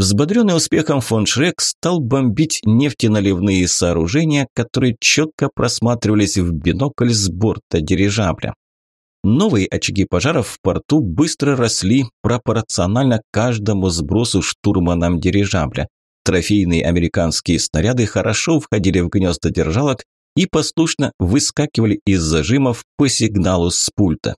Взбодренный успехом фон Шрек стал бомбить нефтеналивные сооружения, которые четко просматривались в бинокль с борта дирижабля. Новые очаги пожаров в порту быстро росли пропорционально каждому сбросу штурманом дирижабля. Трофейные американские снаряды хорошо входили в гнезда держалок и послушно выскакивали из зажимов по сигналу с пульта.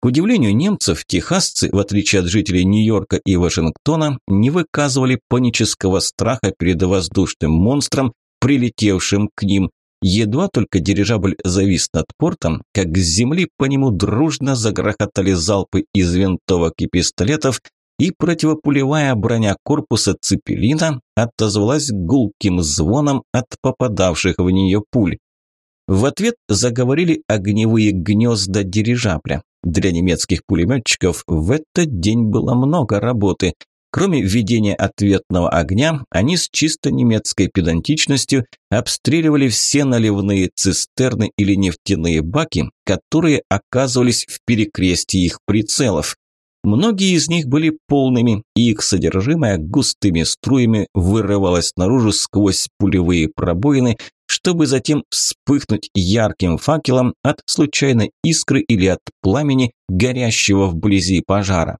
К удивлению немцев, техасцы, в отличие от жителей Нью-Йорка и Вашингтона, не выказывали панического страха перед воздушным монстром, прилетевшим к ним. Едва только дирижабль завис над портом, как с земли по нему дружно загрохотали залпы из винтовок и пистолетов, и противопулевая броня корпуса Цепелина отозвалась гулким звоном от попадавших в нее пуль. В ответ заговорили огневые гнезда дирижабля. Для немецких пулеметчиков в этот день было много работы. Кроме ведения ответного огня, они с чисто немецкой педантичностью обстреливали все наливные цистерны или нефтяные баки, которые оказывались в перекрестии их прицелов. Многие из них были полными, и их содержимое густыми струями вырывалось наружу сквозь пулевые пробоины, чтобы затем вспыхнуть ярким факелом от случайной искры или от пламени, горящего вблизи пожара.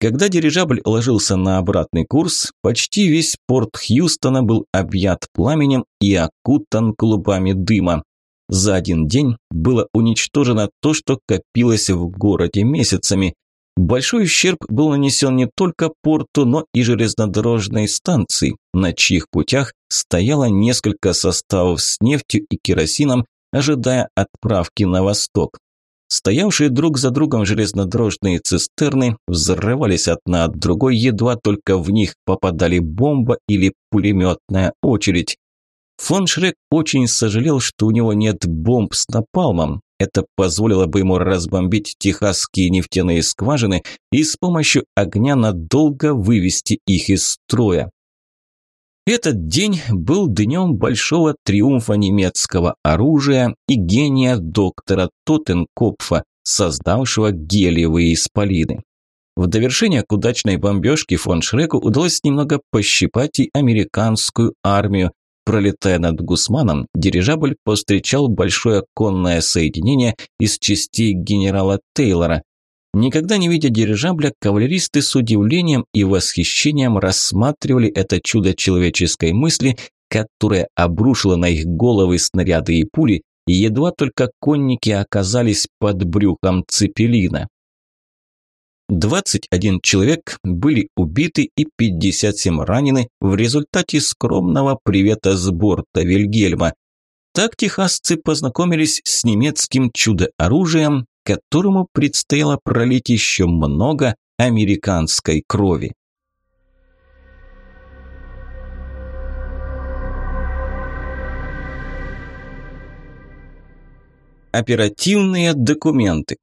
Когда дирижабль ложился на обратный курс, почти весь порт Хьюстона был объят пламенем и окутан клубами дыма. За один день было уничтожено то, что копилось в городе месяцами. Большой ущерб был нанесен не только порту, но и железнодорожной станции, на чьих путях стояло несколько составов с нефтью и керосином, ожидая отправки на восток. Стоявшие друг за другом железнодорожные цистерны взрывались одна от другой, едва только в них попадали бомба или пулеметная очередь. Фон Шрек очень сожалел, что у него нет бомб с напалмом, это позволило бы ему разбомбить техасские нефтяные скважины и с помощью огня надолго вывести их из строя. Этот день был днем большого триумфа немецкого оружия и гения доктора Тоттенкопфа, создавшего гелиевые исполины. В довершение к удачной бомбежке фон Шреку удалось немного пощипать и американскую армию, Пролетая над Гусманом, дирижабль повстречал большое конное соединение из частей генерала Тейлора. Никогда не видя дирижабля, кавалеристы с удивлением и восхищением рассматривали это чудо человеческой мысли, которое обрушило на их головы снаряды и пули, и едва только конники оказались под брюхом цепелина. 21 человек были убиты и 57 ранены в результате скромного привета с борта Вильгельма. Так техасцы познакомились с немецким чудо-оружием, которому предстояло пролить еще много американской крови. Оперативные документы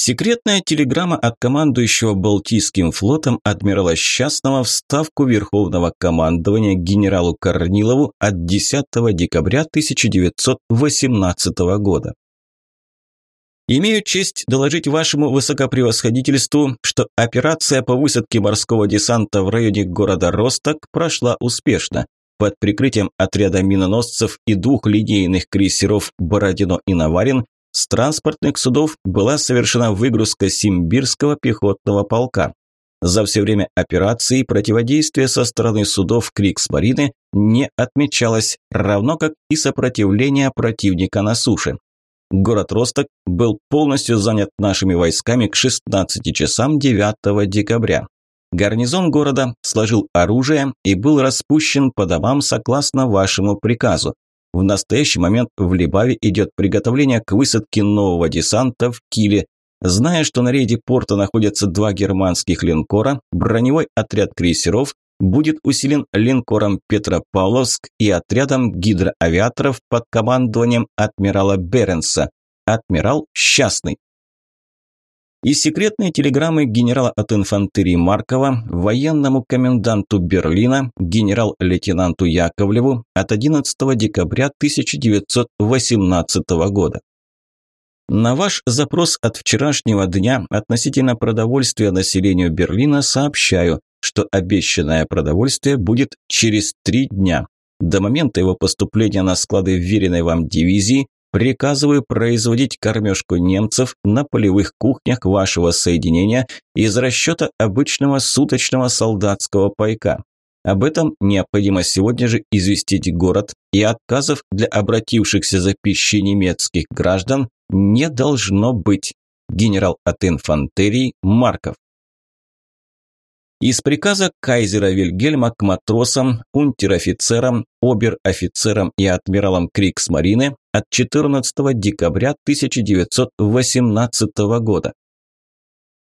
Секретная телеграмма от командующего Балтийским флотом адмирала Счастного в ставку Верховного командования генералу Корнилову от 10 декабря 1918 года. Имею честь доложить вашему высокопревосходительству, что операция по высадке морского десанта в районе города Росток прошла успешно. Под прикрытием отряда миноносцев и двух линейных крейсеров «Бородино» и «Наварин» С транспортных судов была совершена выгрузка Симбирского пехотного полка. За все время операции противодействие со стороны судов Крикс-Марины не отмечалось, равно как и сопротивление противника на суше. Город Росток был полностью занят нашими войсками к 16 часам 9 декабря. Гарнизон города сложил оружие и был распущен по домам согласно вашему приказу. В настоящий момент в Либаве идет приготовление к высадке нового десанта в Киле. Зная, что на рейде порта находятся два германских линкора, броневой отряд крейсеров будет усилен линкором Петропавловск и отрядом гидроавиаторов под командованием адмирала Беренса. Адмирал Счастный и секретные телеграммы генерала от инфантерии Маркова военному коменданту Берлина генерал-лейтенанту Яковлеву от 11 декабря 1918 года. На ваш запрос от вчерашнего дня относительно продовольствия населению Берлина сообщаю, что обещанное продовольствие будет через три дня. До момента его поступления на склады вверенной вам дивизии Приказываю производить кормежку немцев на полевых кухнях вашего соединения из расчета обычного суточного солдатского пайка. Об этом необходимо сегодня же известить город, и отказов для обратившихся за пищей немецких граждан не должно быть. Генерал от инфантерии Марков. Из приказа кайзера Вильгельма к матросам, унтер-офицерам, обер-офицерам и адмиралам Криксмарины от 14 декабря 1918 года.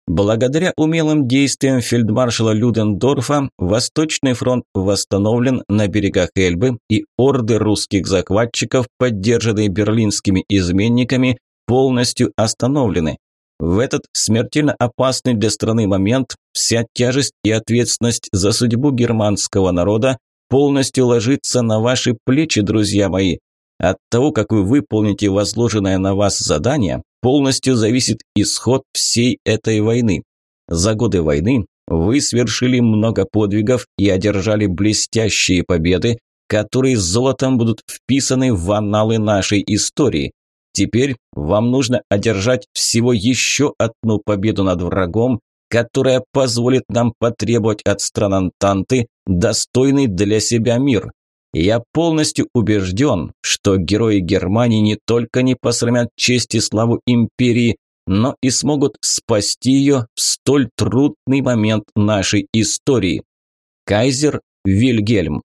Благодаря умелым действиям фельдмаршала Людендорфа Восточный фронт восстановлен на берегах Эльбы и орды русских захватчиков, поддержанные берлинскими изменниками, полностью остановлены. В этот смертельно опасный для страны момент вся тяжесть и ответственность за судьбу германского народа полностью ложится на ваши плечи, друзья мои. От того, как вы выполните возложенное на вас задание, полностью зависит исход всей этой войны. За годы войны вы свершили много подвигов и одержали блестящие победы, которые золотом будут вписаны в анналы нашей истории. Теперь вам нужно одержать всего еще одну победу над врагом, которая позволит нам потребовать от стран Антанты достойный для себя мир. Я полностью убежден, что герои Германии не только не посрамят честь и славу империи, но и смогут спасти ее в столь трудный момент нашей истории. Кайзер Вильгельм